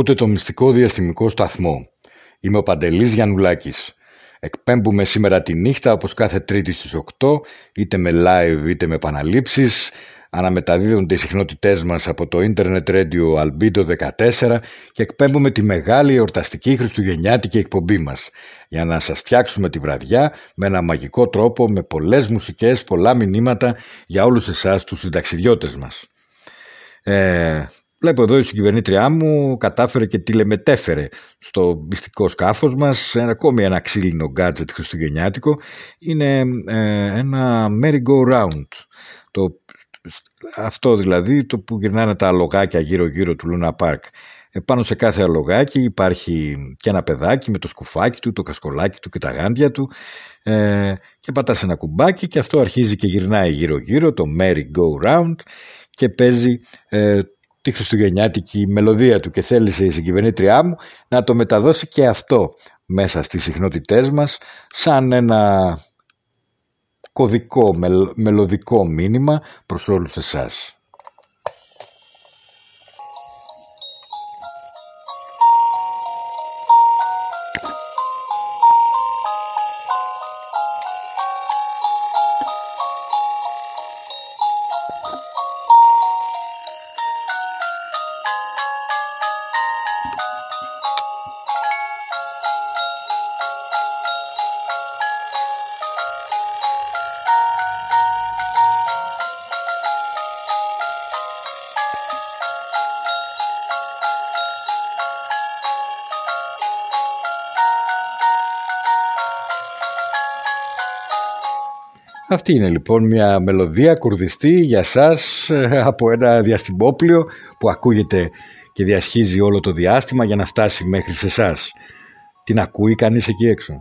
Ακούτε το μυστικό διαστημικό σταθμό. Είμαι ο Παντελής Γιαννουλάκης. Εκπέμπουμε σήμερα τη νύχτα όπως κάθε τρίτη στις 8, είτε με live είτε με επαναλήψεις. Αναμεταδίδονται οι συχνότητές μας από το Internet Radio Albedo 14 και εκπέμπουμε τη μεγάλη εορταστική χριστουγεννιάτικη εκπομπή μας για να σας φτιάξουμε τη βραδιά με ένα μαγικό τρόπο με πολλές μουσικές, πολλά μηνύματα για όλους εσάς τους συνταξιδιώτες μας. Ε, Βλέπω εδώ η συγκυβερνήτριά μου κατάφερε και τηλεμετέφερε στο μυστικό σκάφος μας ένα, ακόμη ένα ξύλινο gadget χριστουγεννιάτικο. Είναι ε, ένα merry-go-round. Το, αυτό δηλαδή το που γυρνάνε τα αλογάκια γύρω γύρω του Luna Park. Επάνω σε κάθε αλογάκι υπάρχει και ένα παιδάκι με το σκουφάκι του, το κασκολάκι του και τα γάντια του ε, και πατάς ένα κουμπάκι και αυτό αρχίζει και γυρνάει γύρω γύρω το merry-go-round και παίζει ε, τη χριστουγεννιάτικη μελωδία του και θέλησε η συγκυβερνήτριά μου να το μεταδώσει και αυτό μέσα στις συχνότητές μας σαν ένα κωδικό μελ, μελωδικό μήνυμα προς όλους εσάς. Αυτή είναι λοιπόν μια μελωδία κουρδιστή για σας ε, από ένα διαστημόπλιο που ακούγεται και διασχίζει όλο το διάστημα για να φτάσει μέχρι σε εσάς. Την ακούει κανείς εκεί έξω;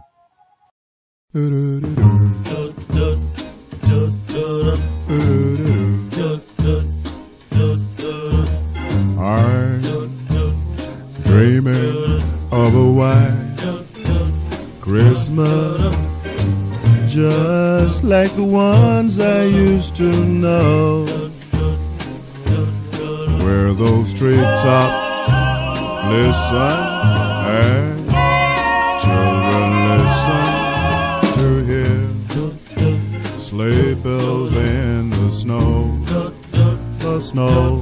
just like the ones I used to know. Where those treetops listen and children listen to hear sleigh bells in the snow, the snow.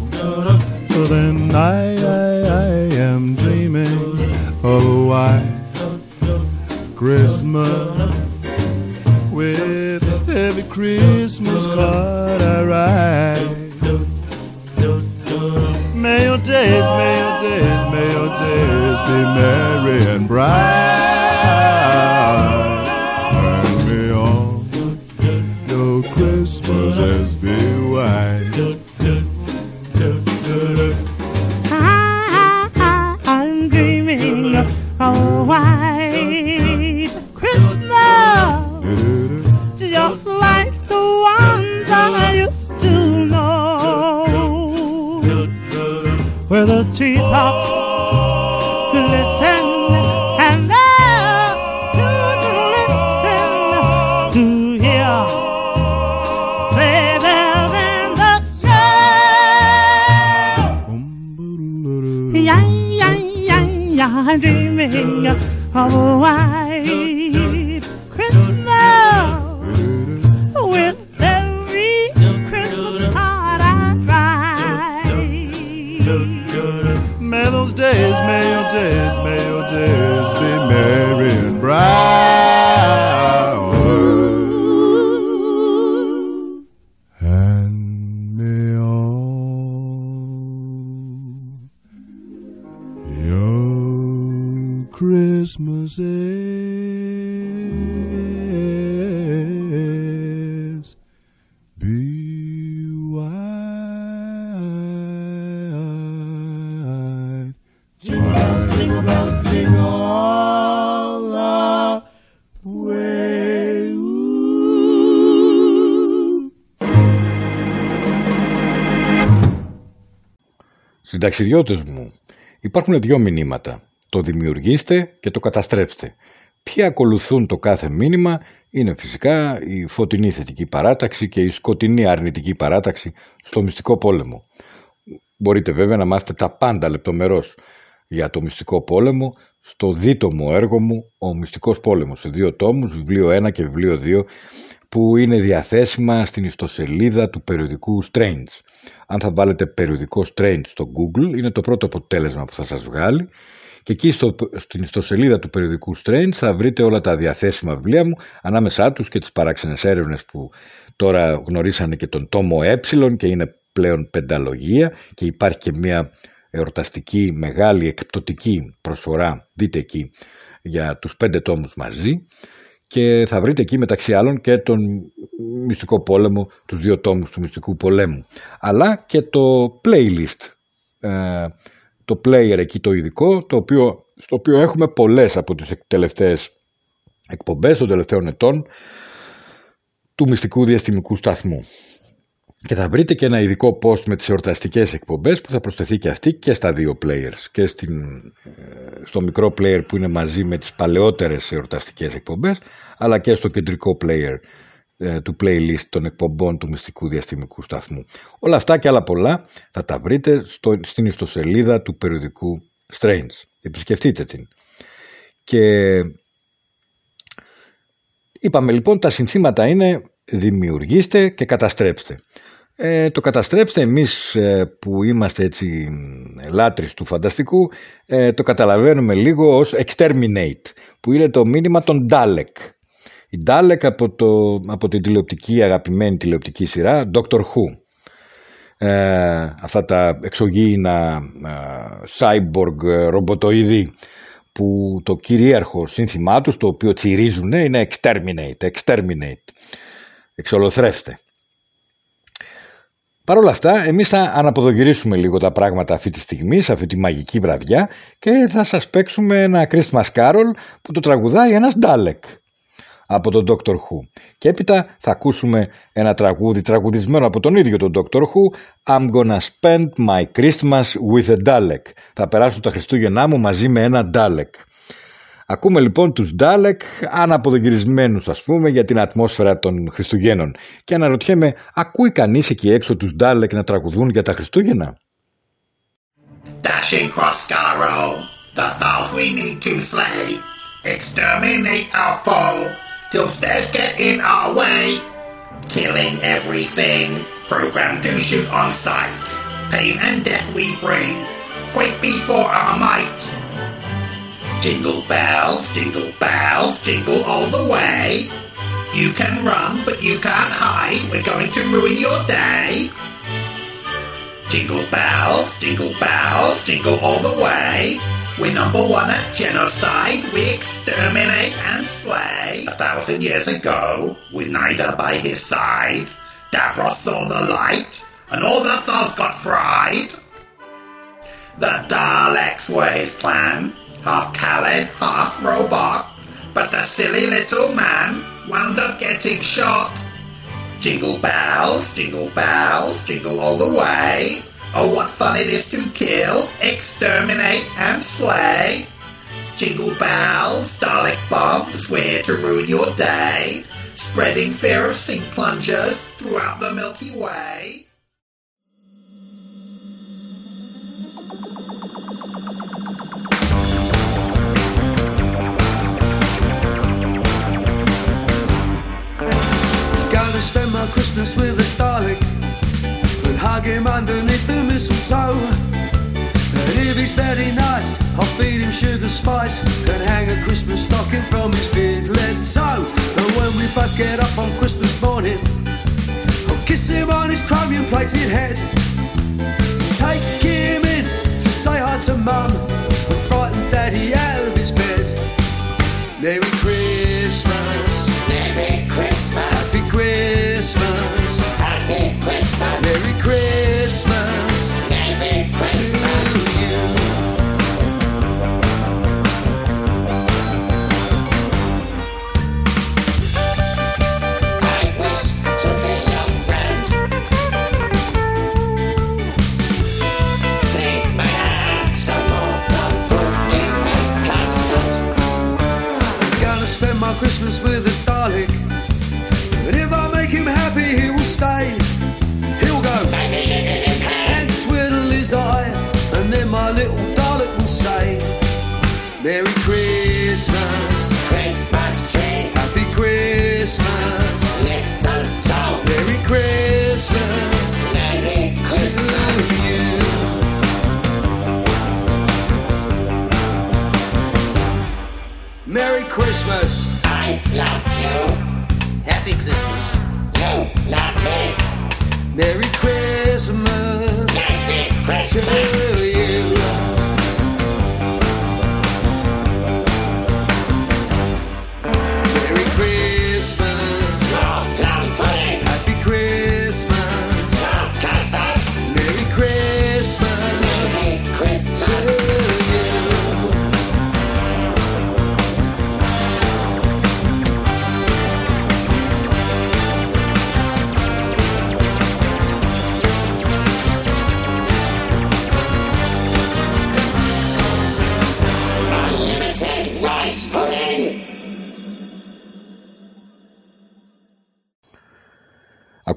Συνταξιδιώτες μου, υπάρχουν δύο μηνύματα. Το δημιουργήστε και το καταστρέψτε. Ποιοι ακολουθούν το κάθε μήνυμα είναι φυσικά η φωτεινή θετική παράταξη και η σκοτεινή αρνητική παράταξη στο μυστικό πόλεμο. Μπορείτε βέβαια να μάθετε τα πάντα λεπτομερώς για το μυστικό πόλεμο στο δίτομο έργο μου «Ο Μυστικός Πόλεμος» σε δύο τόμους, βιβλίο 1 και βιβλίο 2 που είναι διαθέσιμα στην ιστοσελίδα του περιοδικού Strange. Αν θα βάλετε περιοδικό Strange στο Google είναι το πρώτο αποτέλεσμα που θα σας βγάλει. Και εκεί στο, στην ιστοσελίδα του περιοδικού Strange θα βρείτε όλα τα διαθέσιμα βιβλία μου ανάμεσά τους και τις παράξενες έρευνες που τώρα γνωρίσανε και τον τόμο ε και είναι πλέον πενταλογία και υπάρχει και μια εορταστική μεγάλη εκπτωτική προσφορά. Δείτε εκεί για τους πέντε τόμους μαζί και θα βρείτε εκεί μεταξύ άλλων και τον μυστικό πόλεμο, τους δύο τόμους του μυστικού πολέμου αλλά και το playlist ε, το player εκεί το ειδικό το οποίο, στο οποίο έχουμε πολλές από τις τελευταίες εκπομπές των τελευταίων ετών του μυστικού διαστημικού σταθμού. Και θα βρείτε και ένα ειδικό post με τις εορταστικές εκπομπές που θα προσθεθεί και αυτή και στα δύο players και στην, ε, στο μικρό player που είναι μαζί με τις παλαιότερες εορταστικές εκπομπές αλλά και στο κεντρικό player ε, του playlist των εκπομπών του μυστικού διαστημικού σταθμού. Όλα αυτά και άλλα πολλά θα τα βρείτε στο, στην ιστοσελίδα του περιοδικού Strange. Επισκεφτείτε την. Και είπαμε λοιπόν τα συνθήματα είναι δημιουργήστε και καταστρέψτε. Ε, το καταστρέψτε εμείς ε, που είμαστε έτσι λάτρεις του φανταστικού ε, το καταλαβαίνουμε λίγο ως exterminate που είναι το μήνυμα των Dalek η Dalek από, το, από την τηλεοπτική αγαπημένη τηλεοπτική σειρά Doctor Who. Ε, αυτά τα εξωγήινα ε, cyborg ε, ρομποτοειδή που το κυρίαρχο σύνθημά τους το οποίο τσιρίζουν είναι exterminate, exterminate, εξολοθρεύστε. Παρ' όλα αυτά, εμείς θα αναποδογυρίσουμε λίγο τα πράγματα αυτή τη στιγμή, σε αυτή τη μαγική βραδιά και θα σας παίξουμε ένα Christmas Carol που το τραγουδάει ένας Dalek από τον Dr. Who. Και έπειτα θα ακούσουμε ένα τραγούδι τραγουδισμένο από τον ίδιο τον Dr. Who I'm gonna spend my Christmas with a Dalek. Θα περάσω τα Χριστούγεννά μου μαζί με ένα Dalek. Ακούμε λοιπόν τους Dalek αναποδογυρισμένους ας πούμε για την ατμόσφαιρα των Χριστουγέννων και αναρωτιέμαι ακούει κανείς εκεί έξω τους Dalek να τραγουδούν για τα Χριστούγεννα. Dashing cross Scarrow, the foes we need to slay. Exterminate our foe, till stairs get in our way. Killing everything, programmed to shoot on sight. Pain and death we bring, quake before our might. Jingle bells, jingle bells, jingle all the way. You can run, but you can't hide, we're going to ruin your day. Jingle bells, jingle bells, jingle all the way. We're number one at genocide. We exterminate and slay. A thousand years ago, with Nida by his side, Davros saw the light, and all the thugs got fried. The Daleks were his plan, half Khaled, half robot. But the silly little man wound up getting shot. Jingle bells, jingle bells, jingle all the way. Oh, what fun it is to kill, exterminate, and slay. Jingle bells, Dalek bombs, we're to ruin your day. Spreading fear of sink plungers throughout the Milky Way. Gonna spend my Christmas with a Dalek and hug him underneath the mistletoe. And if he's very nice, I'll feed him sugar spice and hang a Christmas stocking from his big lead toe. And when we both get up on Christmas morning, I'll kiss him on his chromium plated head. Take him in to say hi to mum and frighten daddy out of his bed. Merry Christmas. Spend Christmas with you I wish to be your friend This my Santa pop pop big castle I'm gonna spend my Christmas with a Dalek. And if I make him happy, he will stay. His eye. And then my little Dalek will say Merry Christmas, Christmas tree, Happy Christmas, mistletoe, Merry Christmas, Merry Christmas. to you. Merry Christmas, I love you, say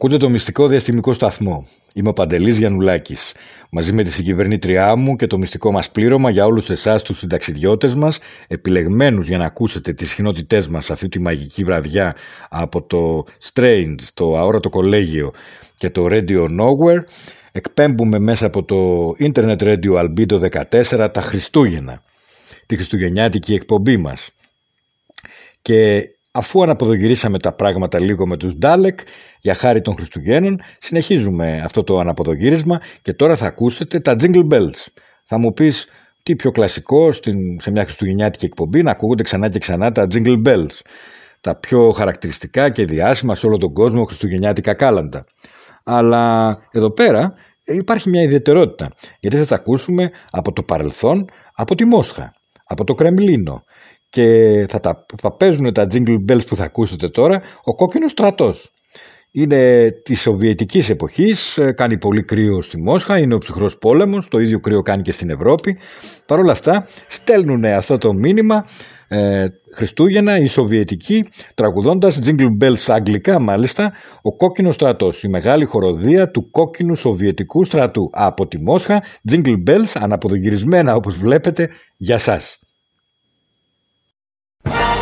Ακούτε το μυστικό διαστημικό σταθμό. Είμαι ο Παντελής Γιαννουλάκης. Μαζί με τη συγκυβερνήτριά μου και το μυστικό μας πλήρωμα για όλους εσάς τους συνταξιδιώτες μας, επιλεγμένους για να ακούσετε τις συχνότητές μας αυτή τη μαγική βραδιά από το Strange, το αόρατο κολέγιο και το Radio Nowhere, εκπέμπουμε μέσα από το Internet Radio Albedo 14 τα Χριστούγεννα, τη χριστουγεννιάτικη εκπομπή μας. Και αφού αναποδογυρίσαμε τα πράγματα λίγο με τους Ντάλεκ για χάρη των Χριστουγέννων, συνεχίζουμε αυτό το αναποδογύρισμα και τώρα θα ακούσετε τα Jingle Bells. Θα μου πεις τι πιο κλασικό στην, σε μια χριστουγεννιάτικη εκπομπή να ακούγονται ξανά και ξανά τα Jingle Bells. Τα πιο χαρακτηριστικά και διάσημα σε όλο τον κόσμο χριστουγεννιάτικα κάλαντα. Αλλά εδώ πέρα ε, υπάρχει μια ιδιαιτερότητα, γιατί θα τα ακούσουμε από το παρελθόν, από τη Μόσχα, από το Κρεμλίνο και θα, τα, θα παίζουν τα jingle bells που θα ακούσετε τώρα ο κόκκινος στρατός. Είναι της Σοβιετικής εποχής, ε, κάνει πολύ κρύο στη Μόσχα, είναι ο ψυχρός πόλεμος, το ίδιο κρύο κάνει και στην Ευρώπη. Παρ' όλα αυτά στέλνουν αυτό το μήνυμα ε, Χριστούγεννα οι Σοβιετικοί τραγουδώντας jingle bells αγγλικά μάλιστα ο κόκκινος στρατός, η μεγάλη χοροδία του κόκκινου Σοβιετικού στρατού από τη Μόσχα, jingle bells αναποδογυρισμένα όπως βλέπετε για σας. Bye.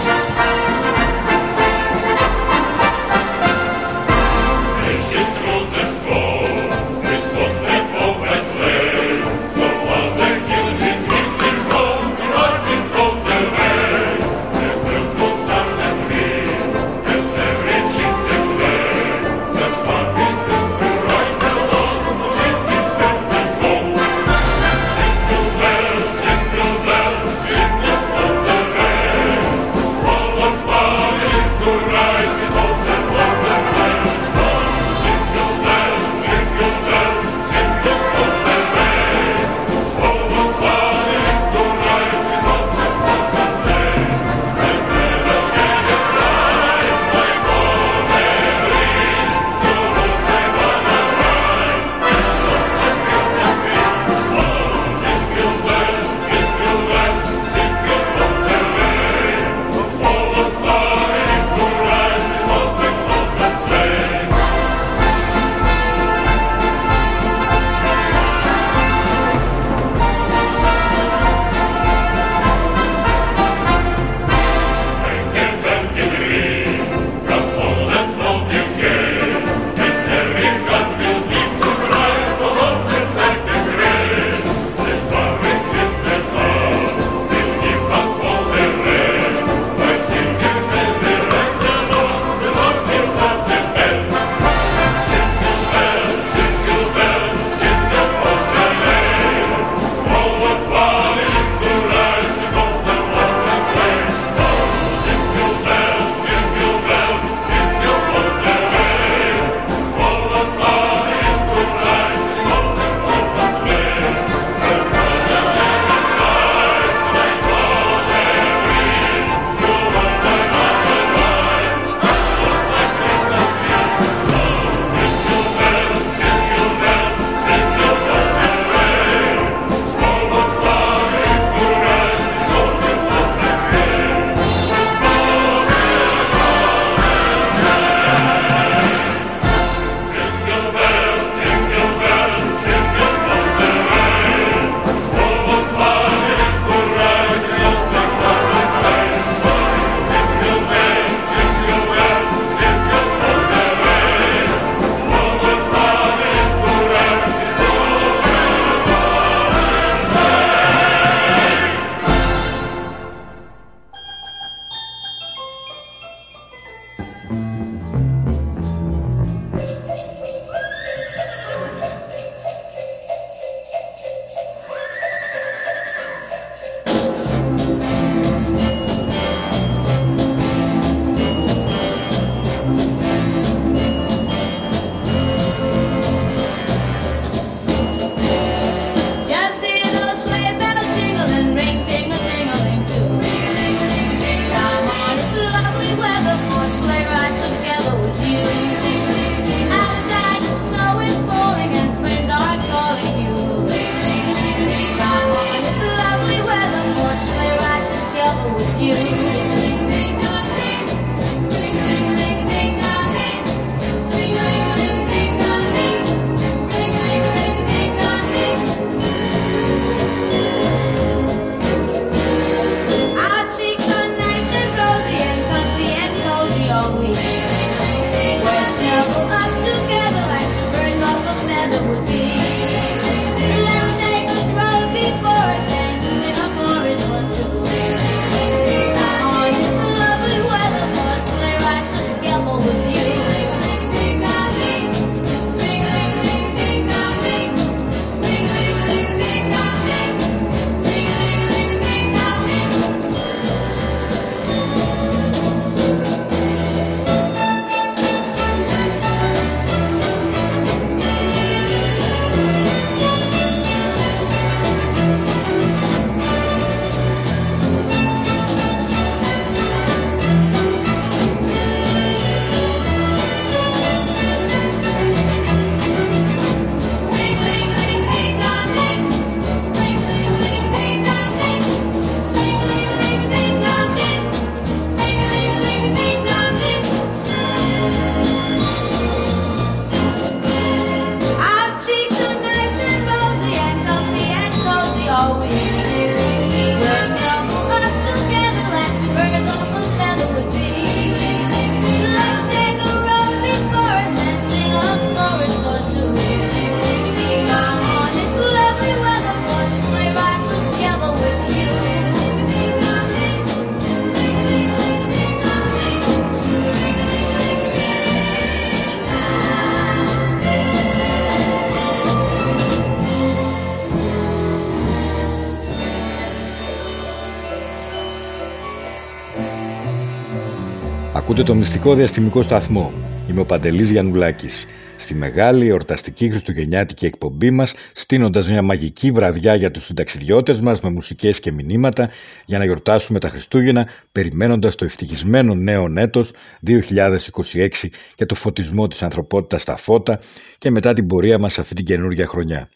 Ακούτε το μυστικό διαστημικό σταθμό. Είμαι ο Παντελής Γιαννουλάκης. Στη μεγάλη εορταστική χριστουγεννιάτικη εκπομπή μας, στείνοντας μια μαγική βραδιά για τους συνταξιδιώτες μας με μουσικές και μηνύματα για να γιορτάσουμε τα Χριστούγεννα περιμένοντας το ευτυχισμένο νέο έτος 2026 και το φωτισμό της ανθρωπότητας στα φώτα και μετά την πορεία μας σε αυτή την καινούργια χρονιά.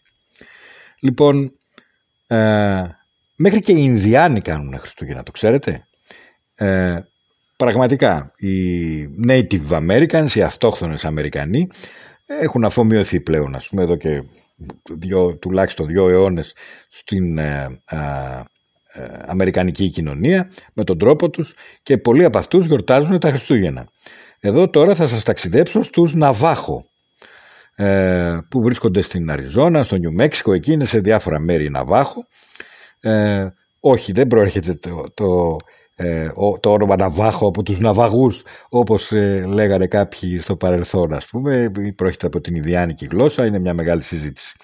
Λοιπόν, ε, μέχρι και οι Ινδιάνοι κάνουν Χριστούγεννα, το ξέρετε. Ε, πραγματικά, οι Native Americans, οι αυτόχθονες Αμερικανοί, έχουν αφομοιωθεί πλέον, ας πούμε, εδώ και δύο, τουλάχιστον δύο αιώνες στην ε, ε, ε, Αμερικανική κοινωνία, με τον τρόπο τους και πολλοί από αυτούς γιορτάζουν τα Χριστούγεννα. Εδώ τώρα θα σας ταξιδέψω στους Ναβάχο, ε, που βρίσκονται στην Αριζόνα, στο Νιου Μέξικο, εκεί είναι σε διάφορα μέρη Ναβάχο. Ε, όχι, δεν προέρχεται το, το, ε, ο- το όνομα Ναβάχο από τους Ναβαγούς, όπως ε, λέγανε κάποιοι στο παρελθόν, ας πούμε. Προέρχεται από την Ιδιάνικη γλώσσα, είναι μια μεγάλη συζήτηση.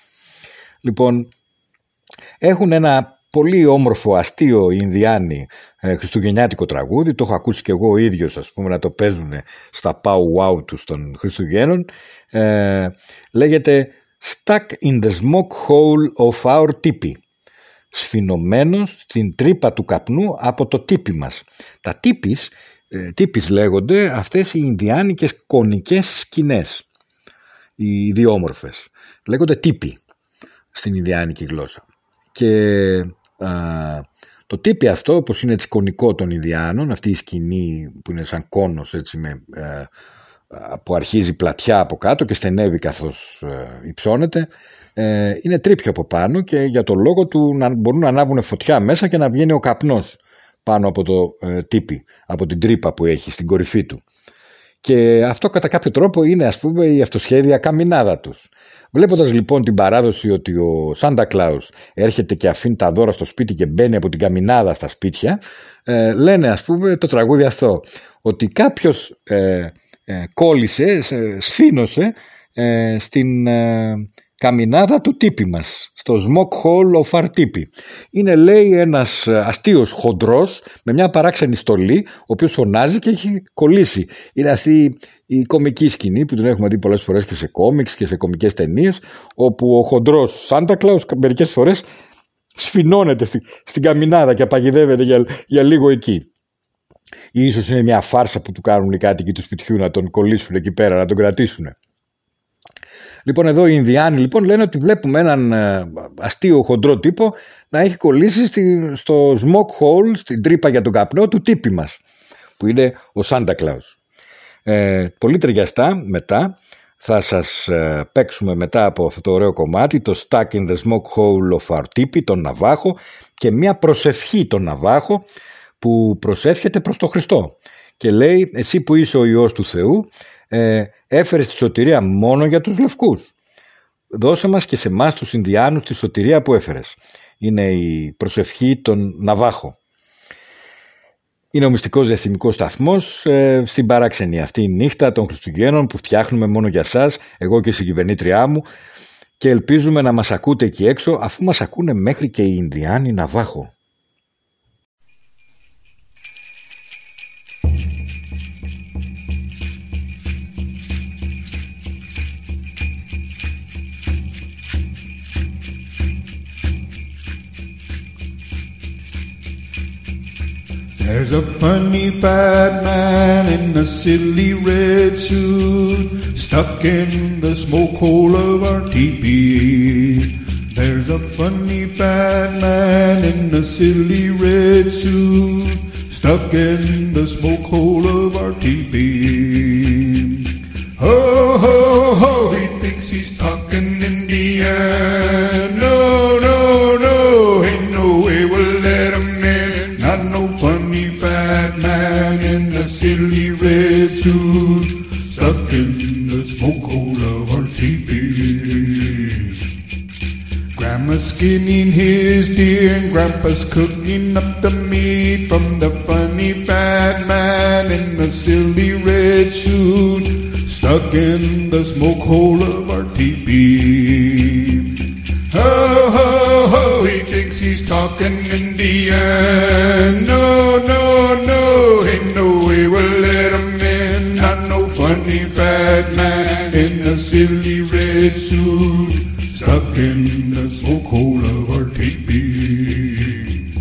Λοιπόν, έχουν ένα πολύ όμορφο, αστείο οι Ινδιάνοι ε, χριστουγεννιάτικο τραγούδι. Το έχω ακούσει και εγώ ο ίδιος, ας πούμε, να το παίζουν στα Pow Wow τους των Χριστουγέννων. Ε, λέγεται Stuck in the smoke hole of our tipi. Σφινωμένος στην τρύπα του καπνού από το τύπι μας. Τα τύπις, ε, τύπις λέγονται αυτές οι Ινδιάνικες κονικές σκηνές. Οι ιδιόμορφες. Λέγονται τύποι στην Ινδιάνικη γλώσσα. Και α, το τύπη αυτό, όπως είναι έτσι κονικό των Ινδιάνων, αυτή η σκηνή που είναι σαν κόνος έτσι με, ε, α, που αρχίζει πλατιά από κάτω και στενεύει καθώς ε, υψώνεται, ε, είναι τρίπιο από πάνω και για το λόγο του να μπορούν να ανάβουν φωτιά μέσα και να βγαίνει ο καπνός πάνω από το ε, τύπη, από την τρύπα που έχει στην κορυφή του. Και αυτό κατά κάποιο τρόπο είναι ας πούμε η αυτοσχέδια καμινάδα τους. Βλέποντας λοιπόν την παράδοση ότι ο Σάντα Κλάους έρχεται και αφήνει τα δώρα στο σπίτι και μπαίνει από την καμινάδα στα σπίτια, ε, λένε ας πούμε το τραγούδι αυτό, ότι κάποιος ε, ε, κόλλησε, σε- σφήνωσε ε, στην ε, καμινάδα του τύπη μας, στο smoke hole of our τύπη. Είναι λέει ένας ε, αστείος χοντρός με μια παράξενη στολή, ο οποίος φωνάζει και έχει κολλήσει. Είναι αυτή η κομική σκηνή που την έχουμε δει πολλές φορές και σε κόμιξ και σε κομικές ταινίες, όπου ο χοντρός Σάντα Κλάους μερικές φορές σφινώνεται στη- στην καμινάδα και απαγιδεύεται για, για λίγο εκεί. Ή ίσως είναι μια φάρσα που του κάνουν οι κάτοικοι του σπιτιού να τον κολλήσουν εκεί πέρα, να τον κρατήσουν. Λοιπόν, εδώ οι Ινδιάνοι λοιπόν λένε ότι βλέπουμε έναν ε, αστείο χοντρό τύπο να έχει κολλήσει στη, στο smoke hole, στην τρύπα για τον καπνό του τύπη μας, που είναι ο Σάντα Κλάους. Ε, πολύ ταιριαστά μετά θα σας ε, παίξουμε μετά από αυτό το ωραίο κομμάτι το Stuck in the Smoke Hole of Our Tipi, τον Ναβάχο και μια προσευχή τον Ναβάχο που προσεύχεται προς τον Χριστό και λέει εσύ που είσαι ο Υιός του Θεού ε, έφερες τη σωτηρία μόνο για τους λευκούς. Δώσε μας και σε εμάς τους Ινδιάνους τη σωτηρία που έφερες. Είναι η προσευχή των Ναβάχο είναι ο μυστικός διαστημικός σταθμός ε, στην παράξενη αυτή νύχτα των Χριστουγέννων που φτιάχνουμε μόνο για σας, εγώ και η συγκυβερνήτριά μου και ελπίζουμε να μας ακούτε εκεί έξω αφού μας ακούνε μέχρι και οι Ινδιάνοι Ναβάχο. There's a funny fat man in a silly red suit stuck in the smoke hole of our teepee. There's a funny fat man in a silly red suit stuck in the smoke hole of our teepee. Ho, ho, ho, he thinks he's talking Indian. Silly red suit stuck in the smoke hole of our teepee. Grandma's skinning his deer and Grandpa's cooking up the meat from the funny fat man in the silly red suit stuck in the smoke hole of our teepee. Ho, ho, ho, he thinks he's talking Indian. No, no, no, ain't no silly red suit, stuck in the smoke hole of our teepee.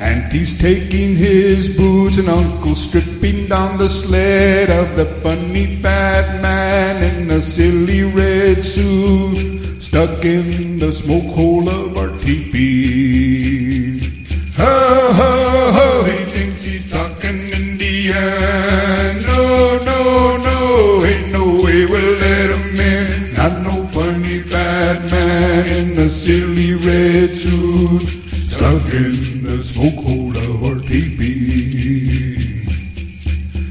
Auntie's taking his boots and Uncle stripping down the sled of the funny fat man in a silly red suit, stuck in the smoke hole of our teepee. Ho, ho, ho, he thinks he's talking Indian. No, no, we'll let him in. Not no funny fat man in a silly red suit, stuck in the smoke hole of our teepee.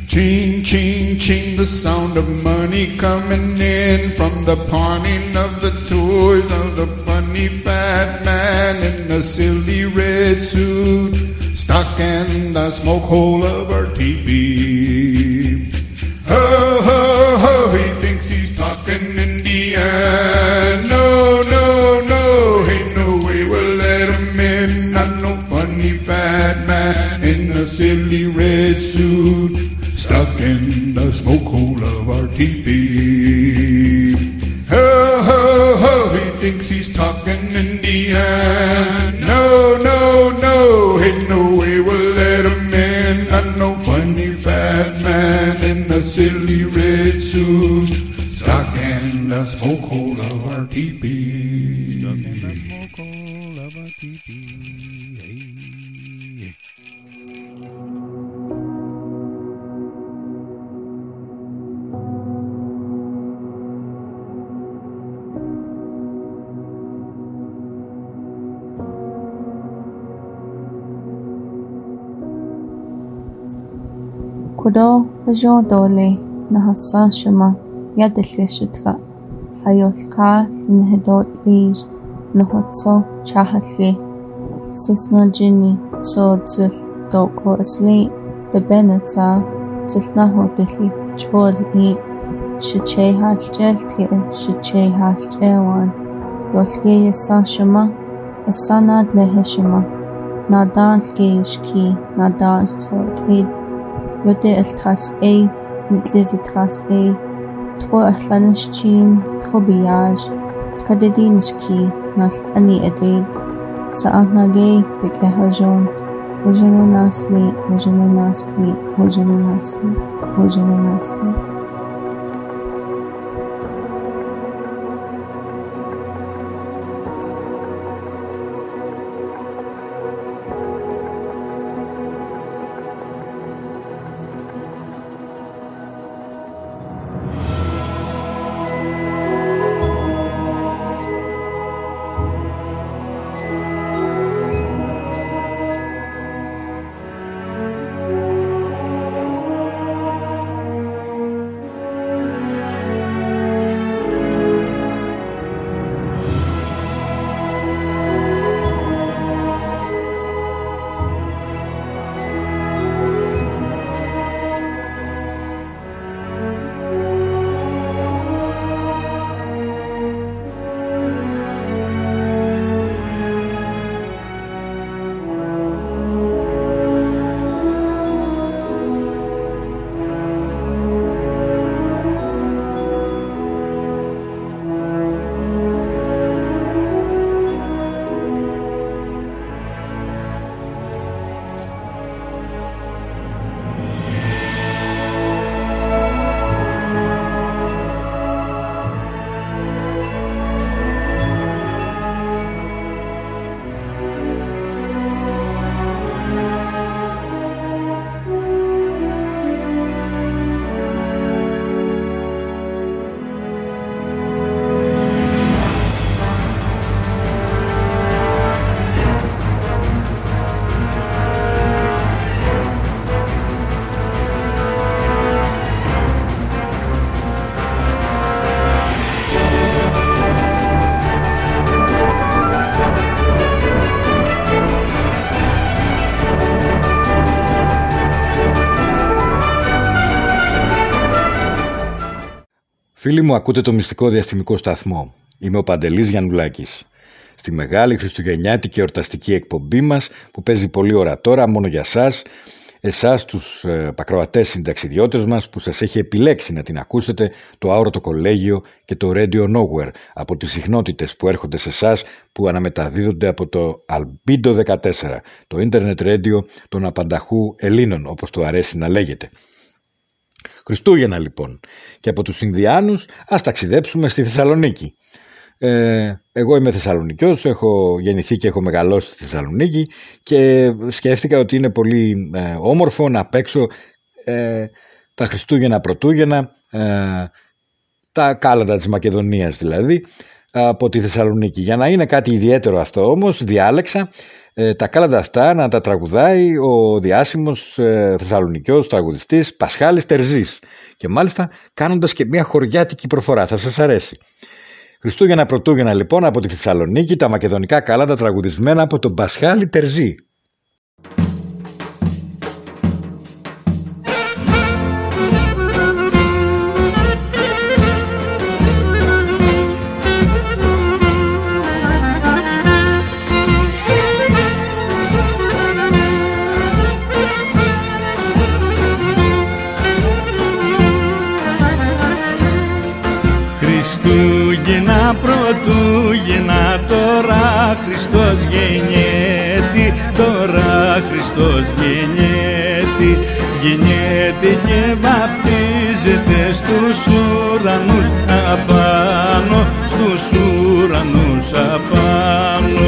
Ching, ching, ching, the sound of money coming in from the pawning of the toys of the funny fat man in a silly red suit, stuck in the smoke hole of our teepee. Ho, ho, ho, No, no, no, ain't no way we'll let him in. Not no funny fat man in a silly red suit, stuck in the smoke hole of our teepee. Ho, ho, ho, he thinks he's talking Indian. No, no, no, ain't no way we'll let him in. Not no funny fat man in a silly red suit, in the smoke hole of our teepee. Stuck in the smoke hole of our teepee. Kudo hajon dole na hasa shama yadle shitka hayolka Hajolkar nhedotlis nhotso chahatli sisnajini so dzil doko asli debenata dzilnaho dili chboli shichei haljelki shichei haljewan yolki yasa shima asana dlehe shima nadan lgeishki nadan tsotlid yote eltas ei nitlizi tas ei tro a llanys hlannishcín, tvo biaj, cad a daoine cí nas aní a déad, sa aithna gé beag ithaisiún, Hosanna Nastli, Hosanna Nastli, Hosanna Nastli, Hosanna Nastli. Φίλοι μου, ακούτε το μυστικό διαστημικό σταθμό. Είμαι ο Παντελής Γιαννουλάκης. Στη μεγάλη χριστουγεννιάτικη εορταστική εκπομπή μας, που παίζει πολύ ώρα τώρα, μόνο για σας, εσάς τους ε, πακροατές συνταξιδιώτες μας που σας έχει επιλέξει να την ακούσετε το Άωρωτο Κολέγιο και το Radio Nowhere από τις συχνότητες που έρχονται σε εσάς που αναμεταδίδονται από το Albedo 14, το ίντερνετ radio των απανταχού Ελλήνων όπως το αρέσει να λέγεται. Χριστούγεννα λοιπόν και από τους Ινδιάνους ας ταξιδέψουμε στη Θεσσαλονίκη. Ε, εγώ είμαι Θεσσαλονικιός, έχω γεννηθεί και έχω μεγαλώσει στη Θεσσαλονίκη και σκέφτηκα ότι είναι πολύ ε, όμορφο να παίξω ε, τα Χριστούγεννα Πρωτούγεννα, ε, τα κάλαντα της Μακεδονίας δηλαδή, από τη Θεσσαλονίκη. Για να είναι κάτι ιδιαίτερο αυτό όμως διάλεξα ε, τα κάλαντα αυτά να τα τραγουδάει ο διάσημος ε, Θεσσαλονικιός τραγουδιστής Πασχάλης Τερζής και μάλιστα κάνοντας και μια χωριάτικη προφορά, θα σας αρέσει. Χριστούγεννα Πρωτούγεννα λοιπόν από τη Θεσσαλονίκη τα μακεδονικά κάλαντα τραγουδισμένα από τον Πασχάλη Τερζή. Χριστός γεννιέται, τώρα Χριστός γεννιέται, γεννιέται και βαφτίζεται στους ουρανούς απάνω, στους ουρανούς απάνω.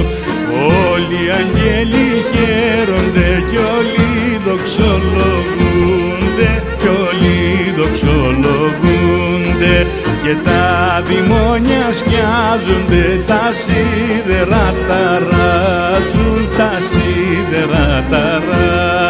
Όλοι οι αγγέλοι χαίρονται κι όλοι δοξολογούνται, κι όλοι δοξολογούνται και τα δημόνια σκιάζονται, τα σίδερα ταράζουν, τα σίδερα ταράζουν.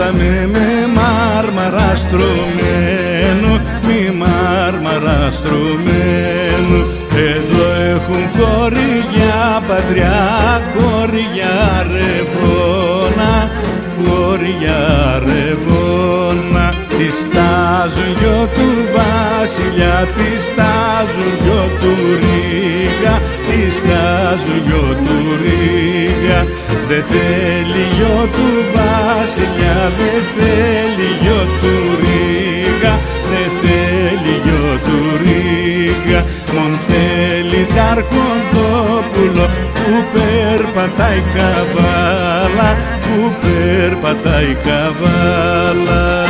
Ήρθαμε με μάρμαρα στρωμένο, μη μάρμαρα στρωμένο. Εδώ έχουν κοριά πατριά, κοριά ρεβόνα, κοριά ρεβόνα. Τη στάζουν γιο του βασιλιά, τη στάζουν γιο του ρίγα, τη στάζουν γιο του ρίγα. Δε θέλει γιο του βασιλιά, δε θέλει γιο του ρίγα, δε θέλει γιο του ρίγα. Μον θέλει τ' αρχοντόπουλο που περπατάει καβάλα, που περπατάει καβάλα.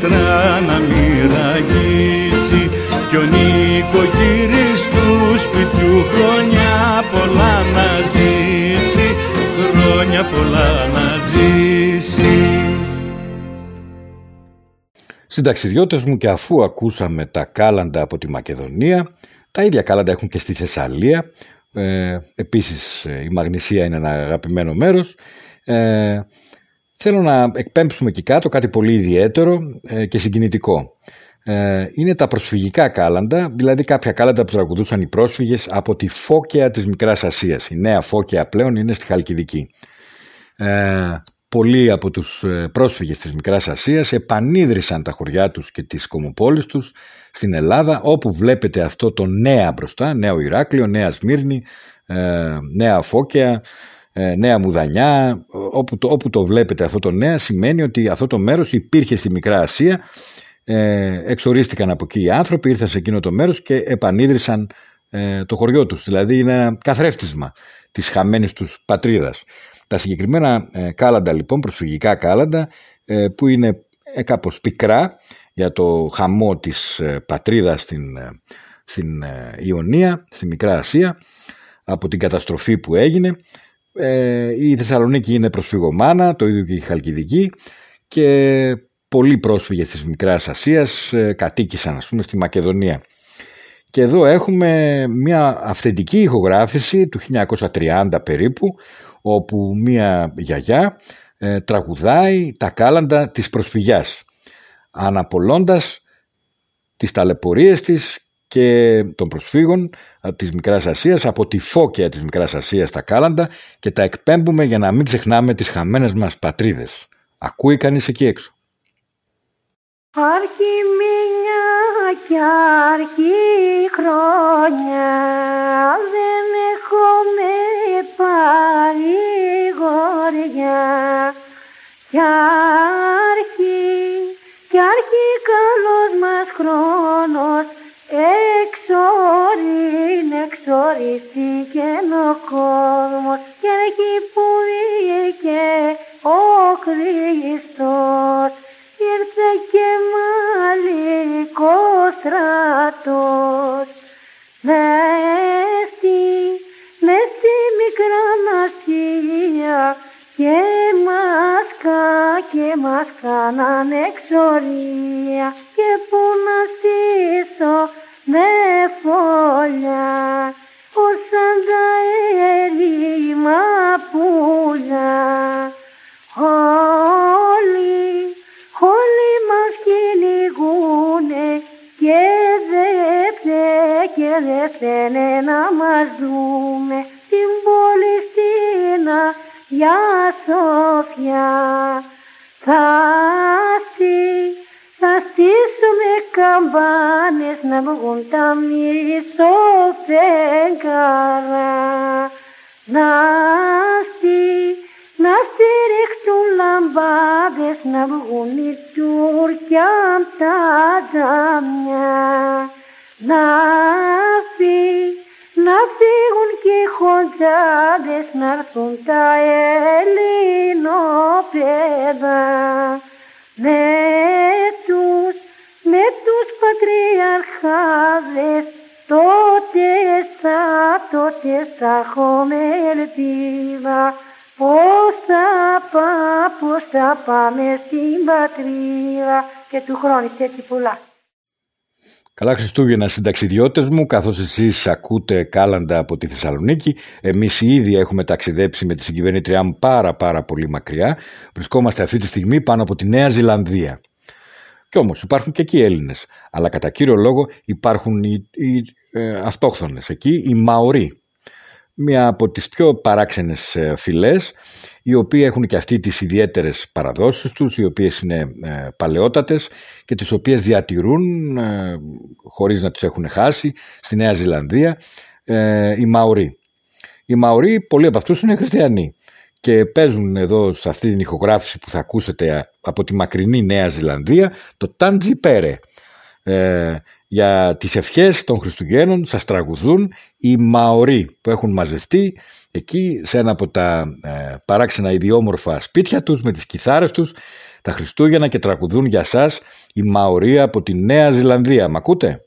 Πέτρα να μοιραγήσει κι ο νοικοκύρης του σπιτιού χρόνια πολλά να ζήσει, χρόνια πολλά να ζήσει. Συνταξιδιώτες μου και αφού ακούσαμε τα κάλαντα από τη Μακεδονία, τα ίδια κάλαντα έχουν και στη Θεσσαλία, ε, επίσης ε, η Μαγνησία είναι ένα αγαπημένο μέρος, ε, θέλω να εκπέμψουμε εκεί κάτω κάτι πολύ ιδιαίτερο ε, και συγκινητικό. Ε, είναι τα προσφυγικά κάλαντα, δηλαδή κάποια κάλαντα που τραγουδούσαν οι πρόσφυγες από τη Φώκαια της Μικράς Ασίας. Η νέα Φώκαια πλέον είναι στη Χαλκιδική. Ε, πολλοί από τους ε, πρόσφυγες της Μικράς Ασίας επανίδρυσαν τα χωριά τους και τις κομοπόλεις τους στην Ελλάδα όπου βλέπετε αυτό το νέα μπροστά, νέο Ηράκλειο, νέα Σμύρνη, ε, νέα Φώκαια, ε, νέα Μουδανιά, όπου το, όπου το βλέπετε αυτό το νέα σημαίνει ότι αυτό το μέρος υπήρχε στη Μικρά Ασία, ε, εξορίστηκαν από εκεί οι άνθρωποι, ήρθαν σε εκείνο το μέρος και επανίδρυσαν ε, το χωριό τους, δηλαδή είναι ένα καθρέφτισμα της χαμένης τους πατρίδας. Τα συγκεκριμένα ε, κάλαντα λοιπόν, προσφυγικά κάλαντα, ε, που είναι ε, κάπως πικρά για το χαμό της ε, πατρίδας στην, ε, στην ε, Ιωνία, στη Μικρά Ασία, από την καταστροφή που έγινε, Ε, η Θεσσαλονίκη είναι προσφυγομάνα, το ίδιο και η Χαλκιδική και πολλοί πρόσφυγες της Μικράς Ασίας ε, κατοίκησαν ας πούμε στη Μακεδονία. Και εδώ έχουμε μια αυθεντική ηχογράφηση του 1930 περίπου όπου μια γιαγιά ε, τραγουδάει τα κάλαντα της προσφυγιάς αναπολώντας τις ταλαιπωρίες της και των προσφύγων ε, της Μικράς Ασίας από τη φώκια της Μικράς Ασίας τα κάλαντα και τα εκπέμπουμε για να μην ξεχνάμε τις χαμένες μας πατρίδες. Ακούει κανείς εκεί έξω. Αρχιμήνια κι αρχή χρόνια δεν έχουμε παρηγοριά κι αρχή κι αρχή καλός μας χρόνος εξορήν εξορίστηκε ο κόσμος και εκεί που βγήκε ο Χριστός. Ήρθε και μαλλικό στρατός. Μες στη, μες στη μικρά Ασία και μας κα, και μας κάναν εξορία. Και που να στήσω με φωλιά. Ως σαν τα έρημα πουλιά. Όλοι, όλοι μας κυνηγούνε και δεν θε- και δεν θένε να μας δούμε την πόλη στην Αγιά Σοφιά. Θα, στή- θα στήσουμε καμπάνες να βγουν τα μισοφέγγαρα να στή- να στηρίξουν λαμπάδες να βγουν οι Τούρκια απ' τα τζαμιά να φύ- να φύγουν και οι χοντζάδες να έρθουν τα ελληνοπαίδα με τους, με τους πατριαρχάδες τότε θα, τότε θα έχουμε ελπίδα Πώς θα, πά, πώς θα πάμε στην πατρίδα. Και του χρόνου και έτσι πολλά. Καλά Χριστούγεννα συνταξιδιώτες μου, καθώς εσείς ακούτε κάλαντα από τη Θεσσαλονίκη. Εμείς ήδη έχουμε ταξιδέψει με τη συγκυβερνήτριά μου πάρα πάρα πολύ μακριά. Βρισκόμαστε αυτή τη στιγμή πάνω από τη Νέα Ζηλανδία. Κι όμως υπάρχουν και εκεί Έλληνες. Αλλά κατά κύριο λόγο υπάρχουν οι, οι ε, αυτόχθονες εκεί, οι Μαωροί. Μία από τις πιο παράξενες ε, φυλές, οι οποίοι έχουν και αυτοί τις ιδιαίτερες παραδόσεις τους, οι οποίες είναι ε, παλαιότατες και τις οποίες διατηρούν, ε, χωρίς να τους έχουν χάσει, στη Νέα Ζηλανδία, ε, οι Μαωροί. Οι Μαωροί, πολλοί από αυτούς είναι χριστιανοί και παίζουν εδώ σε αυτή την ηχογράφηση που θα ακούσετε από τη μακρινή Νέα Ζηλανδία το Τάντζι Πέρε. Ε, για τις ευχές των Χριστουγέννων σας τραγουδούν οι Μαωροί που έχουν μαζευτεί εκεί σε ένα από τα ε, παράξενα ιδιόμορφα σπίτια τους με τις κιθάρες τους τα Χριστούγεννα και τραγουδούν για σας οι Μαωροί από τη Νέα Ζηλανδία. Μ' ακούτε;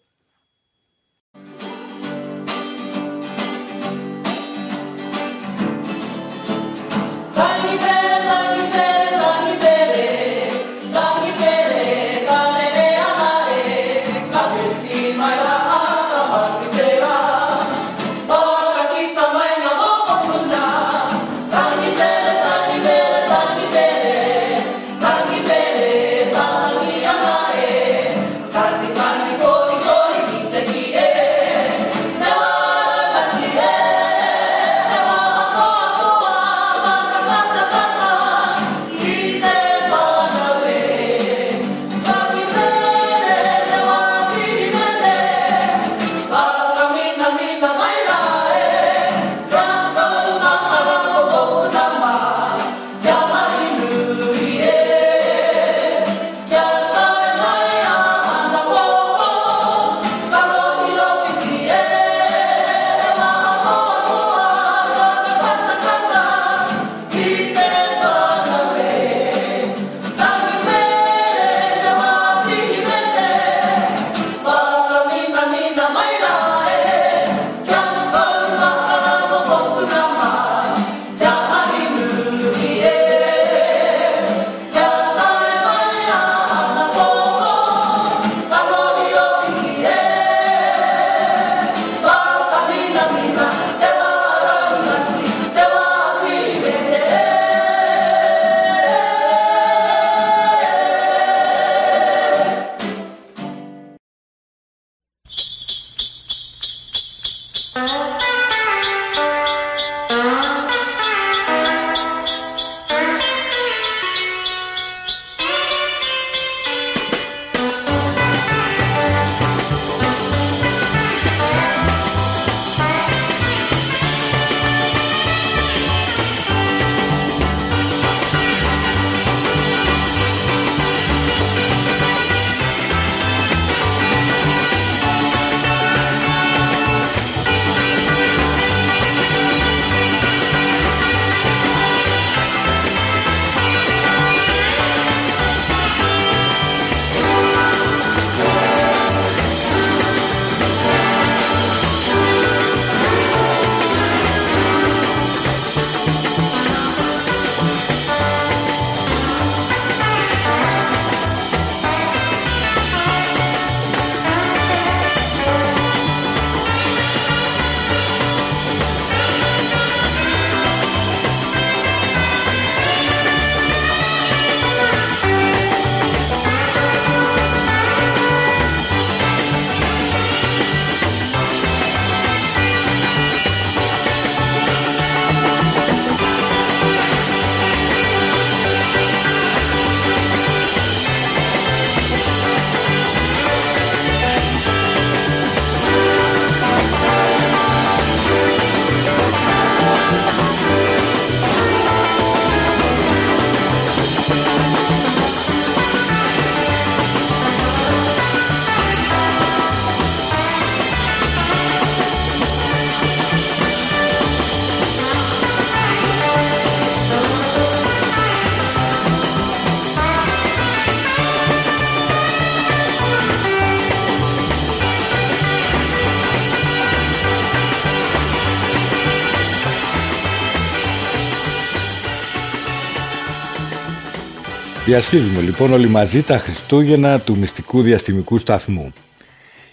Διασχίζουμε λοιπόν όλοι μαζί τα Χριστούγεννα του μυστικού διαστημικού σταθμού.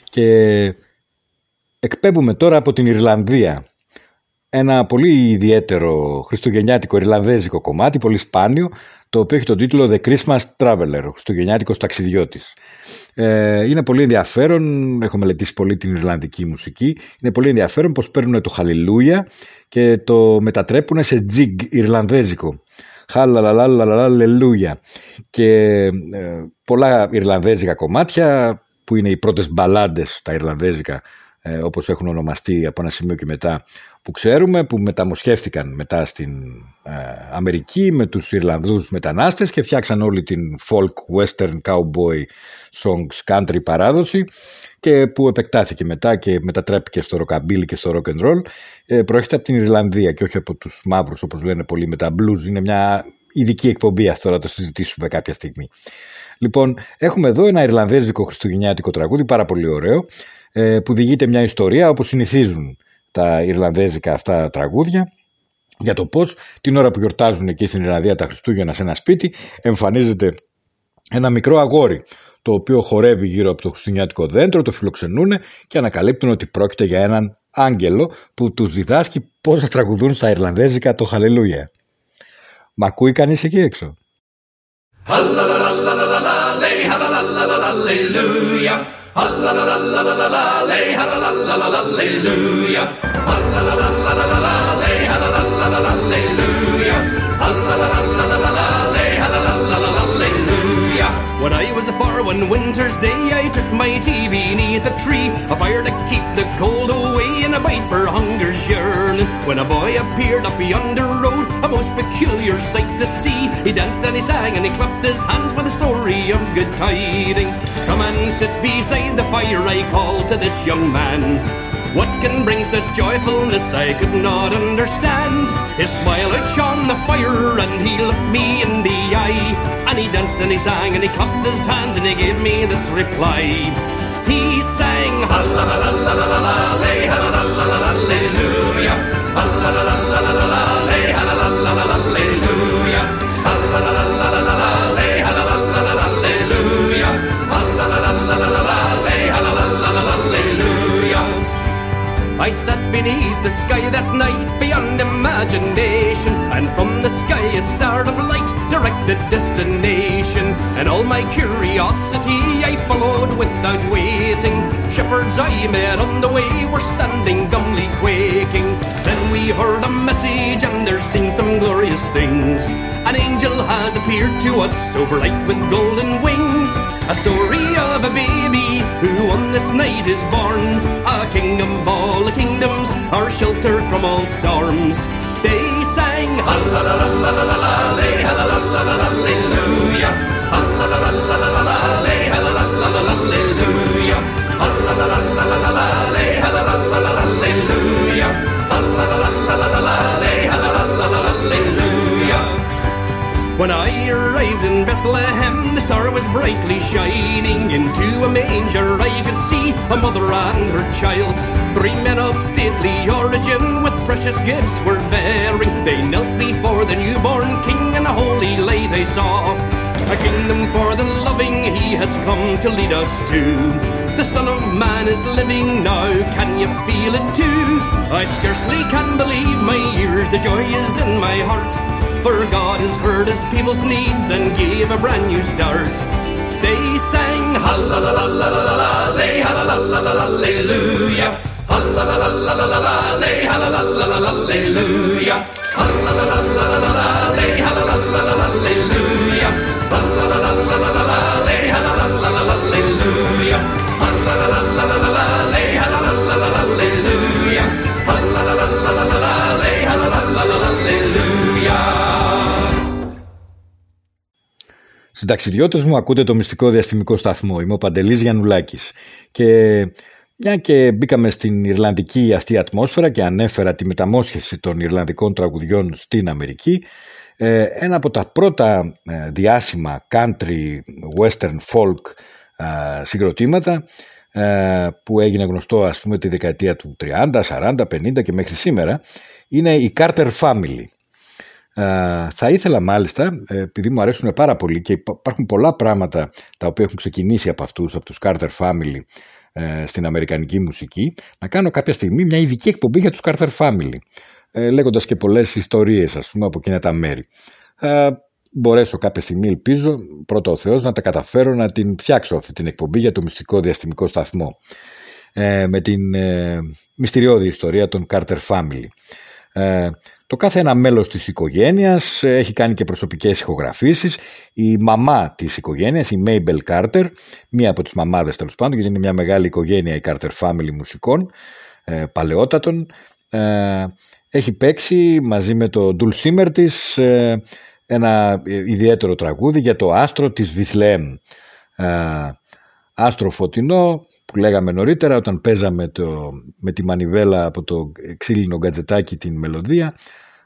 Και εκπέμπουμε τώρα από την Ιρλανδία ένα πολύ ιδιαίτερο χριστουγεννιάτικο ιρλανδέζικο κομμάτι, πολύ σπάνιο, το οποίο έχει τον τίτλο The Christmas Traveler, ο χριστουγεννιάτικος ταξιδιώτης. Ε, είναι πολύ ενδιαφέρον, έχω μελετήσει πολύ την Ιρλανδική μουσική, είναι πολύ ενδιαφέρον πως παίρνουν το Χαλιλούια και το μετατρέπουν σε τζιγκ Ιρλανδέζικο. Χαλαλαλαλαλαλελούια. Και ε, πολλά Ιρλανδέζικα κομμάτια που είναι οι πρώτες μπαλάντες τα Ιρλανδέζικα ε, όπως έχουν ονομαστεί από ένα σημείο και μετά που ξέρουμε που μεταμοσχεύτηκαν μετά στην ε, Αμερική με τους Ιρλανδούς μετανάστες και φτιάξαν όλη την folk, western, cowboy songs, country παράδοση και που επεκτάθηκε μετά και μετατρέπηκε στο rockabilly και στο rock and roll ε, προέρχεται από την Ιρλανδία και όχι από τους μαύρους όπως λένε πολλοί με τα blues. Είναι μια ειδική εκπομπή αυτό να το συζητήσουμε κάποια στιγμή. Λοιπόν έχουμε εδώ ένα Ιρλανδέζικο χριστουγεννιάτικο τραγούδι πάρα πολύ ωραίο ε, που διηγείται μια ιστορία όπως συνηθίζουν τα Ιρλανδέζικα αυτά τραγούδια για το πώς την ώρα που γιορτάζουν εκεί στην Ιρλανδία τα Χριστούγεννα σε ένα σπίτι εμφανίζεται ένα μικρό αγόρι το οποίο χορεύει γύρω από το χριστουγεννιάτικο δέντρο, το φιλοξενούν και ανακαλύπτουν ότι πρόκειται για έναν άγγελο που τους διδάσκει πώς θα τραγουδούν στα Ιρλανδέζικα το Χαλελούια. Μ' ακούει κανείς εκεί έξω; Hallelujah. Hallelujah. Hallelujah. Hallelujah. One winter's day, I took my tea beneath a tree, a fire to keep the cold away, and a bite for hunger's yearning. When a boy appeared up yonder road, a most peculiar sight to see. He danced and he sang and he clapped his hands with a story of good tidings. Come and sit beside the fire, I called to this young man. What can bring such joyfulness I could not understand. His smile outshone the fire and he looked me in the eye. And he danced and he sang and he clapped his hands and he gave me this reply. He sang hallelujah, hallelujah, hallelujah. I sat beneath the sky that night beyond imagination, and from the sky a star of light directed destination. And all my curiosity I followed without waiting. Shepherds I met on the way were standing dumbly quaking. Then we heard a message, and there seemed some glorious things. An angel has appeared to us, so bright with golden wings. A story of a baby who on this night is born. A king of all the kingdoms, our shelter from all storms. They sang hallelujah, hallelujah, When I arrived in Bethlehem, the star was brightly shining. Into a manger I could see a mother and her child. Three men of stately origin with precious gifts were bearing. They knelt before the newborn king and a holy light I saw. A kingdom for the loving he has come to lead us to. The Son of Man is living now, can you feel it too? I scarcely can believe my ears, the joy is in my heart. For God has heard his people's needs and gave a brand new start. They sang hallelujah, hallelujah, hallelujah, hallelujah, Συνταξιδιώτες μου ακούτε το μυστικό διαστημικό σταθμό. Είμαι ο Παντελής Γιαννουλάκης. Και μια και μπήκαμε στην Ιρλανδική αυτή ατμόσφαιρα και ανέφερα τη μεταμόσχευση των Ιρλανδικών τραγουδιών στην Αμερική, ε, ένα από τα πρώτα ε, διάσημα country, western, folk ε, συγκροτήματα που έγινε γνωστό ας πούμε τη δεκαετία του 30, 40, 50 και μέχρι σήμερα είναι η Carter Family. Ε, θα ήθελα μάλιστα, ε, επειδή μου αρέσουν πάρα πολύ και υπά- υπάρχουν πολλά πράγματα τα οποία έχουν ξεκινήσει από αυτούς, από τους Carter Family ε, στην αμερικανική μουσική, να κάνω κάποια στιγμή μια ειδική εκπομπή για τους Carter Family, ε, λέγοντας και πολλές ιστορίες ας πούμε από εκείνα τα μέρη. Θα μπορέσω κάποια στιγμή, ελπίζω, πρώτα ο Θεός να τα καταφέρω να την φτιάξω αυτή την εκπομπή για το μυστικό διαστημικό σταθμό ε, με την ε, μυστηριώδη ιστορία των Carter Family. Ε, το κάθε ένα μέλος της οικογένειας ε, έχει κάνει και προσωπικές ηχογραφήσεις. Η μαμά της οικογένειας, η Mabel Carter, μία από τις μαμάδες τέλος πάντων, γιατί είναι μια μεγάλη οικογένεια η Carter Family μουσικών, ε, παλαιότατων, ε, έχει παίξει μαζί με το Dulcimer της ε, ένα ιδιαίτερο τραγούδι για το άστρο της Βιθλεέμ. Ε, άστρο φωτεινό που λέγαμε νωρίτερα όταν παίζαμε το, με τη μανιβέλα από το ξύλινο γκατζετάκι την μελωδία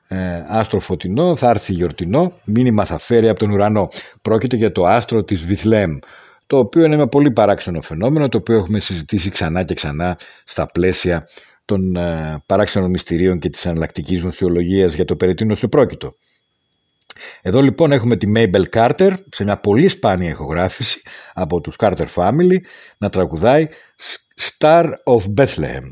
ε, άστρο φωτεινό θα έρθει γιορτινό μήνυμα θα φέρει από τον ουρανό πρόκειται για το άστρο της Βιθλέμ το οποίο είναι ένα πολύ παράξενο φαινόμενο το οποίο έχουμε συζητήσει ξανά και ξανά στα πλαίσια των ε, παράξενων μυστηρίων και της αναλλακτικής νοσιολογίας για το περί τίνος επρόκειτο. Εδώ λοιπόν έχουμε τη Mabel Carter σε μια πολύ σπάνια ηχογράφηση από τους Carter Family να τραγουδάει Star of Bethlehem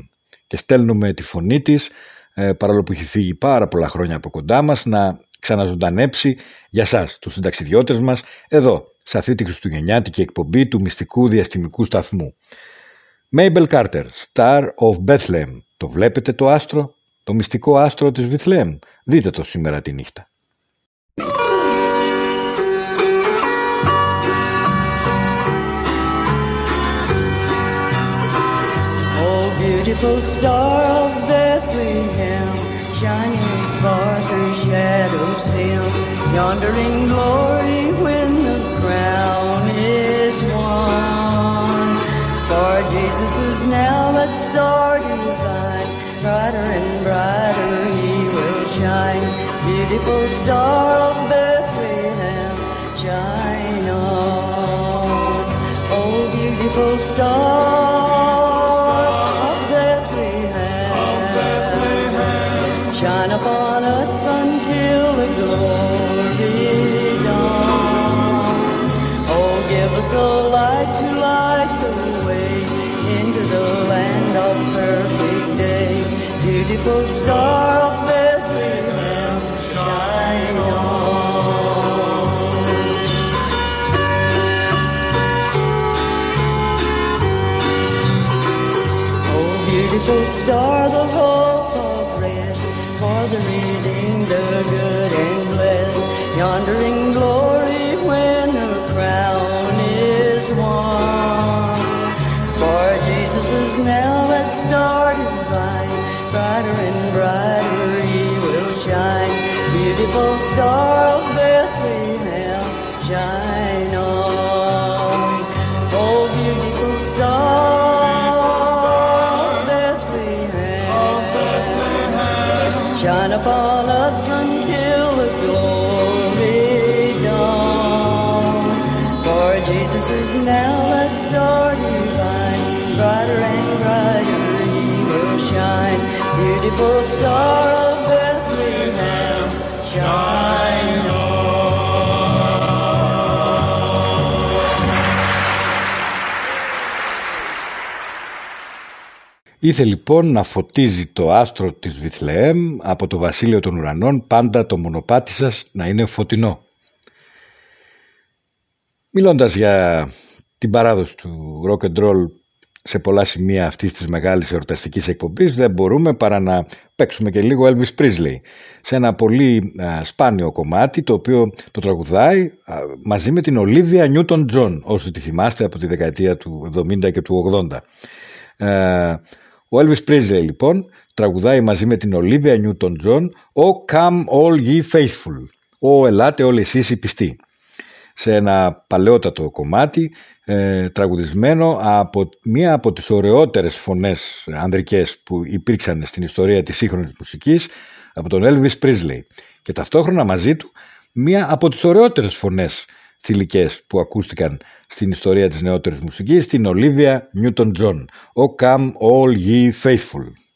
και στέλνουμε τη φωνή της ε, παρόλο που έχει φύγει πάρα πολλά χρόνια από κοντά μας να ξαναζωντανέψει για σας τους συνταξιδιώτες μας εδώ σε αυτή τη χριστουγεννιάτικη εκπομπή του μυστικού διαστημικού σταθμού. Mabel Carter, Star of Bethlehem. Το βλέπετε το άστρο, το μυστικό άστρο της Βιθλέμ. Δείτε το σήμερα τη νύχτα. Beautiful star of Bethlehem, shining far through shadows dim, yonder in glory when the crown is won. For Jesus is now that star divine, brighter and brighter he will shine. Beautiful star of Bethlehem, shine on. Oh, beautiful star Ήθε λοιπόν να φωτίζει το άστρο της Βιθλεέμ από το βασίλειο των ουρανών πάντα το μονοπάτι σας να είναι φωτεινό. Μιλώντας για την παράδοση του rock and roll σε πολλά σημεία αυτής της μεγάλης εορταστικής εκπομπής δεν μπορούμε παρά να παίξουμε και λίγο Elvis Presley σε ένα πολύ α, σπάνιο κομμάτι το οποίο το τραγουδάει α, μαζί με την Olivia Newton-John όσοι τη θυμάστε από τη δεκαετία του 70 και του 80. Ε, ο Elvis Presley λοιπόν τραγουδάει μαζί με την Olivia Newton-John «O come all ye faithful» «Ο ελάτε όλοι εσείς οι πιστοί» σε ένα παλαιότατο κομμάτι ε, τραγουδισμένο από μία από τις ωραιότερες φωνές ανδρικές που υπήρξαν στην ιστορία της σύγχρονης μουσικής από τον Elvis Presley. Και ταυτόχρονα μαζί του μία από τις ωραιότερες φωνές θηλυκές που ακούστηκαν στην ιστορία της νεότερης μουσικής, την Ολίβια Νιούτον Τζον. «O come all ye faithful».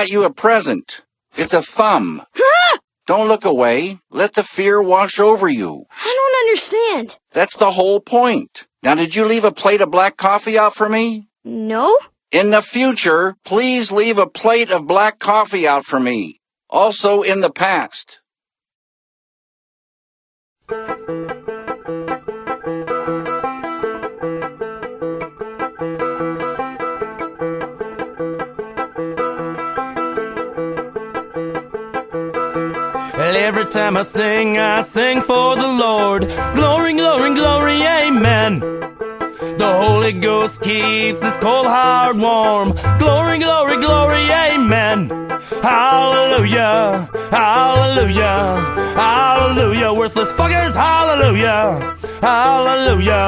Got you a present. It's a thumb. Don't look away. Let the fear wash over you. I don't understand. That's the whole point. Now, did you leave a plate of black coffee out for me? No? In the future, please leave a plate of black coffee out for me. Also in the past. Every time I sing, I sing for the Lord. Glory, glory, glory, amen. The Holy Ghost keeps this cold heart warm. Glory, glory, glory, amen. Hallelujah, hallelujah, hallelujah. Worthless fuckers, hallelujah, hallelujah,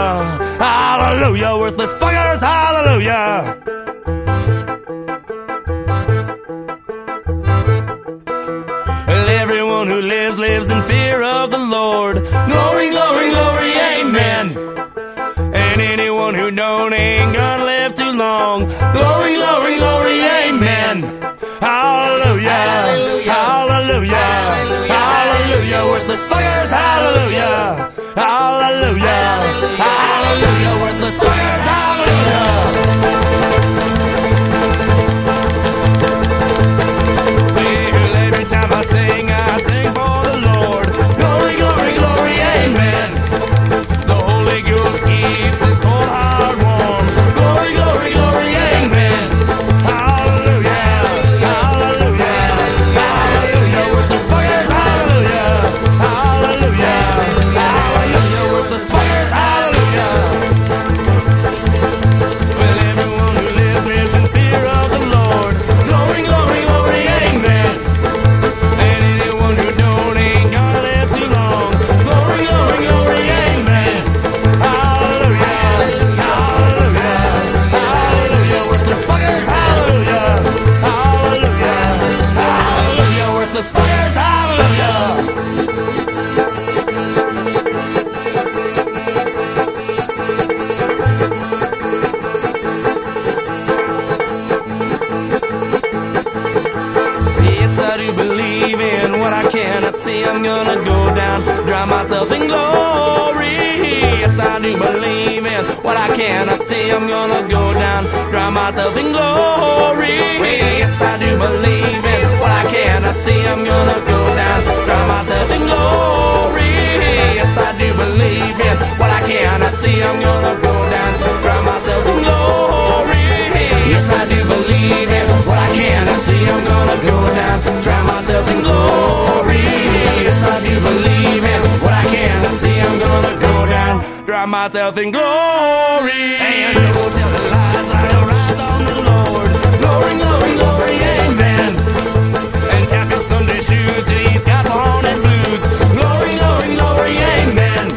hallelujah. Worthless fuckers, hallelujah. Everyone who lives, lives in fear of the Lord. Glory, glory, glory, amen. And anyone who don't ain't gonna live too long. Glory, glory, glory, amen. Hallelujah, hallelujah, hallelujah. Worthless fuckers, hallelujah, hallelujah, hallelujah. Worthless fuckers, hallelujah. Myself in glory. Yes, I do believe in what I cannot see. I'm gonna go down, drown myself in glory. Yes, I do believe in what I cannot see. I'm gonna go down, drown myself in glory. Yes, I do believe in what I cannot see. I'm gonna go down, drown myself in glory. Yes, I do believe in what I cannot see. I'm gonna go down, drown myself in glory. Go drown myself in glory. And no tell the lies, light arise on the Lord. Glory, glory, glory, amen. And tap your Sunday shoes to these gospel haunted blues. Glory, glory, glory, amen.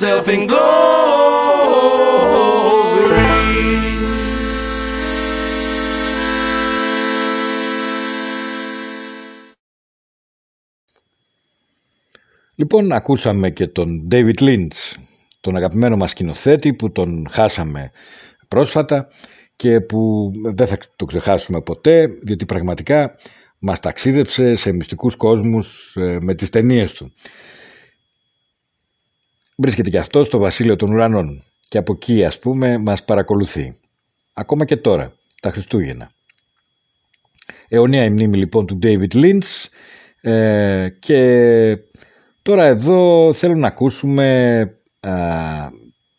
Myself in glory. Λοιπόν, ακούσαμε και τον David Lynch, τον αγαπημένο μας σκηνοθέτη που τον χάσαμε πρόσφατα και που δεν θα το ξεχάσουμε ποτέ διότι πραγματικά μας ταξίδεψε σε μυστικούς κόσμους ε, με τις ταινίες του. Βρίσκεται και αυτός στο βασίλειο των ουρανών και από εκεί ας πούμε μας παρακολουθεί. Ακόμα και τώρα, τα Χριστούγεννα. Αιωνία η μνήμη λοιπόν του David Lynch ε, και τώρα εδώ θέλω να ακούσουμε α,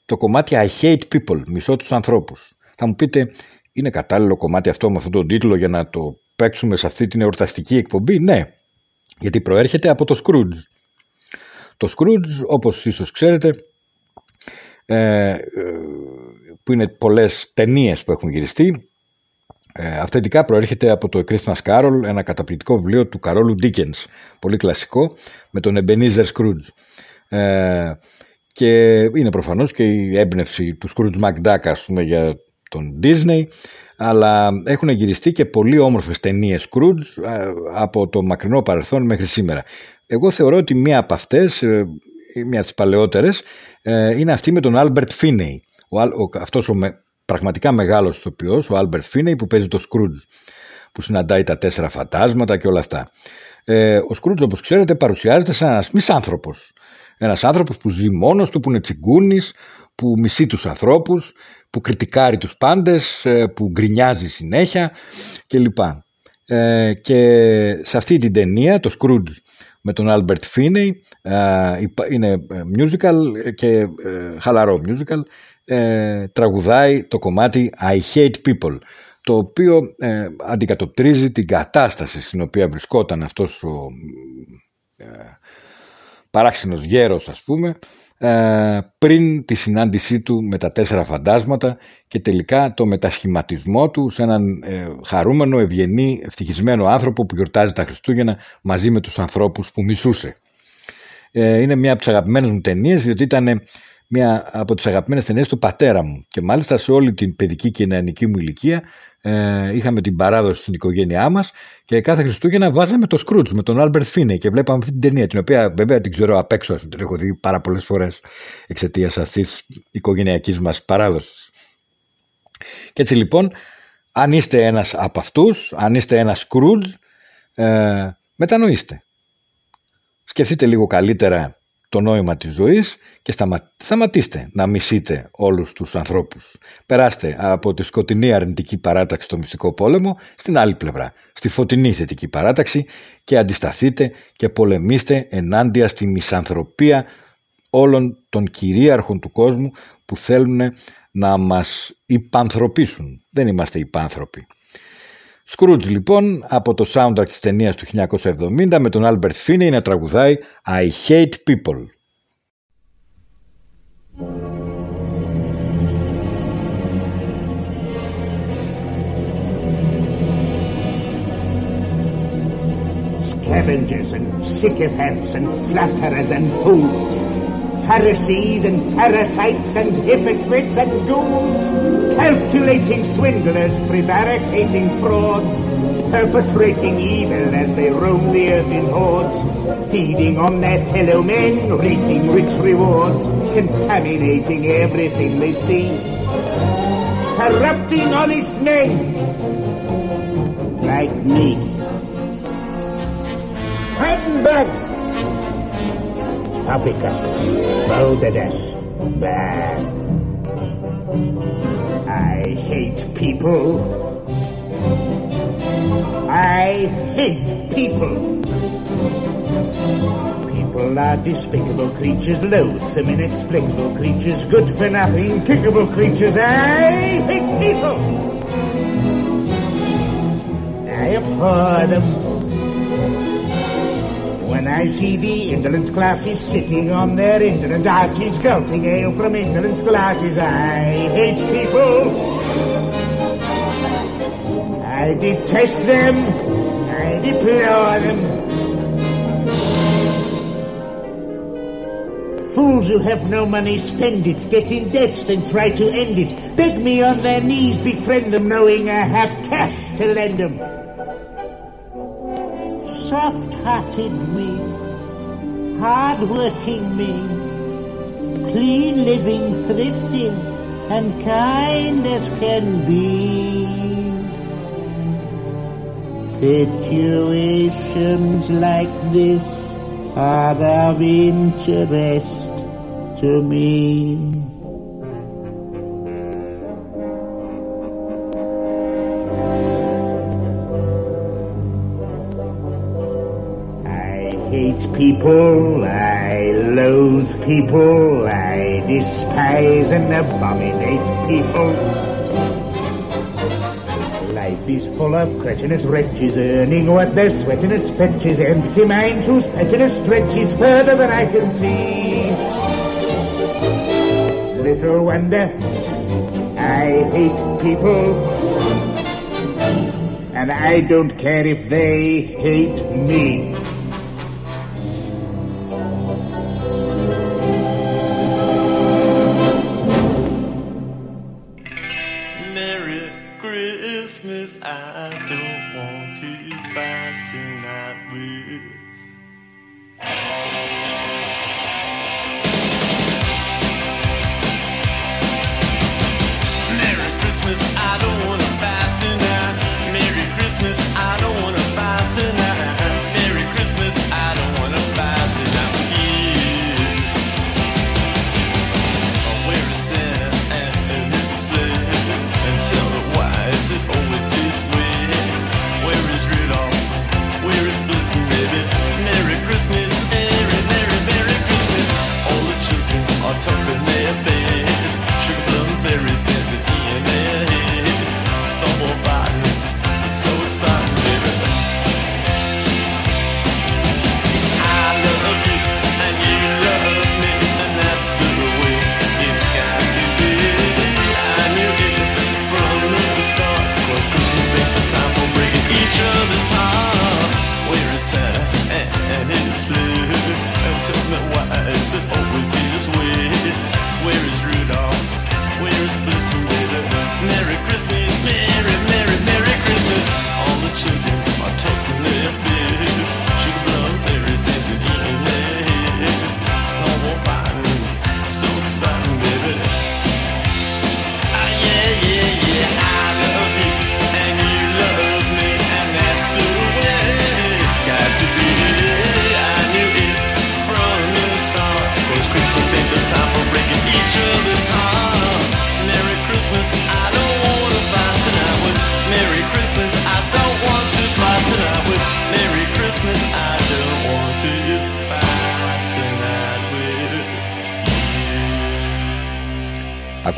το κομμάτι I hate people, μισώ τους ανθρώπους. Θα μου πείτε, είναι κατάλληλο κομμάτι αυτό με αυτόν τον τίτλο για να το παίξουμε σε αυτή την εορταστική εκπομπή; Ναι, γιατί προέρχεται από το Scrooge. Το Scrooge, όπως ίσως ξέρετε, ε, ε, που είναι πολλές ταινίες που έχουν γυριστεί, ε, αυθεντικά προέρχεται από το Christmas Carol, ένα καταπληκτικό βιβλίο του Καρόλου Dickens, πολύ κλασικό, με τον Ebenezer Scrooge. Ε, και είναι προφανώς και η έμπνευση του Scrooge McDuck, ας πούμε, για τον Disney, αλλά έχουν γυριστεί και πολύ όμορφες ταινίες Scrooge ε, από το μακρινό παρελθόν μέχρι σήμερα. Εγώ θεωρώ ότι μία από αυτές, ε, μία από τις παλαιότερες, ε, είναι αυτή με τον Albert Finney. Ο, Al- ο, αυτός ο με, πραγματικά μεγάλος ηθοποιός, ο Albert Finney που παίζει το Scrooge, που συναντάει τα τέσσερα φαντάσματα και όλα αυτά. Ε, ο Scrooge όπως ξέρετε παρουσιάζεται σαν ένας μισάνθρωπος. Ένας άνθρωπος που ζει μόνος του, που είναι τσιγκούνης, που μισεί τους ανθρώπους, που κριτικάρει τους πάντες, ε, που γκρινιάζει συνέχεια κλπ. Ε, και σε αυτή την ταινία, το Scrooge με τον Albert Finney, ε, υπα- είναι ε, musical και ε, χαλαρό musical, ε, τραγουδάει το κομμάτι I Hate People, το οποίο ε, αντικατοπτρίζει την κατάσταση στην οποία βρισκόταν αυτός ο ε, παράξενος γέρος ας πούμε ε, πριν τη συνάντησή του με τα τέσσερα φαντάσματα και τελικά το μετασχηματισμό του σε έναν ε, χαρούμενο, ευγενή, ευτυχισμένο άνθρωπο που γιορτάζει τα Χριστούγεννα μαζί με τους ανθρώπους που μισούσε. Ε, είναι μια από τις αγαπημένες μου ταινίες, διότι ήταν μια από τις αγαπημένες ταινίες του πατέρα μου. Και μάλιστα σε όλη την παιδική και νεανική μου ηλικία ε, είχαμε την παράδοση στην οικογένειά μας και κάθε Χριστούγεννα βάζαμε το Σκρούτζ με τον Άλμπερτ Φίνεϊ και βλέπαμε αυτή την ταινία, την οποία βέβαια την ξέρω απ' έξω, την έχω δει πάρα πολλές φορές εξαιτίας αυτής τη οικογενειακής μας παράδοσης. Και έτσι λοιπόν, αν είστε ένας από αυτούς, αν είστε ένας Σκρούτζ, ε, μετανοήστε. Σκεφτείτε λίγο καλύτερα το νόημα της ζωής και σταμα... σταματήστε να μισείτε όλους τους ανθρώπους. Περάστε από τη σκοτεινή αρνητική παράταξη στο μυστικό πόλεμο στην άλλη πλευρά, στη φωτεινή θετική παράταξη και αντισταθείτε και πολεμήστε ενάντια στη μισανθρωπία όλων των κυρίαρχων του κόσμου που θέλουν να μας υπανθρωπίσουν. Δεν είμαστε υπάνθρωποι. Σκρούτζ λοιπόν από το soundtrack της ταινίας του 1970 με τον Albert Finney να τραγουδάει I Hate People. Scavengers and sycophants and flatterers and fools. Pharisees and parasites and hypocrites and ghouls, calculating swindlers, prevaricating frauds, perpetrating evil as they roam the earth in hordes, feeding on their fellow men, reaping rich rewards, contaminating everything they see, corrupting honest men like me. Hamburg! Balderdash. Bad. I hate people. I hate people. People are despicable creatures, loathsome, inexplicable creatures, good for nothing, kickable creatures. I hate people. I abhor them. When I see the indolent classes sitting on their indolent asses, gulping ale from indolent glasses, I hate people. I detest them. I deplore them. Fools who have no money spend it, get in debt, then try to end it. Beg me on their knees, befriend them, knowing I have cash to lend them. Soft-hearted me, hard-working me, clean living, thrifty, and kind as can be. Situations like this are of interest to me. Hate people, I loathe people, I despise and abominate people. Life is full of cretinous wretches earning what they're sweating fetches, empty minds whose pettiness stretches further than I can see. Little wonder I hate people, and I don't care if they hate me.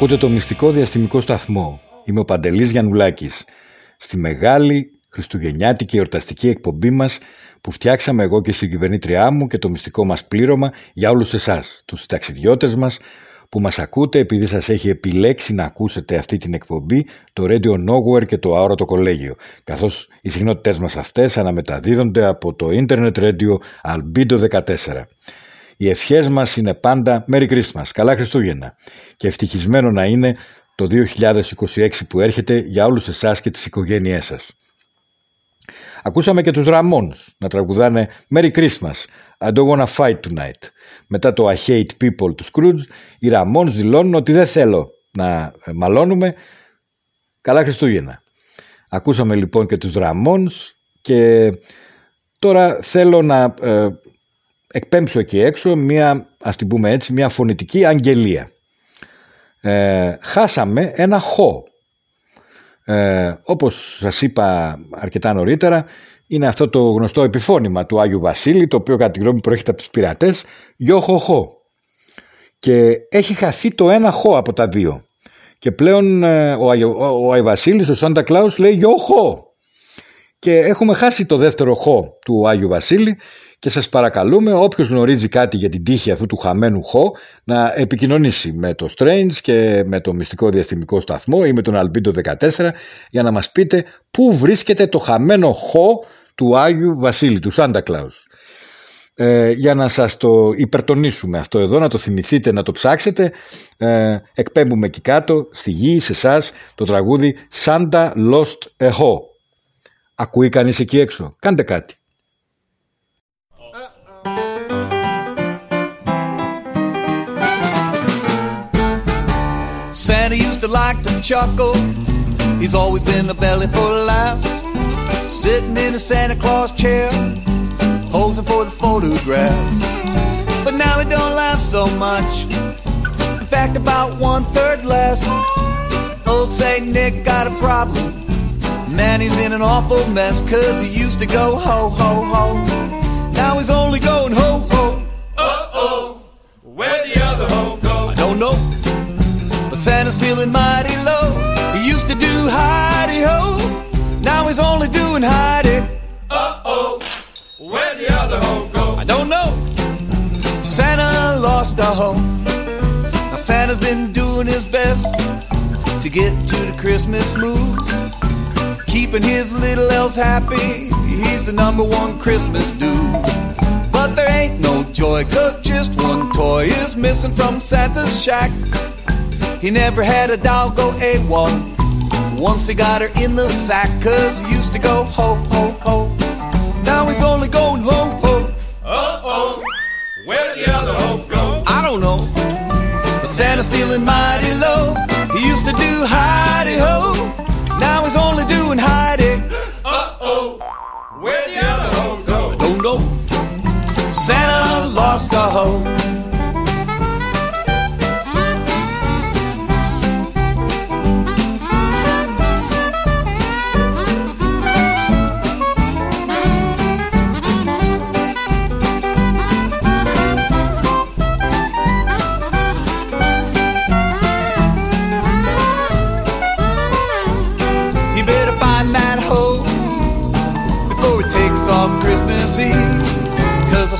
Ακούτε το μυστικό διαστημικό σταθμό. Είμαι ο Παντελής Γιαννουλάκης. Στη μεγάλη χριστουγεννιάτικη εορταστική εκπομπή μας που φτιάξαμε εγώ και η συγκυβερνήτριά μου και το μυστικό μας πλήρωμα για όλους εσάς, τους ταξιδιώτες μας που μας ακούτε επειδή σας έχει επιλέξει να ακούσετε αυτή την εκπομπή το Radio Nowhere και το Αόρατο Κολέγιο καθώς οι συχνότητές μας αυτές αναμεταδίδονται από το Internet Radio Albedo 14. Οι ευχές μας είναι πάντα Merry Christmas, καλά Χριστούγεννα και ευτυχισμένο να είναι το 2026 που έρχεται για όλους εσάς και τις οικογένειές σας. Ακούσαμε και τους Ramones να τραγουδάνε Merry Christmas, I don't wanna fight tonight. Μετά το I hate people του Scrooge, οι Ramones δηλώνουν ότι δεν θέλω να ε, μαλώνουμε. Καλά Χριστούγεννα. Ακούσαμε λοιπόν και τους Ramones και τώρα θέλω να ε, εκπέμψω εκεί έξω μια, ας την πούμε έτσι, μια φωνητική αγγελία. Ε, χάσαμε ένα χώ. Ε, όπως σας είπα αρκετά νωρίτερα, είναι αυτό το γνωστό επιφώνημα του Άγιου Βασίλη, το οποίο κατά τη γνώμη μου προέρχεται από τους πειρατές, «Γιο χω χω». Και έχει χαθεί το ένα χώ από τα δύο. Και πλέον ε, ο, Άγιο, ο, ο Άγιο Βασίλης, ο Σάντα Κλάους λέει «Γιο χω». Και έχουμε χάσει το δεύτερο χώ του Άγιου Βασίλη και σας παρακαλούμε όποιος γνωρίζει κάτι για την τύχη αυτού του χαμένου χώ να επικοινωνήσει με το Strange και με το Μυστικό Διαστημικό Σταθμό ή με τον Albedo 14 για να μας πείτε πού βρίσκεται το χαμένο χώ του Άγιου Βασίλη, του Σάντα Κλάους. Ε, για να σας το υπερτονίσουμε αυτό εδώ, να το θυμηθείτε, να το ψάξετε, ε, εκπέμπουμε εκεί κάτω, στη γη, σε εσάς το τραγούδι Santa Lost a Ho. Ακούει κανείς εκεί έξω. Κάντε κάτι. Santa used to like to chuckle. He's always been a belly full of laughs. Sitting in a Santa Claus chair, posing for the photographs. But now he don't laugh so much. In fact, about one third less. Old Saint Nick got a problem. Man, he's in an awful mess, cause he used to go ho ho ho. Now he's only going ho ho. Uh oh, where'd the other ho go? I don't know. But Santa's feeling mighty low. He used to do hidey ho. Now he's only doing hidey. Uh oh, where'd the other ho go? I don't know. Santa lost a ho. Now Santa's been doing his best to get to the Christmas mood. Keeping his little elves happy. He's the number one Christmas dude. But there ain't no joy, cause just one toy is missing from Santa's shack. He never had a doll go AWOL. Once he got her in the sack, cause he used to go ho, ho, ho. Now he's only going ho, ho. Uh oh, where'd the other ho go? I don't know. But Santa's feeling mighty low. He used to do hidey ho. Now he's only doing hiding. Uh oh, where'd the other ho go? I don't know. Santa lost a hoe.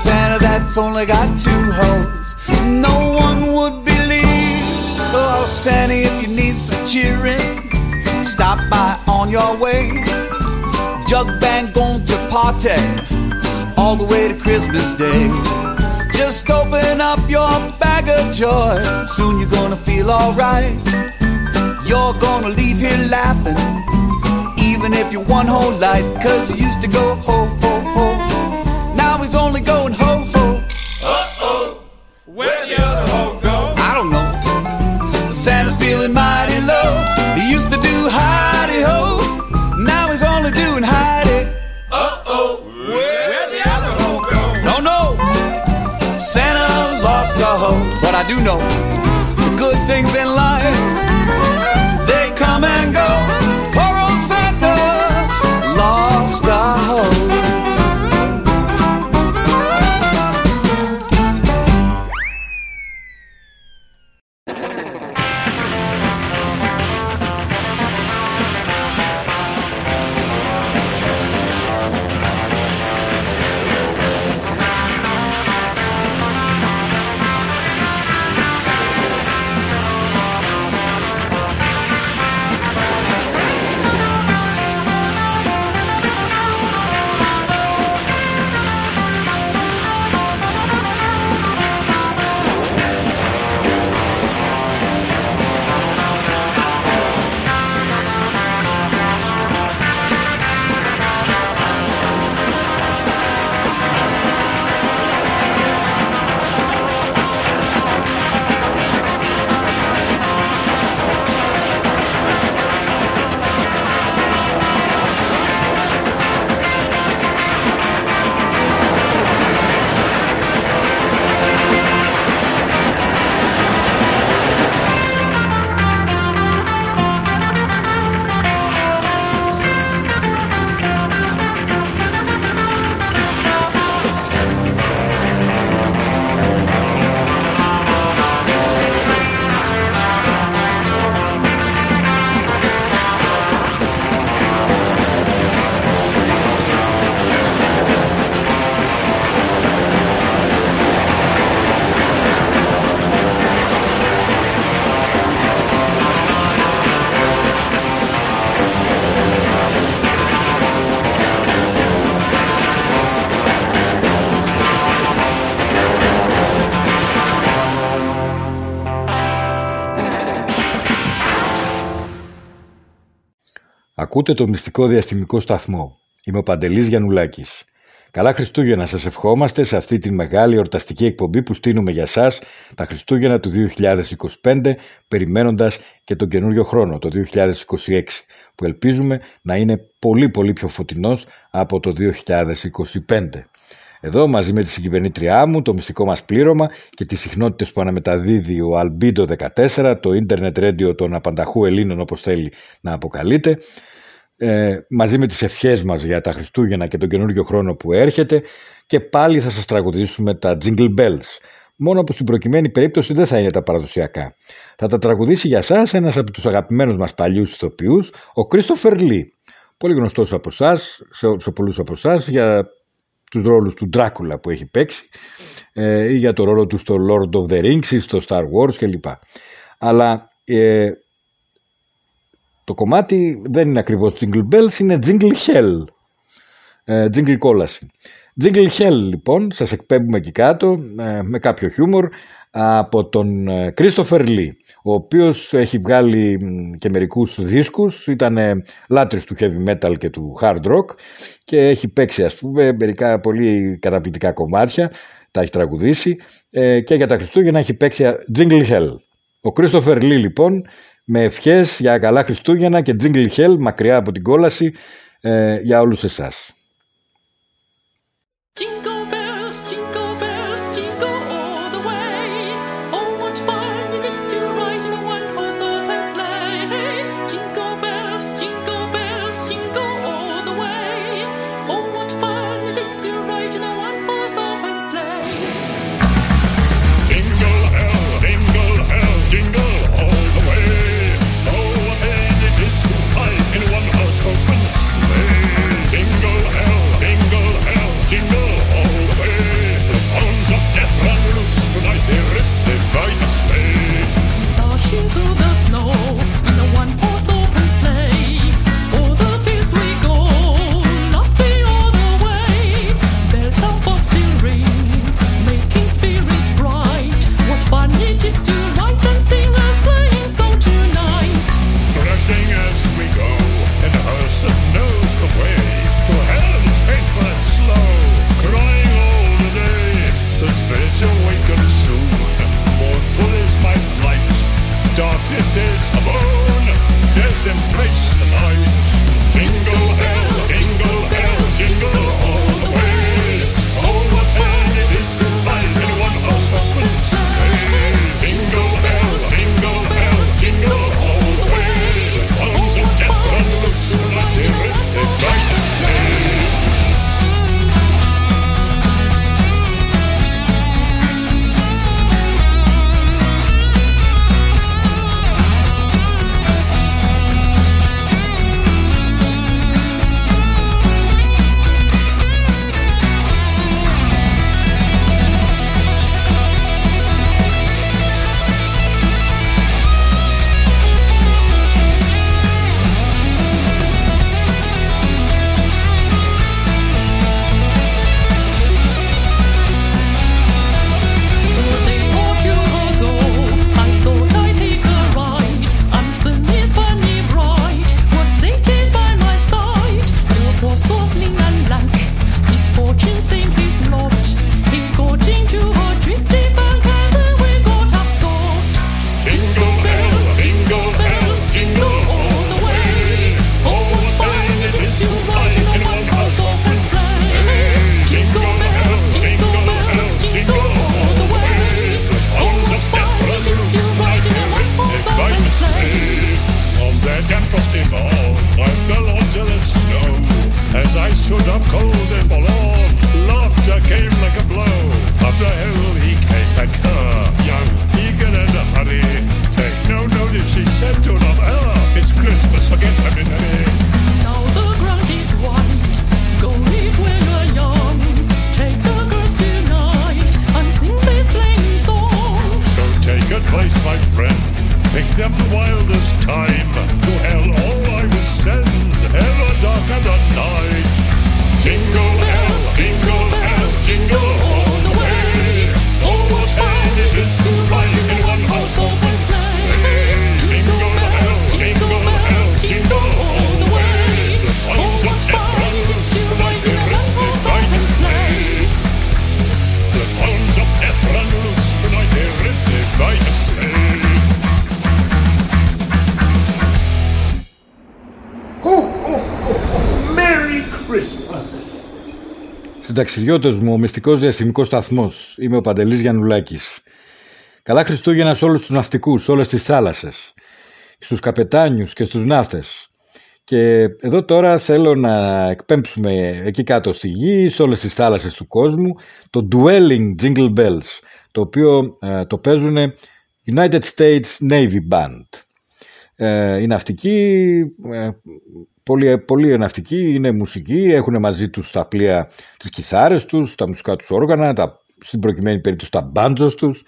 Santa that's only got two hoes, no one would believe. Oh, Santa, if you need some cheering, stop by on your way. Jug band going to party all the way to Christmas Day. Just open up your bag of joy, soon you're gonna feel alright. You're gonna leave here laughing even if you're one whole life. Cause he used to go ho, ho, ho. He's only going ho, ho. Uh oh, where'd the other ho go? I don't know. But Santa's feeling mighty low. He used to do hidey ho. Now he's only doing hidey. Uh oh, where'd the other ho go? Don't know. Santa lost a hoe. But I do know Ακούτε το μυστικό διαστημικό σταθμό. Είμαι ο Παντελής Γιαννουλάκης. Καλά Χριστούγεννα σας ευχόμαστε σε αυτή τη μεγάλη εορταστική εκπομπή που στείλουμε για σας τα Χριστούγεννα του 2025 περιμένοντας και τον καινούριο χρόνο, το 2026 που ελπίζουμε να είναι πολύ πολύ πιο φωτεινός από το 2025. Εδώ μαζί με τη συγκυβερνήτριά μου, το μυστικό μας πλήρωμα και τις συχνότητες που αναμεταδίδει ο Albedo 14, το ίντερνετ ρέντιο των απανταχού Ελλήνων όπως θέλει να αποκαλείται, ε, μαζί με τις ευχές μας για τα Χριστούγεννα και τον καινούργιο χρόνο που έρχεται και πάλι θα σας τραγουδήσουμε τα Jingle Bells. Μόνο που στην προκειμένη περίπτωση δεν θα είναι τα παραδοσιακά. Θα τα τραγουδήσει για σας ένας από τους αγαπημένους μας παλιούς ηθοποιούς, ο Κρίστοφερ Λί. Πολύ γνωστός από εσά, σε, σε πολλούς από εσά για τους ρόλους του Ντράκουλα που έχει παίξει ε, ή για το ρόλο του στο Lord of the Rings ή στο Star Wars κλπ. Αλλά ε, το κομμάτι δεν είναι ακριβώς Jingle Bells, είναι Jingle Hell. Ε, jingle κόλαση. Jingle Hell λοιπόν, σας εκπέμπουμε εκεί κάτω ε, με κάποιο χιούμορ από τον Christopher Lee, ο οποίος έχει βγάλει και μερικούς δίσκους, ήταν λάτρης του heavy metal και του hard rock και έχει παίξει ας πούμε μερικά πολύ καταπληκτικά κομμάτια, τα έχει τραγουδήσει ε, και για τα Χριστούγεννα έχει παίξει Jingle Hell. Ο Christopher Lee λοιπόν με ευχές για καλά Χριστούγεννα και Jingle Hell μακριά από την κόλαση ε, για όλους εσάς. Jingle kept the wild Συνταξιδιώτες μου, ο μυστικός διαστημικός σταθμός. Είμαι ο Παντελής Γιαννουλάκης. Καλά Χριστούγεννα σε όλους τους ναυτικούς, σε όλες τις θάλασσες, στους καπετάνιους και στους ναύτες. Και εδώ τώρα θέλω να εκπέμψουμε εκεί κάτω στη γη, σε όλες τις θάλασσες του κόσμου, το Dwelling Jingle Bells, το οποίο ε, το παίζουν United States Navy Band. Ε, οι ναυτικοί, ε, πολλοί, πολλοί ναυτικοί είναι μουσικοί, έχουν μαζί τους τα πλοία τις κιθάρες τους, τα μουσικά τους όργανα, τα, στην προκειμένη περίπτωση τα μπάντζος τους.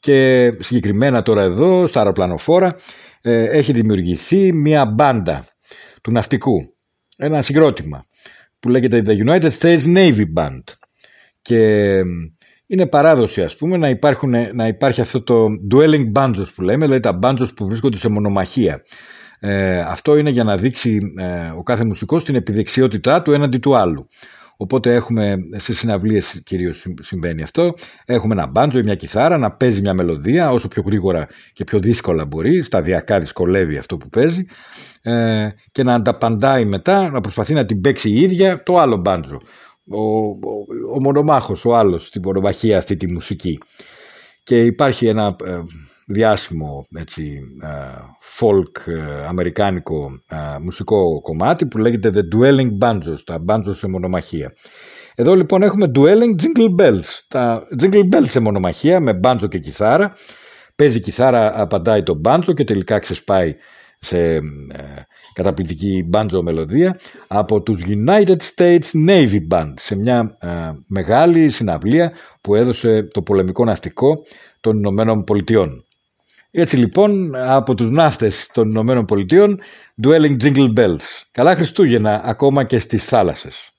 Και συγκεκριμένα τώρα εδώ στα αεροπλανοφόρα ε, έχει δημιουργηθεί μια μπάντα του ναυτικού, ένα συγκρότημα που λέγεται The United States Navy Band. Και είναι παράδοση ας πούμε να, υπάρχουν, να υπάρχει αυτό το dwelling banjos που λέμε, δηλαδή τα banjos που βρίσκονται σε μονομαχία. Ε, αυτό είναι για να δείξει ε, ο κάθε μουσικός την επιδεξιότητά του έναντι του άλλου. Οπότε έχουμε σε συναυλίες κυρίως συμβαίνει αυτό. Έχουμε ένα μπάντζο ή μια κιθάρα να παίζει μια μελωδία όσο πιο γρήγορα και πιο δύσκολα μπορεί. Σταδιακά δυσκολεύει αυτό που παίζει. Ε, και να ανταπαντάει μετά, να προσπαθεί να την παίξει η ίδια το άλλο μπάντζο. Ο, ο, ο μονομάχος, ο άλλος στην μονομαχία αυτή τη μουσική. Και υπάρχει ένα ε, διάσημο έτσι, ε, folk ε, αμερικάνικο ε, μουσικό κομμάτι που λέγεται The Dwelling Banjos, τα banjos σε μονομαχία. Εδώ λοιπόν έχουμε Dwelling Jingle Bells, τα Jingle Bells σε μονομαχία με μπάντζο και κιθάρα. Παίζει κιθάρα, απαντάει το μπάντζο και τελικά ξεσπάει σε καταπληκτική μπάντζο μελωδία από τους United States Navy Band σε μια μεγάλη συναυλία που έδωσε το πολεμικό ναυτικό των Ηνωμένων Πολιτειών. Έτσι λοιπόν από τους ναύτες των Ηνωμένων Πολιτειών Dwelling Jingle Bells. Καλά Χριστούγεννα ακόμα και στις θάλασσες.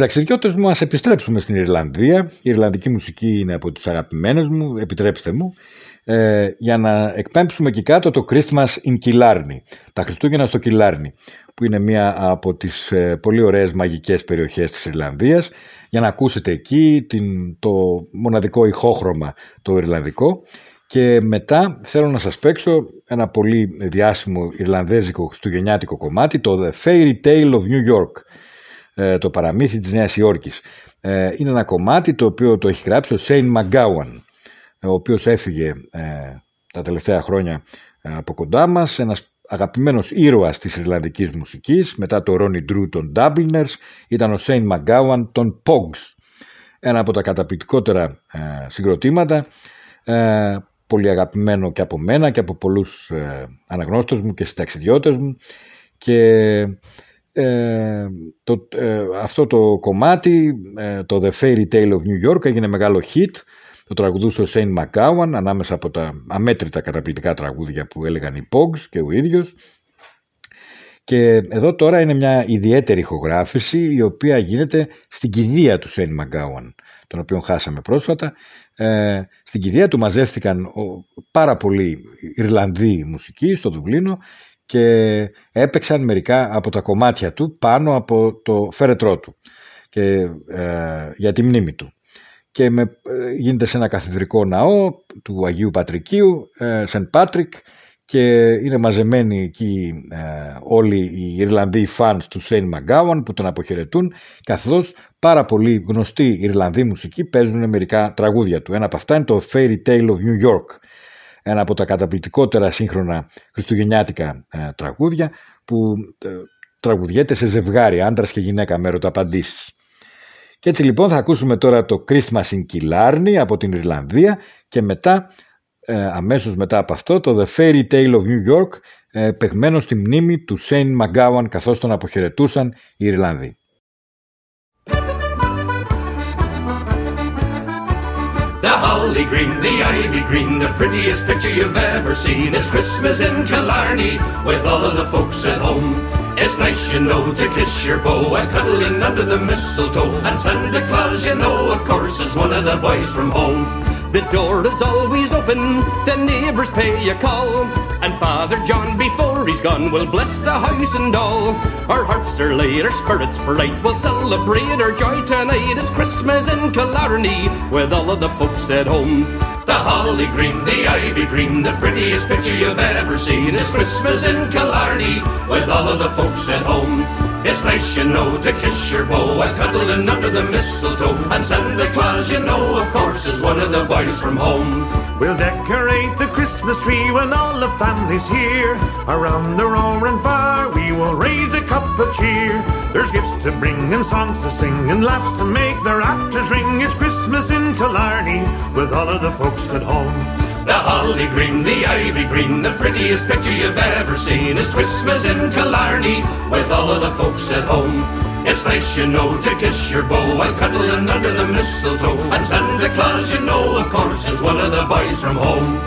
Συνταξιδιώτες μου, ας επιστρέψουμε στην Ιρλανδία. Η Ιρλανδική μουσική είναι από τους αγαπημένες μου, επιτρέψτε μου, ε, για να εκπέμψουμε εκεί κάτω το Christmas in Killarney, τα Χριστούγεννα στο Κιλάρνη, που είναι μία από τις ε, πολύ ωραίες μαγικές περιοχές της Ιρλανδίας, για να ακούσετε εκεί την, το μοναδικό ηχόχρωμα το Ιρλανδικό. Και μετά θέλω να σας παίξω ένα πολύ διάσημο Ιρλανδέζικο χριστουγεννιάτικο κομμάτι, το The Fairy Tale of New York ε, το παραμύθι της Νέας Υόρκης. Ε, είναι ένα κομμάτι το οποίο το έχει γράψει ο Σέιν Μαγκάουαν, ο οποίος έφυγε ε, τα τελευταία χρόνια από κοντά μας, ένας αγαπημένος ήρωας της Ιρλανδικής μουσικής, μετά το Ρόνι Ντρού των Dubliners, ήταν ο Σέιν Μαγκάουαν των Pogues. ένα από τα καταπληκτικότερα ε, συγκροτήματα ε, πολύ αγαπημένο και από μένα και από πολλούς ε, αναγνώστες μου και συνταξιδιώτες μου και ε, το, ε, αυτό το κομμάτι ε, το The Fairy Tale of New York έγινε μεγάλο hit. Το τραγουδούσε ο Σέιν Μαγκάουαν ανάμεσα από τα αμέτρητα καταπληκτικά τραγούδια που έλεγαν οι Pogues και ο ίδιος. Και εδώ τώρα είναι μια ιδιαίτερη ηχογράφηση η οποία γίνεται στην κηδεία του Σέιν Μαγκάουαν τον οποίο χάσαμε πρόσφατα. Ε, στην κηδεία του μαζεύτηκαν ο, πάρα πολλοί Ιρλανδοί μουσικοί στο Δουβλίνο και έπαιξαν μερικά από τα κομμάτια του πάνω από το φέρετρό του και, ε, για τη μνήμη του και με, ε, γίνεται σε ένα καθεδρικό ναό του Αγίου Πατρικίου Σεν Πάτρικ και είναι μαζεμένοι εκεί ε, όλοι οι Ιρλανδοί fans του Σέιν Μαγκάουαν που τον αποχαιρετούν καθώς πάρα πολλοί γνωστοί Ιρλανδοί μουσικοί παίζουν μερικά τραγούδια του. Ένα από αυτά είναι το Fairy Tale of New York ένα από τα καταπληκτικότερα σύγχρονα χριστουγεννιάτικα ε, τραγούδια που ε, τραγουδιέται σε ζευγάρι, άντρας και γυναίκα με ερωταπαντήσεις. Και έτσι λοιπόν θα ακούσουμε τώρα το Christmas in Killarney από την Ιρλανδία και μετά ε, αμέσως μετά από αυτό το The Fairy Tale of New York ε, παιγμένο στη μνήμη του Σέιν Μαγκάουαν καθώς τον αποχαιρετούσαν οι Ιρλανδοί. The holly green, the ivy green, the prettiest picture you've ever seen. is Christmas in Killarney with all of the folks at home. It's nice, you know, to kiss your beau and cuddling under the mistletoe. And Santa Claus, you know, of course, is one of the boys from home. The door is always open, the neighbours pay a call. And Father John, before he's gone, will bless the house and all. Our hearts are light, our spirits bright, we'll celebrate our joy tonight. It's Christmas in Killarney, with all of the folks at home. The holly green, the ivy green, the prettiest picture you've ever seen. It's Christmas in Killarney, with all of the folks at home. It's nice, you know, to kiss your beau while cuddling under the mistletoe. And Santa Claus, you know, of course, is one of the boys from home. We'll decorate the Christmas tree when all the family's here. Around the roaring fire, we will raise a cup of cheer. There's gifts to bring and songs to sing and laughs to make the rafters ring. It's Christmas in Killarney with all of the folks at home. The holly green, the ivy green, the prettiest picture you've ever seen is Christmas in Killarney with all of the folks at home. It's nice, you know, to kiss your beau while cuddling under the mistletoe. And Santa Claus, you know, of course, is one of the boys from home.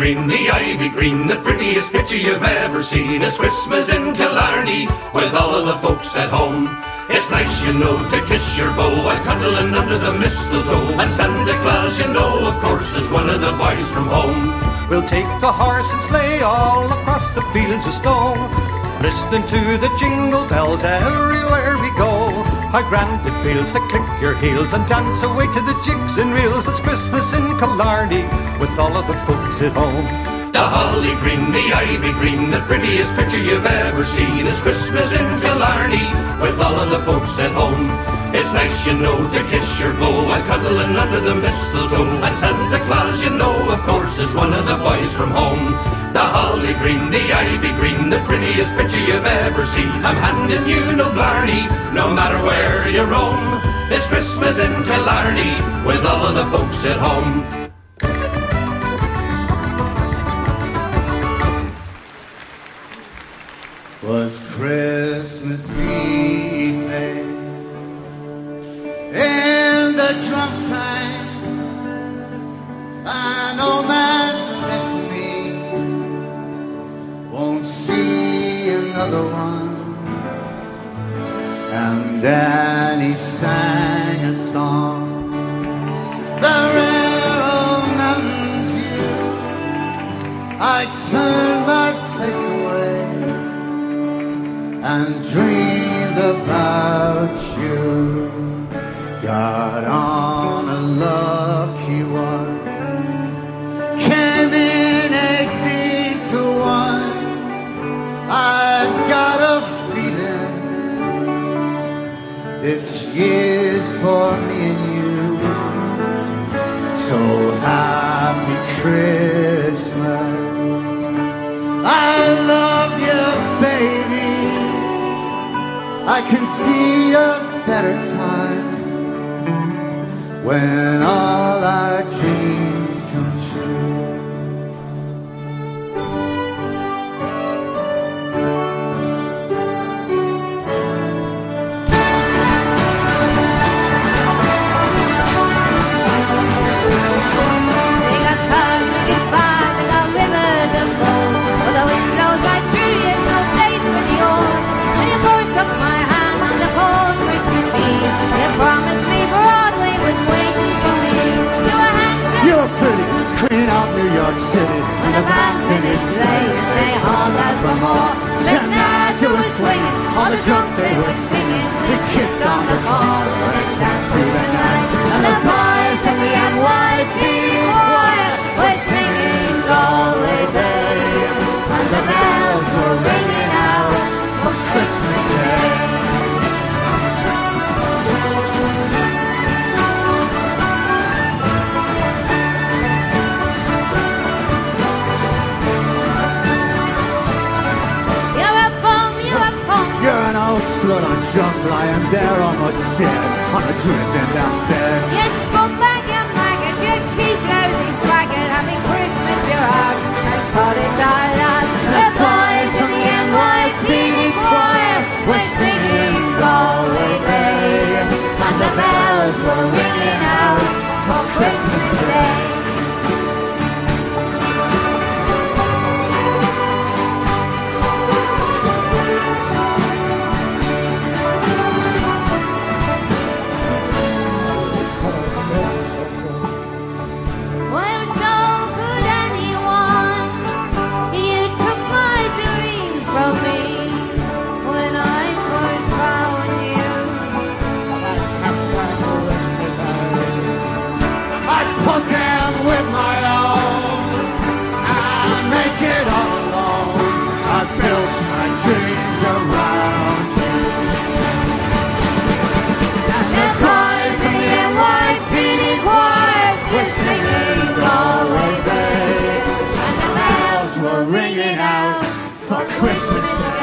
Green, the ivy green, the prettiest picture you've ever seen is Christmas in Killarney with all of the folks at home. It's nice, you know, to kiss your beau while cuddling under the mistletoe. And Santa Claus, you know, of course, is one of the boys from home. We'll take the horse and sleigh all across the fields of snow. Listening to the jingle bells everywhere we go. How grand it feels to click your heels and dance away to the jigs and reels. It's Christmas in Killarney with all of the folks at home. The holly green, the ivy green, the prettiest picture you've ever seen is Christmas in Killarney with all of the folks at home. It's nice, you know, to kiss your beau while cuddling under the mistletoe. And Santa Claus, you know, of course, is one of the boys from home. The holly green, the ivy green, the prettiest picture you've ever seen. I'm handing you no blarney, no matter where you roam. It's Christmas in Killarney with all of the folks at home. was Christmas evening in the drunk time. An old man another one." And then he sang a song. The old mountain dew. I turned my face away and dreamed about you. got on a lucky one. Came in 18 to 1. I've this year's for me and you. So happy Christmas. I love you, baby. I can see a better time when all our dreams the band finished playing, they hauled out for more. Sinatra was swinging, all the drums they were singing. We kissed on the corner and danced through the night. Junk lying there almost dead on a drinking down bed. You scumbag, you maggot, you cheap, lousy faggot. Happy Christmas, out. That's what it's all out. The boys in the NYPD choir were singing Galway Bay. And the bells were ringing out for Christmas Day. Christmas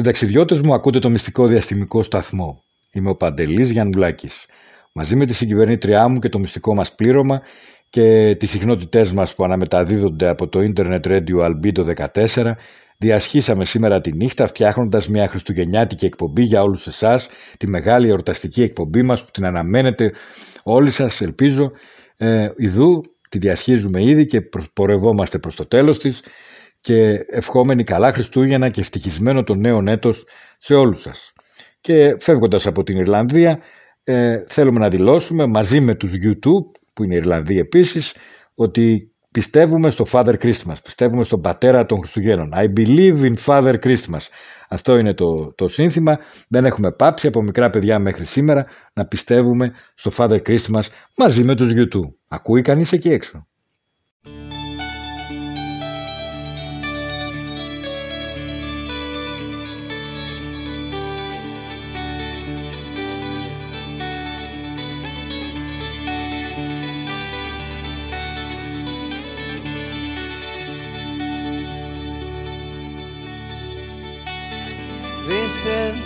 Συνταξιδιώτες μου ακούτε το μυστικό διαστημικό σταθμό. Είμαι ο Παντελής Γιαννουλάκης. Μαζί με τη συγκυβερνήτριά μου και το μυστικό μας πλήρωμα και τις συχνότητές μας που αναμεταδίδονται από το Internet Radio Albedo 14 διασχίσαμε σήμερα τη νύχτα φτιάχνοντας μια χριστουγεννιάτικη εκπομπή για όλους εσάς τη μεγάλη εορταστική εκπομπή μας που την αναμένετε όλοι σας ελπίζω ε, ειδού τη διασχίζουμε ήδη και πορευόμαστε προς το τέλος της και ευχόμενοι καλά Χριστούγεννα και ευτυχισμένο το νέο έτος σε όλους σας. Και φεύγοντας από την Ιρλανδία ε, θέλουμε να δηλώσουμε μαζί με τους YouTube που είναι Ιρλανδοί επίσης ότι πιστεύουμε στο Father Christmas, πιστεύουμε στον πατέρα των Χριστουγέννων. I believe in Father Christmas. Αυτό είναι το, το σύνθημα. Δεν έχουμε πάψει από μικρά παιδιά μέχρι σήμερα να πιστεύουμε στο Father Christmas μαζί με τους YouTube. Ακούει κανείς εκεί έξω;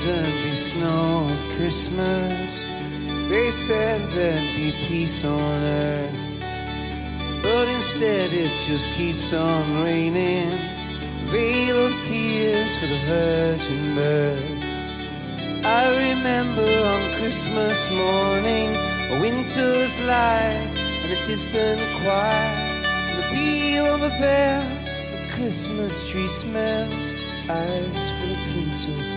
there'd be snow at Christmas. They said there'd be peace on earth. But instead it just keeps on raining. Veil of tears for the virgin birth. I remember on Christmas morning a winter's light and a distant choir and the peal of a bell, the Christmas tree smell, eyes full of tinsel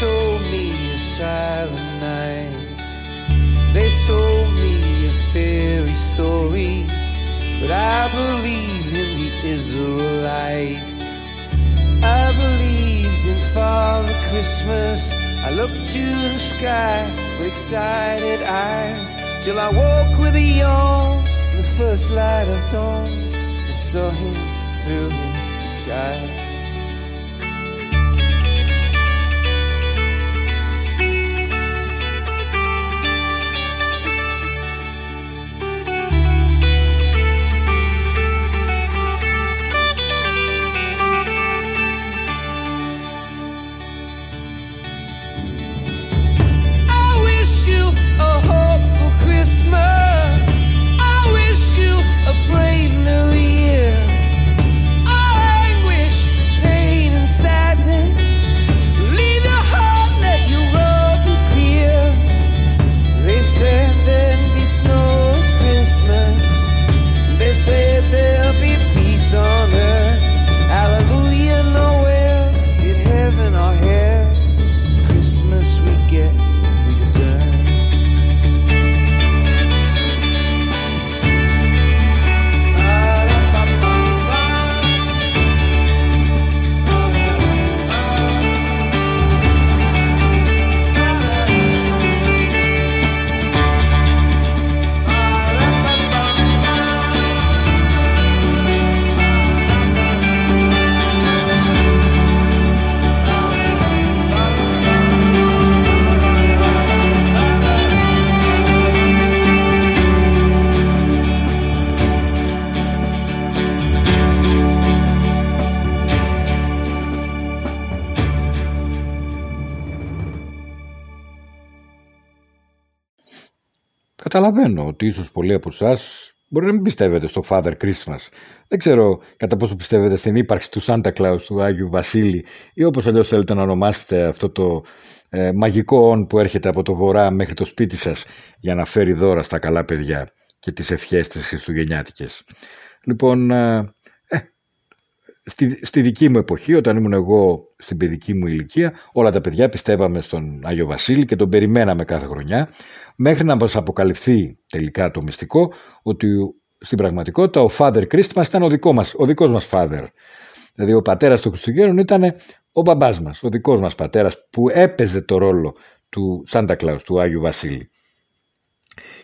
sold me a silent night. They sold me a fairy story. But I believed in the Israelites. I believed in Father Christmas. I looked to the sky with excited eyes till I woke with a yawn in the first light of dawn and saw him through his disguise. Καταλαβαίνω ότι ίσως πολλοί από εσάς μπορεί να μην πιστεύετε στο Father Christmas. Δεν ξέρω κατά πόσο πιστεύετε στην ύπαρξη του Santa Claus, του Άγιου Βασίλη ή όπως αλλιώς θέλετε να ονομάσετε αυτό το ε, μαγικό όν που έρχεται από το βορρά μέχρι το σπίτι σας για να φέρει δώρα στα καλά παιδιά και τις ευχές της Χριστουγεννιάτικες. Λοιπόν, ε, ε, στη, στη δική μου εποχή, όταν ήμουν εγώ στην παιδική μου ηλικία, όλα τα παιδιά πιστεύαμε στον Άγιο Βασίλη και τον περιμέναμε κάθε χρονιά, μέχρι να μας αποκαλυφθεί τελικά το μυστικό ότι στην πραγματικότητα ο Father Christmas ήταν ο, δικό μας, ο δικός μας Father. Δηλαδή ο πατέρας των Χριστουγέννων ήταν ο μπαμπάς μας, ο δικός μας πατέρας που έπαιζε το ρόλο του Santa Claus, του Άγιου Βασίλη.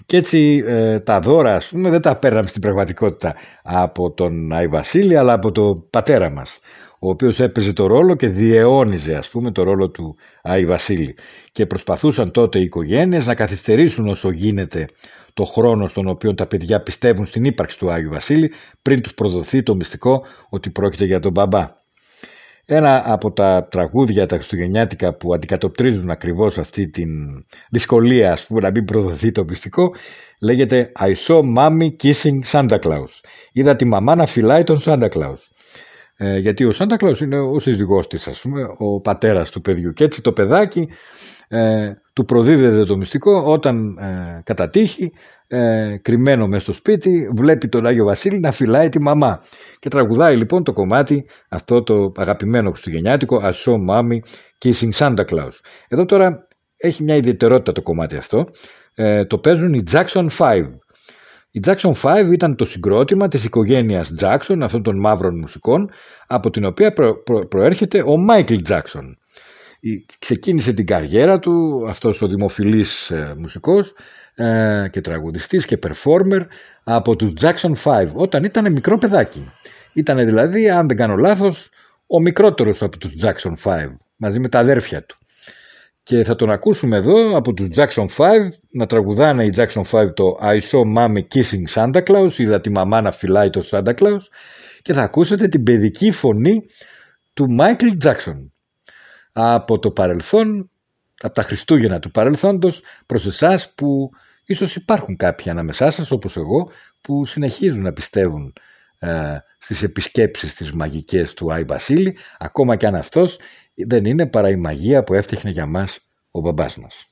Και έτσι ε, τα δώρα ας πούμε δεν τα παίρναμε στην πραγματικότητα από τον Άι Βασίλη αλλά από τον πατέρα μας ο οποίος έπαιζε το ρόλο και διαιώνιζε ας πούμε το ρόλο του Άι Βασίλη και προσπαθούσαν τότε οι οικογένειες να καθυστερήσουν όσο γίνεται το χρόνο στον οποίο τα παιδιά πιστεύουν στην ύπαρξη του Άγιου Βασίλη πριν τους προδοθεί το μυστικό ότι πρόκειται για τον μπαμπά. Ένα από τα τραγούδια τα χριστουγεννιάτικα που αντικατοπτρίζουν ακριβώς αυτή την δυσκολία ας πούμε να μην προδοθεί το μυστικό λέγεται I saw mommy kissing Santa Claus. Είδα τη μαμά να φυλάει τον Santa Claus. Ε, γιατί ο Σάντα Κλάους είναι ο σύζυγός της, ας πούμε, ο πατέρας του παιδιού. Και έτσι το παιδάκι ε, του προδίδεται το μυστικό όταν ε, κατά τύχη, ε, κρυμμένο μέσα στο σπίτι, βλέπει τον Άγιο Βασίλη να φυλάει τη μαμά. Και τραγουδάει λοιπόν το κομμάτι αυτό το αγαπημένο χριστουγεννιάτικο «I saw mommy kissing Santa Claus». Εδώ τώρα έχει μια ιδιαιτερότητα το κομμάτι αυτό. Ε, το παίζουν οι Jackson 5. Η Jackson 5 ήταν το συγκρότημα της οικογένειας Jackson, αυτών των μαύρων μουσικών, από την οποία προ- προ- προέρχεται ο Michael Jackson. Η- Ξεκίνησε την καριέρα του αυτός ο δημοφιλής ε, μουσικός ε, και τραγουδιστής και performer από τους Jackson 5 όταν ήταν μικρό παιδάκι. Ήταν δηλαδή, αν δεν κάνω λάθος, ο μικρότερος από τους Jackson 5 μαζί με τα αδέρφια του. Και θα τον ακούσουμε εδώ από τους Jackson 5 να τραγουδάνε οι Jackson 5 το I saw mommy kissing Santa Claus, είδα τη μαμά να φυλάει το Santa Claus και θα ακούσετε την παιδική φωνή του Michael Jackson. Από το παρελθόν, από τα Χριστούγεννα του παρελθόντος προς εσάς που ίσως υπάρχουν κάποιοι ανάμεσά σας όπως εγώ που συνεχίζουν να πιστεύουν ε, στις επισκέψεις τις μαγικές του Άι Βασίλη ακόμα και αν αυτός δεν είναι παρά η μαγεία που έφτιαχνε για μας ο μπαμπάς μας.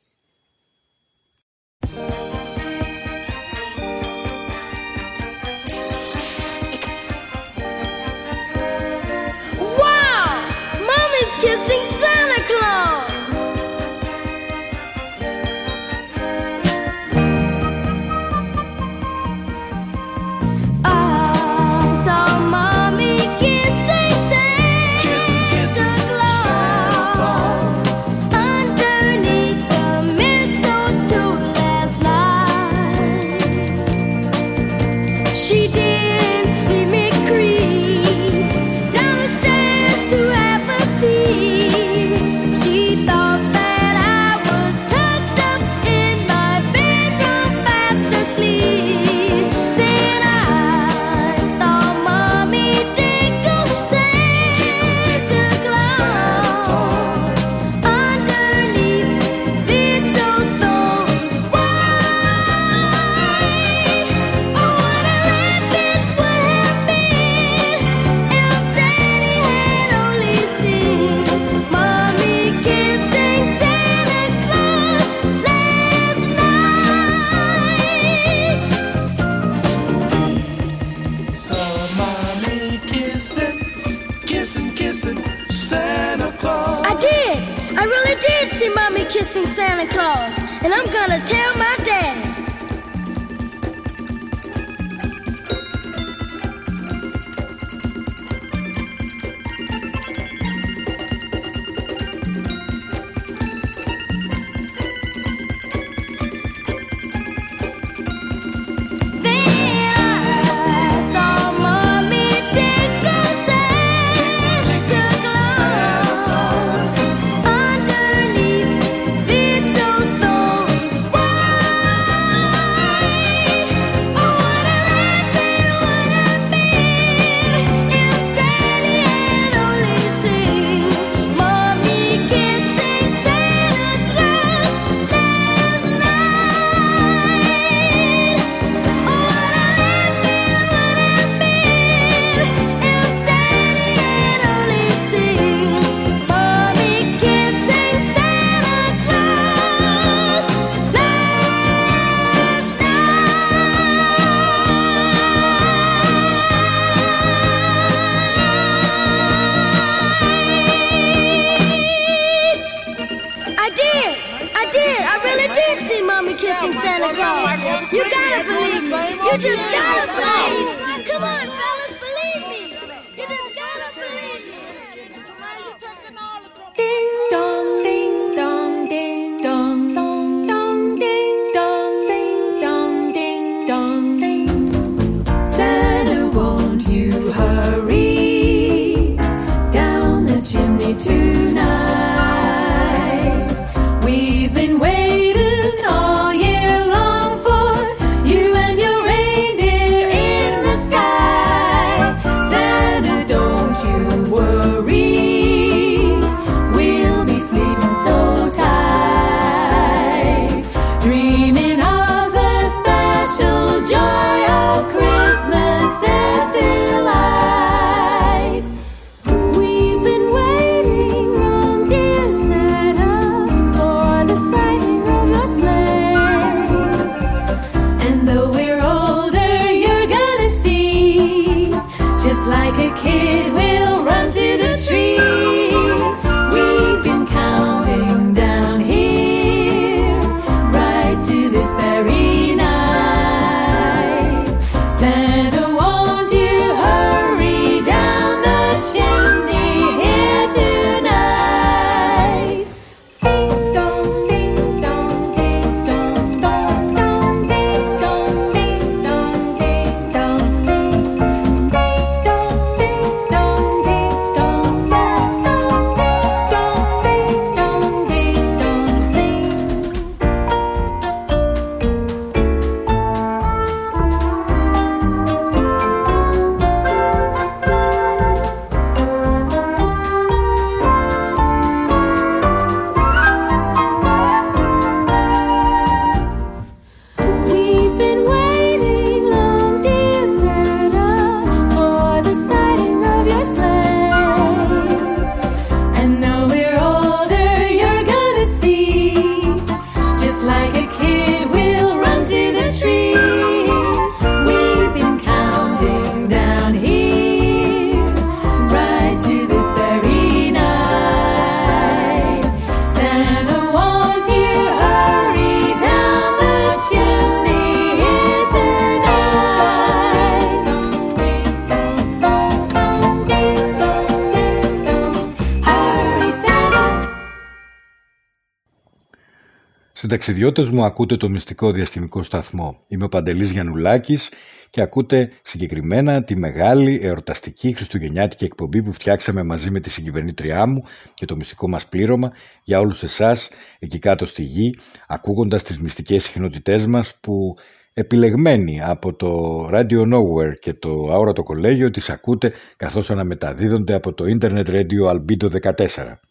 Συνταξιδιώτες μου ακούτε το μυστικό διαστημικό σταθμό. Είμαι ο Παντελής Γιαννουλάκης και ακούτε συγκεκριμένα τη μεγάλη εορταστική χριστουγεννιάτικη εκπομπή που φτιάξαμε μαζί με τη συγκυβερνήτριά μου και το μυστικό μας πλήρωμα για όλους εσάς εκεί κάτω στη γη ακούγοντας τις μυστικές συχνότητές μας που επιλεγμένοι από το Radio Nowhere και το αόρατο κολέγιο τις ακούτε καθώς αναμεταδίδονται από το Internet Radio Albedo 14.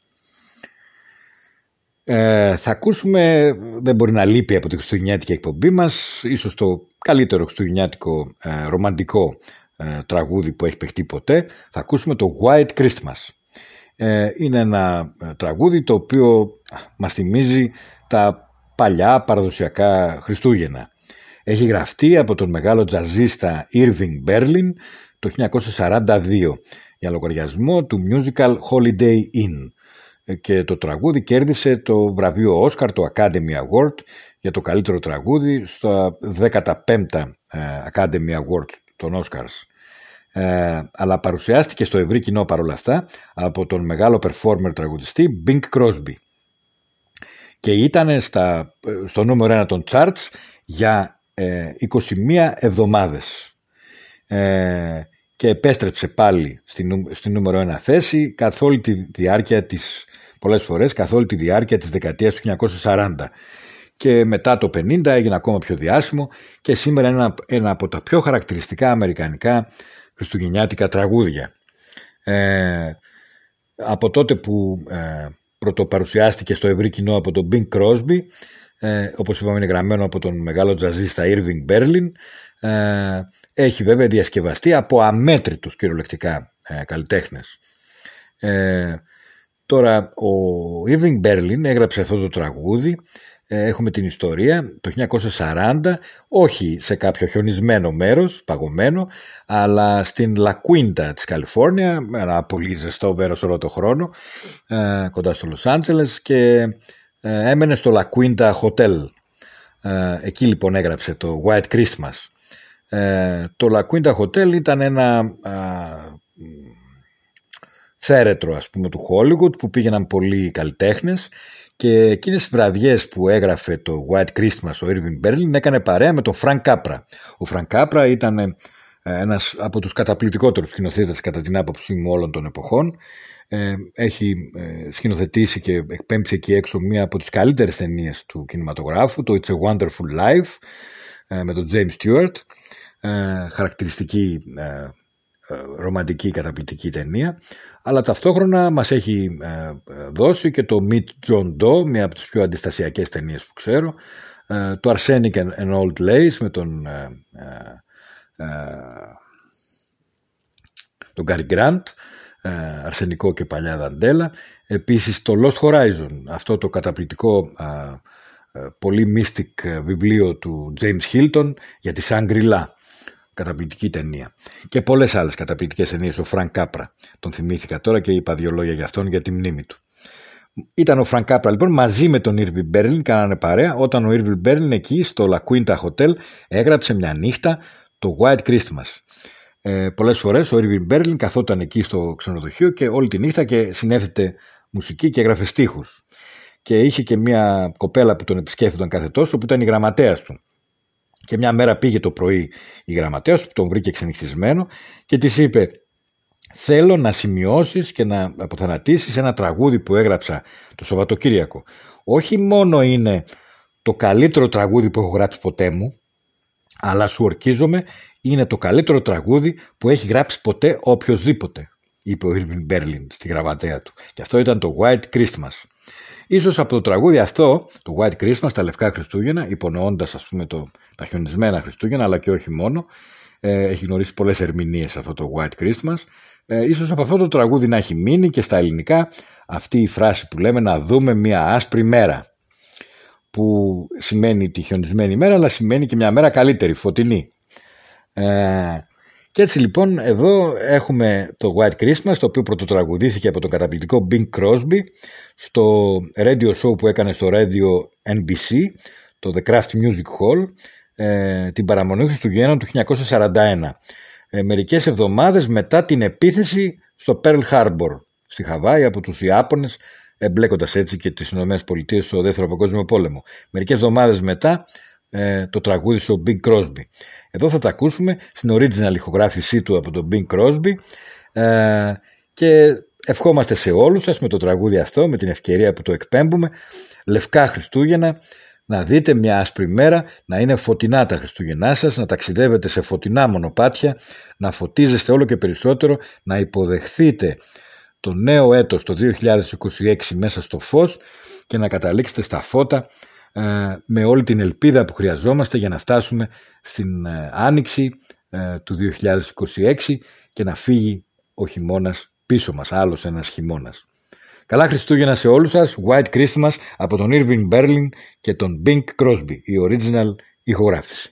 Ε, θα ακούσουμε, δεν μπορεί να λείπει από τη χριστουγεννιάτικη εκπομπή μας, ίσως το καλύτερο χριστουγεννιάτικο ε, ρομαντικό ε, τραγούδι που έχει παιχτεί ποτέ. Θα ακούσουμε το White Christmas. Ε, είναι ένα ε, τραγούδι το οποίο μας θυμίζει τα παλιά παραδοσιακά Χριστούγεννα. Έχει γραφτεί από τον μεγάλο τζαζίστα Irving Berlin το 1942 για λογαριασμό του musical Holiday Inn και το τραγούδι κέρδισε το βραβείο Όσκαρ, το Academy Award για το καλύτερο τραγούδι στο 15 Academy Awards των Oscars. Ε, αλλά παρουσιάστηκε στο ευρύ κοινό παρόλα αυτά από τον μεγάλο performer τραγουδιστή Bing Crosby και ήταν στα, στο νούμερο 1 των charts για ε, 21 εβδομάδες ε, και επέστρεψε πάλι στην, στην νούμερο 1 θέση καθ' όλη τη διάρκεια της πολλές φορές καθ' όλη τη διάρκεια της δεκαετίας του 1940 και μετά το 50 έγινε ακόμα πιο διάσημο και σήμερα είναι ένα, ένα από τα πιο χαρακτηριστικά αμερικανικά χριστουγεννιάτικα τραγούδια. Ε, από τότε που ε, πρωτοπαρουσιάστηκε στο ευρύ κοινό από τον Bing Crosby, ε, όπως είπαμε είναι γραμμένο από τον μεγάλο τζαζίστα Irving Berlin, ε, έχει βέβαια διασκευαστεί από αμέτρητους κυριολεκτικά ε, καλλιτέχνες. Ε, Τώρα ο Irving Berlin έγραψε αυτό το τραγούδι, ε, έχουμε την ιστορία, το 1940, όχι σε κάποιο χιονισμένο μέρος, παγωμένο, αλλά στην La Quinta της Καλιφόρνια, ένα πολύ ζεστό μέρος όλο το χρόνο, ε, κοντά στο Λος Άντζελες και ε, έμενε στο La Quinta Hotel. Εκεί λοιπόν έγραψε το White Christmas. Το La Quinta Hotel ήταν ένα θέρετρο ας πούμε του Hollywood που πήγαιναν πολλοί καλλιτέχνες και εκείνες τις βραδιές που έγραφε το White Christmas ο Irving Berlin έκανε παρέα με τον Frank Capra. Ο Frank Capra ήταν ε, ένας από τους καταπληκτικότερους σκηνοθέτες κατά την άποψή μου όλων των εποχών. Ε, έχει ε, σκηνοθετήσει και εκπέμψει εκεί έξω μία από τις καλύτερες ταινίες του κινηματογράφου, το It's a Wonderful Life με τον James Stewart. Χαρακτηριστική ρομαντική καταπληκτική ταινία. Αλλά ταυτόχρονα μας έχει ε, δώσει και το Meet John Doe μια από τις πιο αντιστασιακές ταινίες που ξέρω. Ε, το Arsenic and Old Lace με τον ε, τον Gary Grant Αρσενικό και παλιά δαντέλα. Επίσης το Lost Horizon αυτό το καταπληκτικό πολύ mystic βιβλίο του James Hilton για τη Σαγκριλά Καταπληκτική ταινία. Και πολλές άλλες καταπληκτικές ταινίες. Ο Φρανκ Κάπρα. Τον θυμήθηκα τώρα και είπα δύο λόγια για αυτόν για τη μνήμη του. Ήταν ο Φρανκ Κάπρα λοιπόν μαζί με τον Ίρβινγκ Μπέρλιν, κάνανε παρέα, όταν ο Ίρβινγκ Μπέρλιν εκεί στο La Quinta Hotel έγραψε μια νύχτα το White Christmas. Ε, Πολλές φορές ο Ήρβι Μπέρλιν καθόταν εκεί στο ξενοδοχείο και όλη τη νύχτα και συνέθετε μουσική και έγραφε στίχους. Και είχε και μια κοπέλα που τον επισκέφτονταν κάθε τόσο που ήταν η γραμματέας του. Και μια μέρα πήγε το πρωί η γραμματέας που τον βρήκε ξενυχτισμένο και της είπε θέλω να σημειώσεις και να αποθανατήσεις ένα τραγούδι που έγραψα το Σαββατοκύριακο. Όχι μόνο είναι το καλύτερο τραγούδι που έχω γράψει ποτέ μου, αλλά σου ορκίζομαι είναι το καλύτερο τραγούδι που έχει γράψει ποτέ οποιοδήποτε, είπε ο Irving Berlin στη γραμματέα του. Και αυτό ήταν το White Christmas. Ίσως από το τραγούδι αυτό, το White Christmas, τα λευκά Χριστούγεννα, υπονοώντας ας πούμε το, τα χιονισμένα Χριστούγεννα, αλλά και όχι μόνο, ε, έχει γνωρίσει πολλές ερμηνείες αυτό το White Christmas, ε, ίσως από αυτό το τραγούδι να έχει μείνει και στα ελληνικά αυτή η φράση που λέμε να δούμε μια άσπρη μέρα, που σημαίνει τη χιονισμένη μέρα, αλλά σημαίνει και μια μέρα καλύτερη, φωτεινή. Ε, και έτσι λοιπόν εδώ έχουμε το White Christmas το οποίο πρωτοτραγουδήθηκε από τον καταπληκτικό Bing Crosby στο radio show που έκανε στο radio NBC το The Craft Music Hall ε, την παραμονή Χριστουγέννων του 1941 ε, μερικές εβδομάδες μετά την επίθεση στο Pearl Harbor στη Χαβάη από τους Ιάπωνες εμπλέκοντας έτσι και τις ΗΠΑ στο δεύτερο παγκόσμιο πόλεμο. Μερικές εβδομάδες μετά ε, το τραγούδι στο Bing Crosby. Εδώ θα τα ακούσουμε στην original ηχογράφησή του από τον Bing Crosby ε, και ευχόμαστε σε όλους σας με το τραγούδι αυτό, με την ευκαιρία που το εκπέμπουμε, λευκά Χριστούγεννα, να δείτε μια άσπρη μέρα, να είναι φωτεινά τα Χριστούγεννά σας, να ταξιδεύετε σε φωτεινά μονοπάτια, να φωτίζεστε όλο και περισσότερο, να υποδεχθείτε το νέο έτος το 2026 μέσα στο φως και να καταλήξετε στα φώτα ε, με όλη την ελπίδα που χρειαζόμαστε για να φτάσουμε στην ε, άνοιξη ε, του 2026 και να φύγει ο χειμώνας πίσω μας, άλλος ένας χειμώνας. Καλά Χριστούγεννα σε όλους σας, White Christmas από τον Irving Berlin και τον Bing Crosby, η original ηχογράφηση.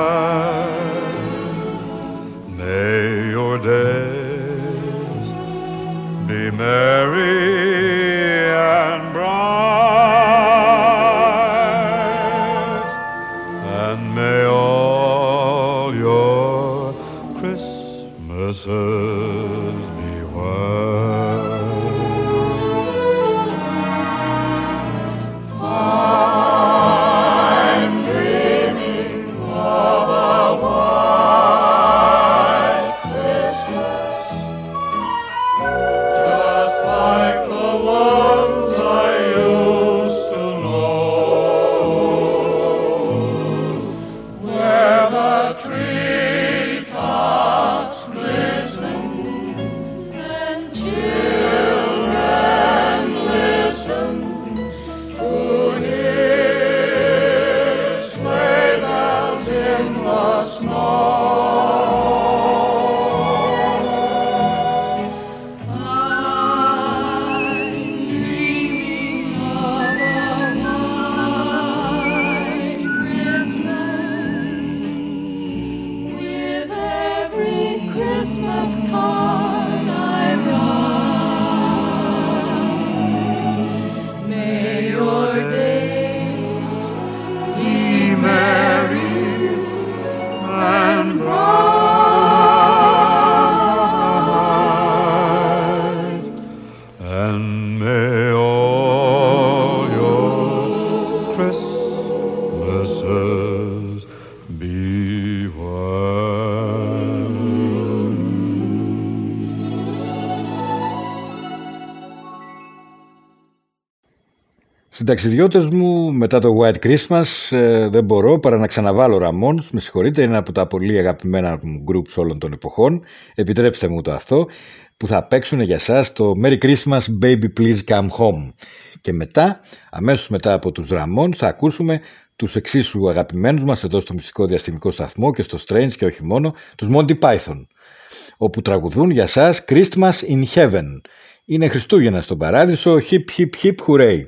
Mary. Συνταξιδιώτες μου μετά το White Christmas ε, δεν μπορώ παρά να ξαναβάλω Ramones, με συγχωρείτε, είναι από τα πολύ αγαπημένα μου groups όλων των εποχών, επιτρέψτε μου το αυτό, που θα παίξουν για σας το Merry Christmas Baby Please Come Home. Και μετά, αμέσως μετά από τους Ramones θα ακούσουμε τους εξίσου αγαπημένους μας εδώ στο μυστικό διαστημικό σταθμό και στο Strange και όχι μόνο, τους Monty Python, όπου τραγουδούν για σας Christmas in Heaven. Είναι Χριστούγεννα στον παράδεισο, hip hip hip hooray.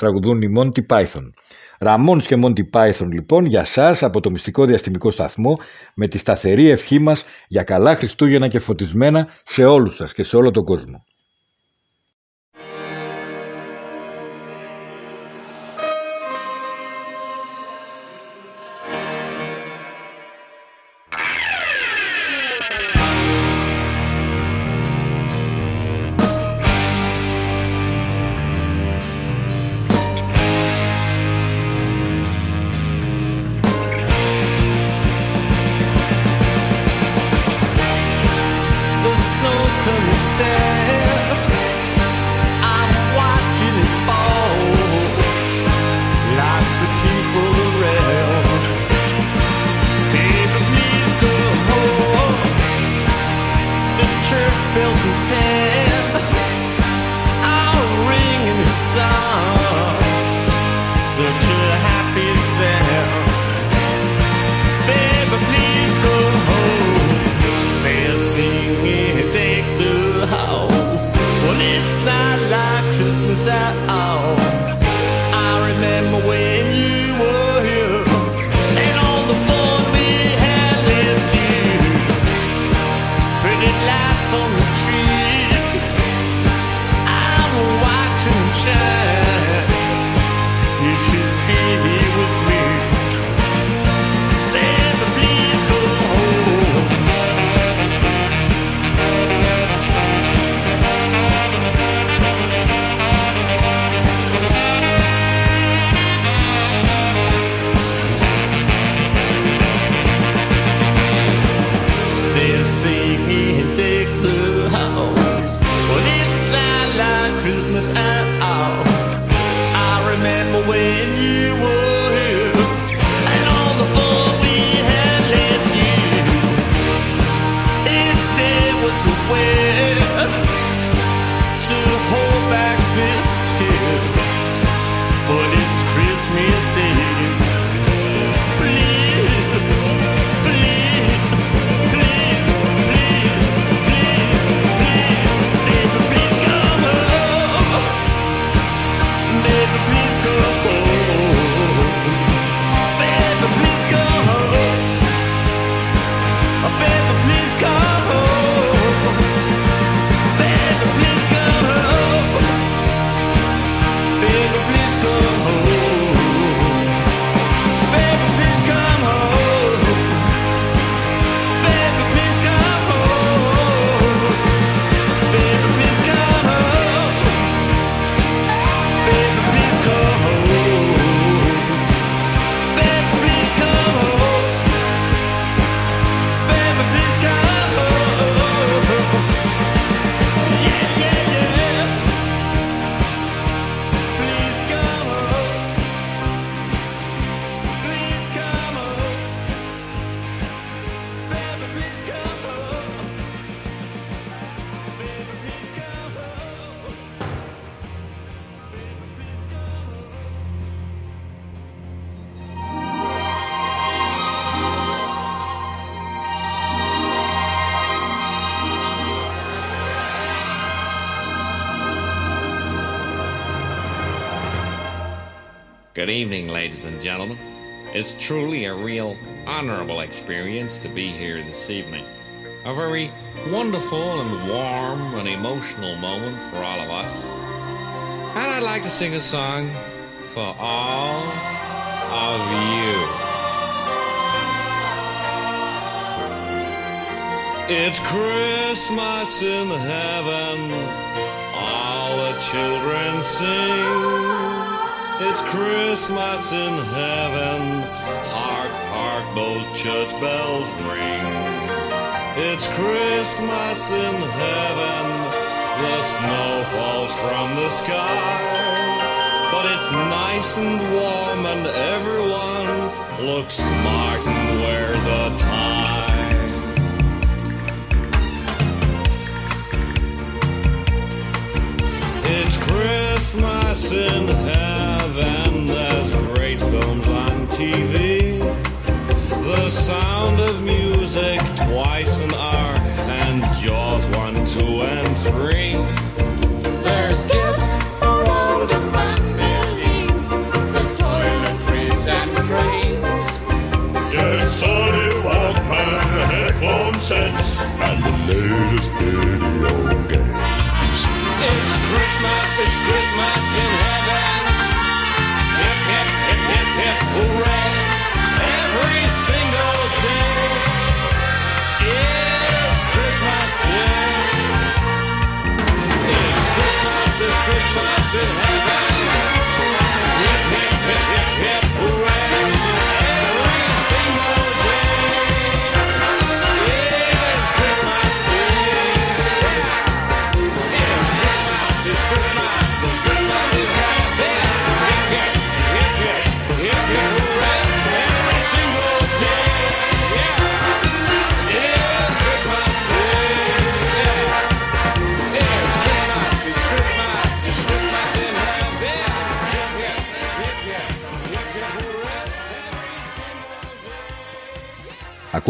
Τραγουδούν οι Monty Python. Ραμόνς και Monty Python λοιπόν για σας από το μυστικό διαστημικό σταθμό με τη σταθερή ευχή μας για καλά Χριστούγεννα και φωτισμένα σε όλους σας και σε όλο τον κόσμο.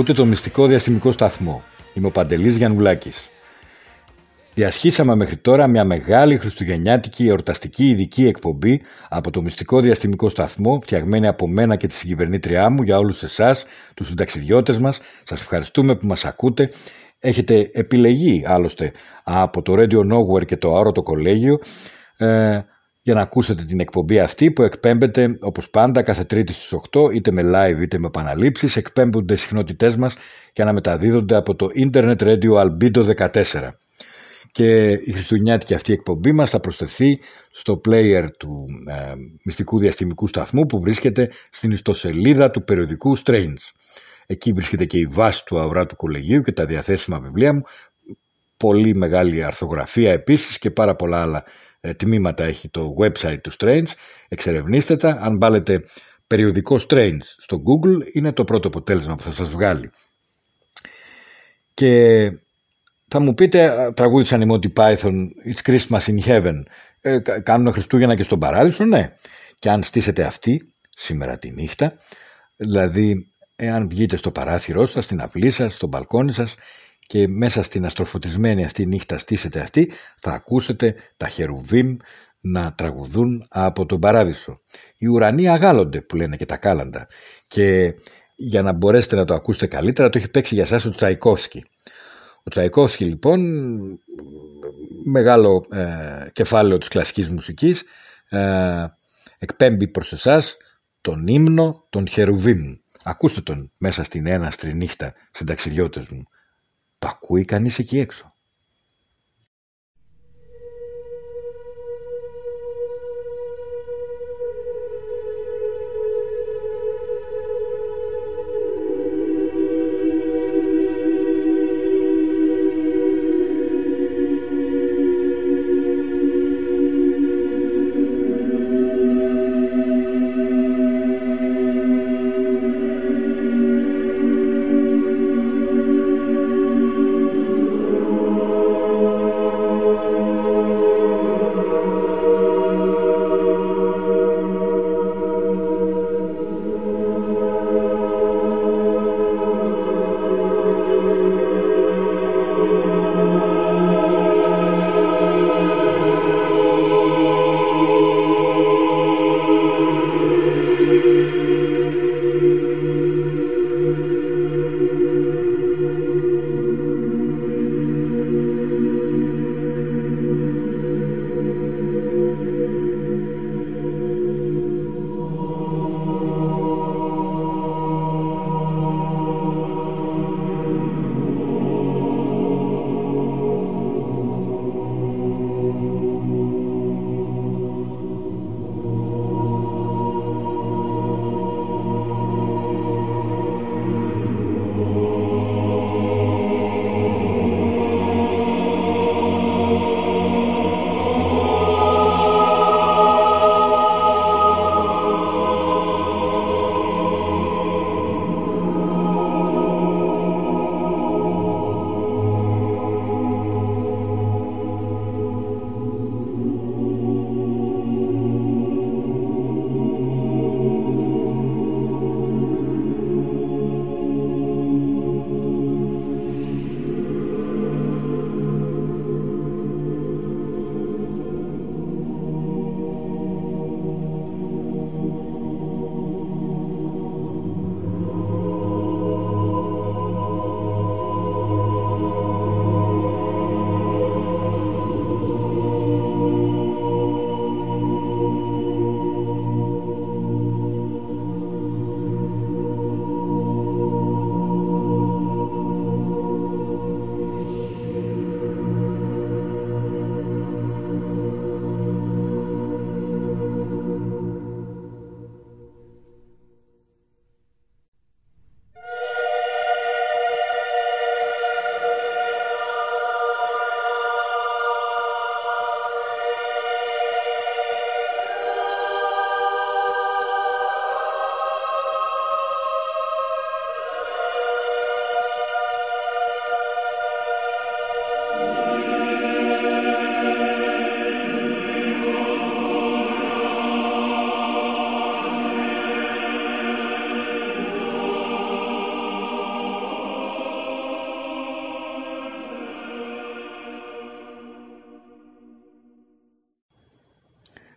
Ακούτε το μυστικό διαστημικό σταθμό. Είμαι ο Παντελής Γιαννουλάκης. Διασχίσαμε μέχρι τώρα μια μεγάλη χριστουγεννιάτικη εορταστική ειδική εκπομπή από το μυστικό διαστημικό σταθμό φτιαγμένη από μένα και τη συγκυβερνήτριά μου για όλους εσάς, τους συνταξιδιώτες μας. Σας ευχαριστούμε που μας ακούτε. Έχετε επιλεγεί άλλωστε από το Radio Nowhere και το Αόρατο Κολέγιο ε, για να ακούσετε την εκπομπή αυτή που εκπέμπεται όπως πάντα κάθε τρίτη στις 8 είτε με live είτε με επαναλήψεις εκπέμπονται οι συχνότητές μας και αναμεταδίδονται από το Internet Radio Albedo 14 και η χριστουγεννιάτικη αυτή εκπομπή μας θα προσθεθεί στο player του ε, μυστικού διαστημικού σταθμού που βρίσκεται στην ιστοσελίδα του περιοδικού Strange. Εκεί βρίσκεται και η βάση του αορά του κολεγίου και τα διαθέσιμα βιβλία μου. Πολύ μεγάλη αρθογραφία επίσης και πάρα πολλά άλλα ε, τμήματα έχει το website του Strange. Εξερευνήστε τα. Αν βάλετε περιοδικό Strange στο Google είναι το πρώτο αποτέλεσμα που θα σας βγάλει. Και θα μου πείτε, τραγούδισαν οι Monty Python It's Christmas in Heaven. Ε, κα- κάνουν Χριστούγεννα και στον παράδεισο, ναι. Και αν στήσετε αυτή, σήμερα τη νύχτα, δηλαδή εάν βγείτε στο παράθυρό σας, στην αυλή σας, στο μπαλκόνι σας και μέσα στην αστροφωτισμένη αυτή νύχτα στήσετε αυτή, θα ακούσετε τα χερουβίμ να τραγουδούν από τον παράδεισο. Οι ουρανοί αγάλλονται που λένε και τα κάλαντα. Και για να μπορέσετε να το ακούσετε καλύτερα το έχει παίξει για σας ο Τσαϊκόφσκι. Ο Τσαϊκόφσκι λοιπόν, μεγάλο ε, κεφάλαιο της κλασικής μουσικής, ε, εκπέμπει προς εσάς τον ύμνο των Χερουβίμ. Ακούστε τον μέσα στην έναστρη νύχτα συνταξιδιώτες μου. Το ακούει κανείς εκεί έξω.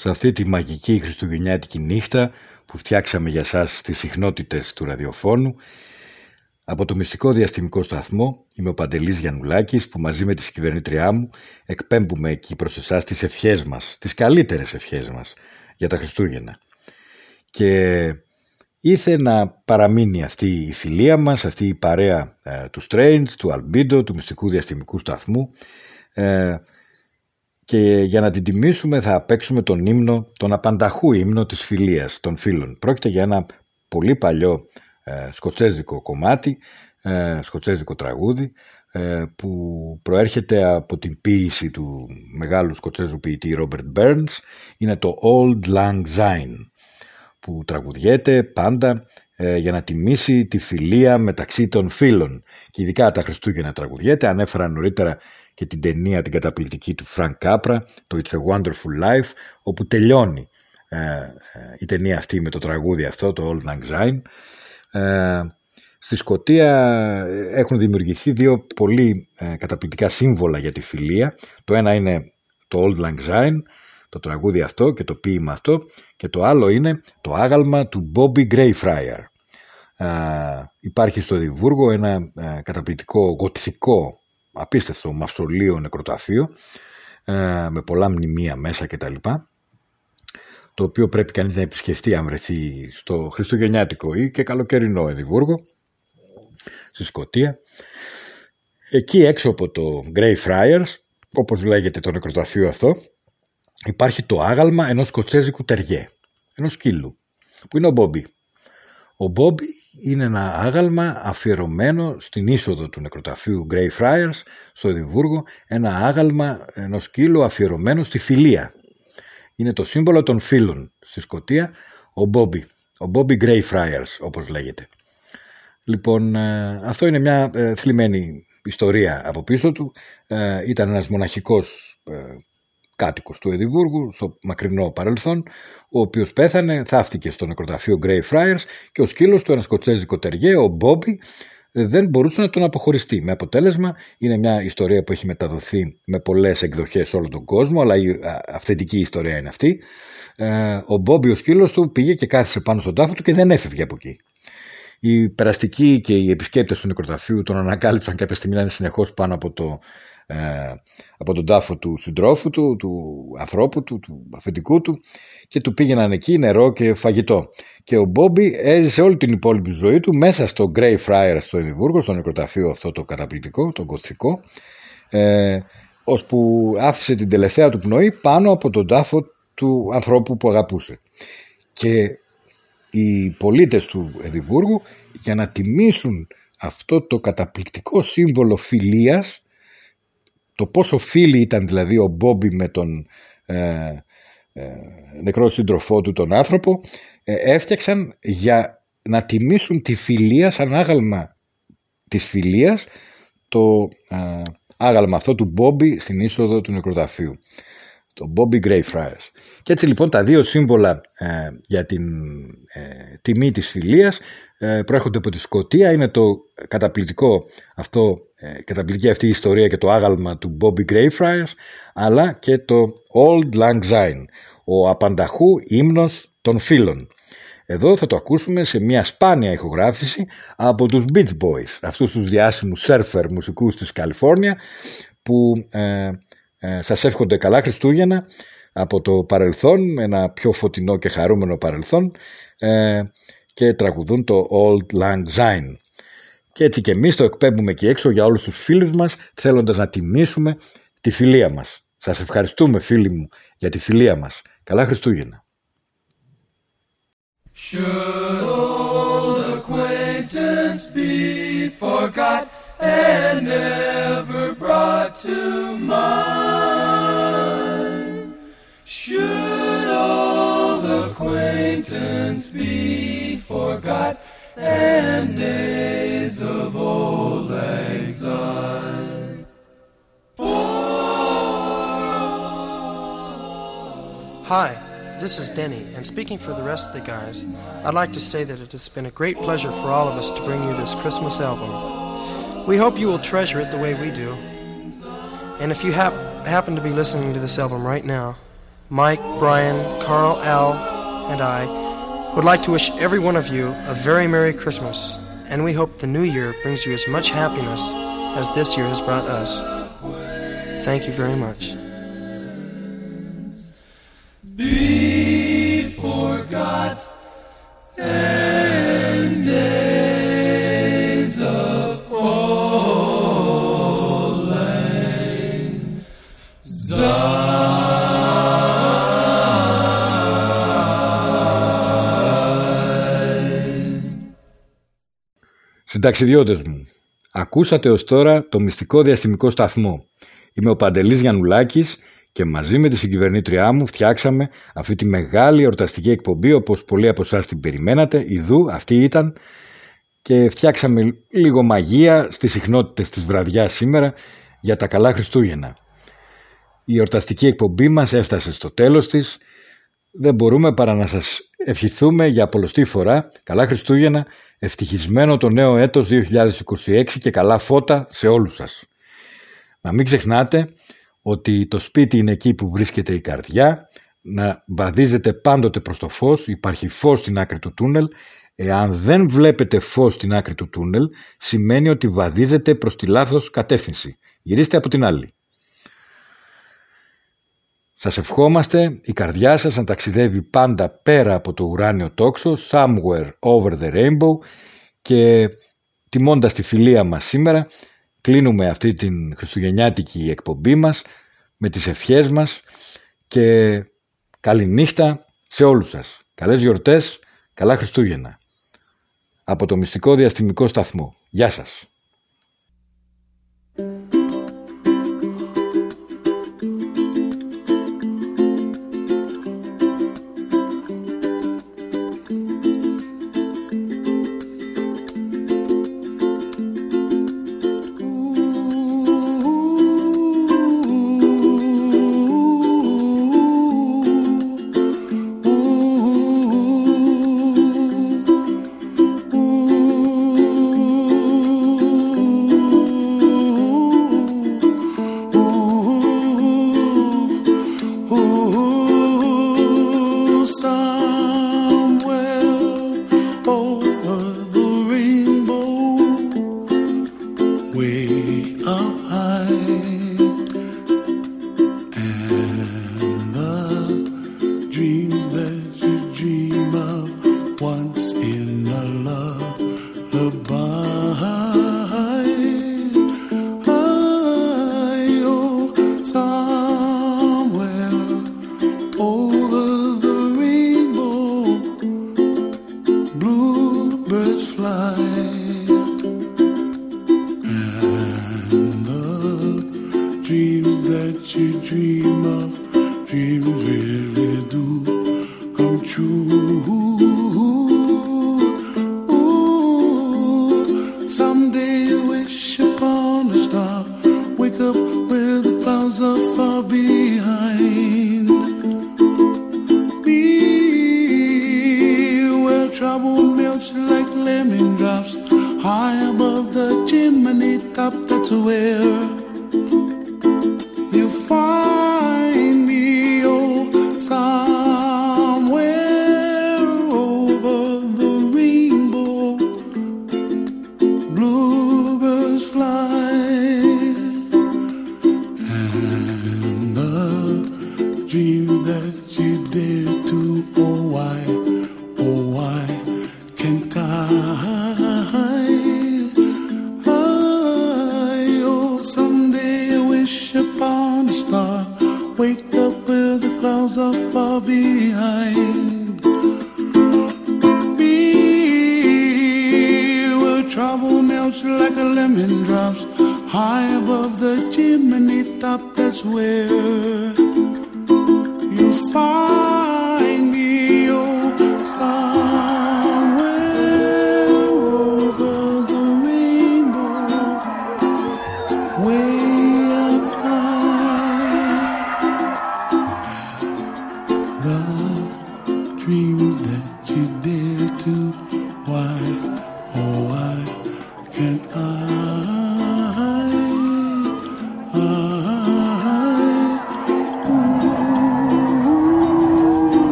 Σε αυτή τη μαγική χριστουγεννιάτικη νύχτα που φτιάξαμε για σας στις συχνότητες του ραδιοφώνου από το μυστικό διαστημικό σταθμό είμαι ο Παντελής Γιαννουλάκης που μαζί με τη συγκυβερνήτριά μου εκπέμπουμε εκεί προς εσάς τις ευχές μας, τις καλύτερες ευχές μας για τα Χριστούγεννα. Και ήρθε να παραμείνει αυτή η φιλία μας, αυτή η παρέα ε, του Strange, του Albedo, του μυστικού διαστημικού σταθμού ε, και για να την τιμήσουμε θα παίξουμε τον ύμνο, τον απανταχού ύμνο της φιλίας των φίλων. Πρόκειται για ένα πολύ παλιό ε, σκοτσέζικο κομμάτι, ε, σκοτσέζικο τραγούδι ε, που προέρχεται από την ποίηση του μεγάλου σκοτσέζου ποιητή Robert Burns είναι το Old Lang Syne που τραγουδιέται πάντα για να τιμήσει τη φιλία μεταξύ των φίλων. Και ειδικά τα Χριστούγεννα τραγουδιέται. Ανέφερα νωρίτερα και την ταινία την καταπληκτική του Frank Capra το It's a Wonderful Life όπου τελειώνει η ταινία αυτή με το τραγούδι αυτό το Old Lang Syne. Ε, στη Σκοτία έχουν δημιουργηθεί δύο πολύ ε, καταπληκτικά σύμβολα για τη φιλία. Το ένα είναι το Old Lang Syne, το τραγούδι αυτό και το ποίημα αυτό και το άλλο είναι το άγαλμα του Bobby Greyfriar. Ε, υπάρχει στο Διβούργο ένα ε, καταπληκτικό γοτθικό απίστευτο μαυσολείο νεκροταφείο ε, με πολλά μνημεία μέσα κτλ το οποίο πρέπει κανείς να επισκεφτεί αν βρεθεί στο Χριστουγεννιάτικο ή και καλοκαιρινό Εδιμβούργο, στη Σκωτία. Εκεί έξω από το Grey Friars, όπως λέγεται το νεκροταφείο αυτό, υπάρχει το άγαλμα ενός σκοτσέζικου τεριέ, ενός σκύλου, που είναι ο Μπόμπι. Ο Μπόμπι είναι ένα άγαλμα αφιερωμένο στην είσοδο του νεκροταφείου Grey Friars στο Εδιμβούργο, ένα άγαλμα ενός σκύλου αφιερωμένο στη φιλία είναι το σύμβολο των φίλων στη Σκωτία, ο Μπόμπι, ο Μπόμπι Greyfriars όπως λέγεται. Λοιπόν, ε, αυτό είναι μια ε, θλιμμένη ιστορία από πίσω του. Ε, ήταν ένας μοναχικός κάτοικος του Εδιμβούργου στο μακρινό παρελθόν, ο οποίος πέθανε, θαύτηκε στο νεκροταφείο Greyfriars και ο σκύλος του, ένα σκοτσέζικο τεριέ, ο Μπόμπι, δεν μπορούσε να τον αποχωριστεί. Με αποτέλεσμα είναι μια ιστορία που έχει μεταδοθεί με πολλές εκδοχές σε όλο τον κόσμο, αλλά η αυθεντική ιστορία είναι αυτή. Ε, ο Μπόμπι ο σκύλος του πήγε και κάθισε πάνω στον τάφο του και δεν έφευγε από εκεί. Οι περαστικοί και οι επισκέπτες του νεκροταφείου τον ανακάλυψαν κάποια στιγμή να είναι συνεχώς πάνω από το ε, από τον τάφο του συντρόφου του, του ανθρώπου του, του αφεντικού του και του πήγαιναν εκεί νερό και φαγητό. Και ο Μπόμπι έζησε όλη την υπόλοιπη ζωή του μέσα στο Grey Friar στο Εδιμβούργο, στο νεκροταφείο αυτό το καταπληκτικό, το κοτσικό, ε, ώσπου άφησε την τελευταία του πνοή πάνω από τον τάφο του ανθρώπου που αγαπούσε. Και οι πολίτες του Εδιμβούργου για να τιμήσουν αυτό το καταπληκτικό σύμβολο φιλίας το πόσο φίλοι ήταν δηλαδή ο Μπόμπι με τον ε, ε, νεκρό σύντροφό του τον άνθρωπο ε, έφτιαξαν για να τιμήσουν τη φιλία σαν άγαλμα της φιλίας το ε, άγαλμα αυτό του Μπόμπι στην είσοδο του νεκροταφείου το Bobby Greyfriars. Και έτσι λοιπόν τα δύο σύμβολα για την τιμή της φιλίας ε, προέρχονται από τη Σκωτία. Είναι το καταπληκτικό αυτό, ε, καταπληκτική αυτή η ιστορία και το άγαλμα του Bobby Greyfriars, αλλά και το Old Lang Syne, ο απανταχού ύμνος των φίλων. Εδώ θα το ακούσουμε σε μια σπάνια ηχογράφηση από τους Beach Boys, αυτούς τους διάσημους σέρφερ μουσικούς της Καλιφόρνια που ε, ε, σας εύχονται καλά Χριστούγεννα από το παρελθόν, ένα πιο φωτεινό και χαρούμενο παρελθόν ε, και τραγουδούν το Old Lang Syne. Και έτσι και εμείς το εκπέμπουμε εκεί έξω για όλους τους φίλους μας θέλοντας να τιμήσουμε τη φιλία μας. Σας ευχαριστούμε φίλοι μου για τη φιλία μας. Καλά Χριστούγεννα. Should old acquaintance be forgot and never brought to mind? Should old acquaintance be forgot and days of old exile. Hi, this is Denny, and speaking for the rest of the guys, I'd like to say that it has been a great pleasure for all of us to bring you this Christmas album. We hope you will treasure it the way we do. And if you hap- happen to be listening to this album right now, Mike, Brian, Carl, Al, and I would like to wish every one of you a very Merry Christmas, and we hope the new year brings you as much happiness as this year has brought us. Thank you very much. be forgot Συνταξιδιώτες μου, ακούσατε ως τώρα το μυστικό διαστημικό σταθμό. Είμαι ο Παντελής Γιαννουλάκης και μαζί με τη συγκυβερνήτριά μου φτιάξαμε αυτή τη μεγάλη εορταστική εκπομπή όπως πολλοί από εσάς την περιμένατε. Ιδού, αυτή ήταν και φτιάξαμε λίγο μαγεία στις συχνότητες της βραδιάς σήμερα για τα καλά Χριστούγεννα. Η εορταστική εκπομπή μας έφτασε στο τέλος της. Δεν μπορούμε παρά να σας ευχηθούμε για πολλωστή φορά καλά Χριστούγεννα, ευτυχισμένο το νέο έτος 2026 και καλά φώτα σε όλους σας. Να μην ξεχνάτε ότι το σπίτι είναι εκεί που βρίσκεται η καρδιά, να βαδίζετε πάντοτε προς το φως, υπάρχει φως στην άκρη του τούνελ. Εάν δεν βλέπετε φως στην άκρη του τούνελ, σημαίνει ότι βαδίζετε προς τη λάθος κατεύθυνση. Γυρίστε από την άλλη. Σας ευχόμαστε η καρδιά σας να ταξιδεύει πάντα πέρα από το ουράνιο τόξο, somewhere over the rainbow και τιμώντας τη φιλία μας σήμερα, κλείνουμε αυτή την χριστουγεννιάτικη εκπομπή μας με τις ευχές μας και καλή νύχτα σε όλους σας. Καλές γιορτές, καλά Χριστούγεννα. Από το Μυστικό Διαστημικό Σταθμό. Γεια σας.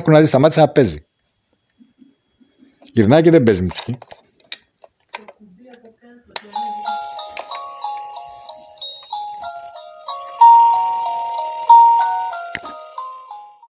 Άκου να δεις, σταμάτησε να παίζει. Γυρνάει και δεν παίζει μουσική.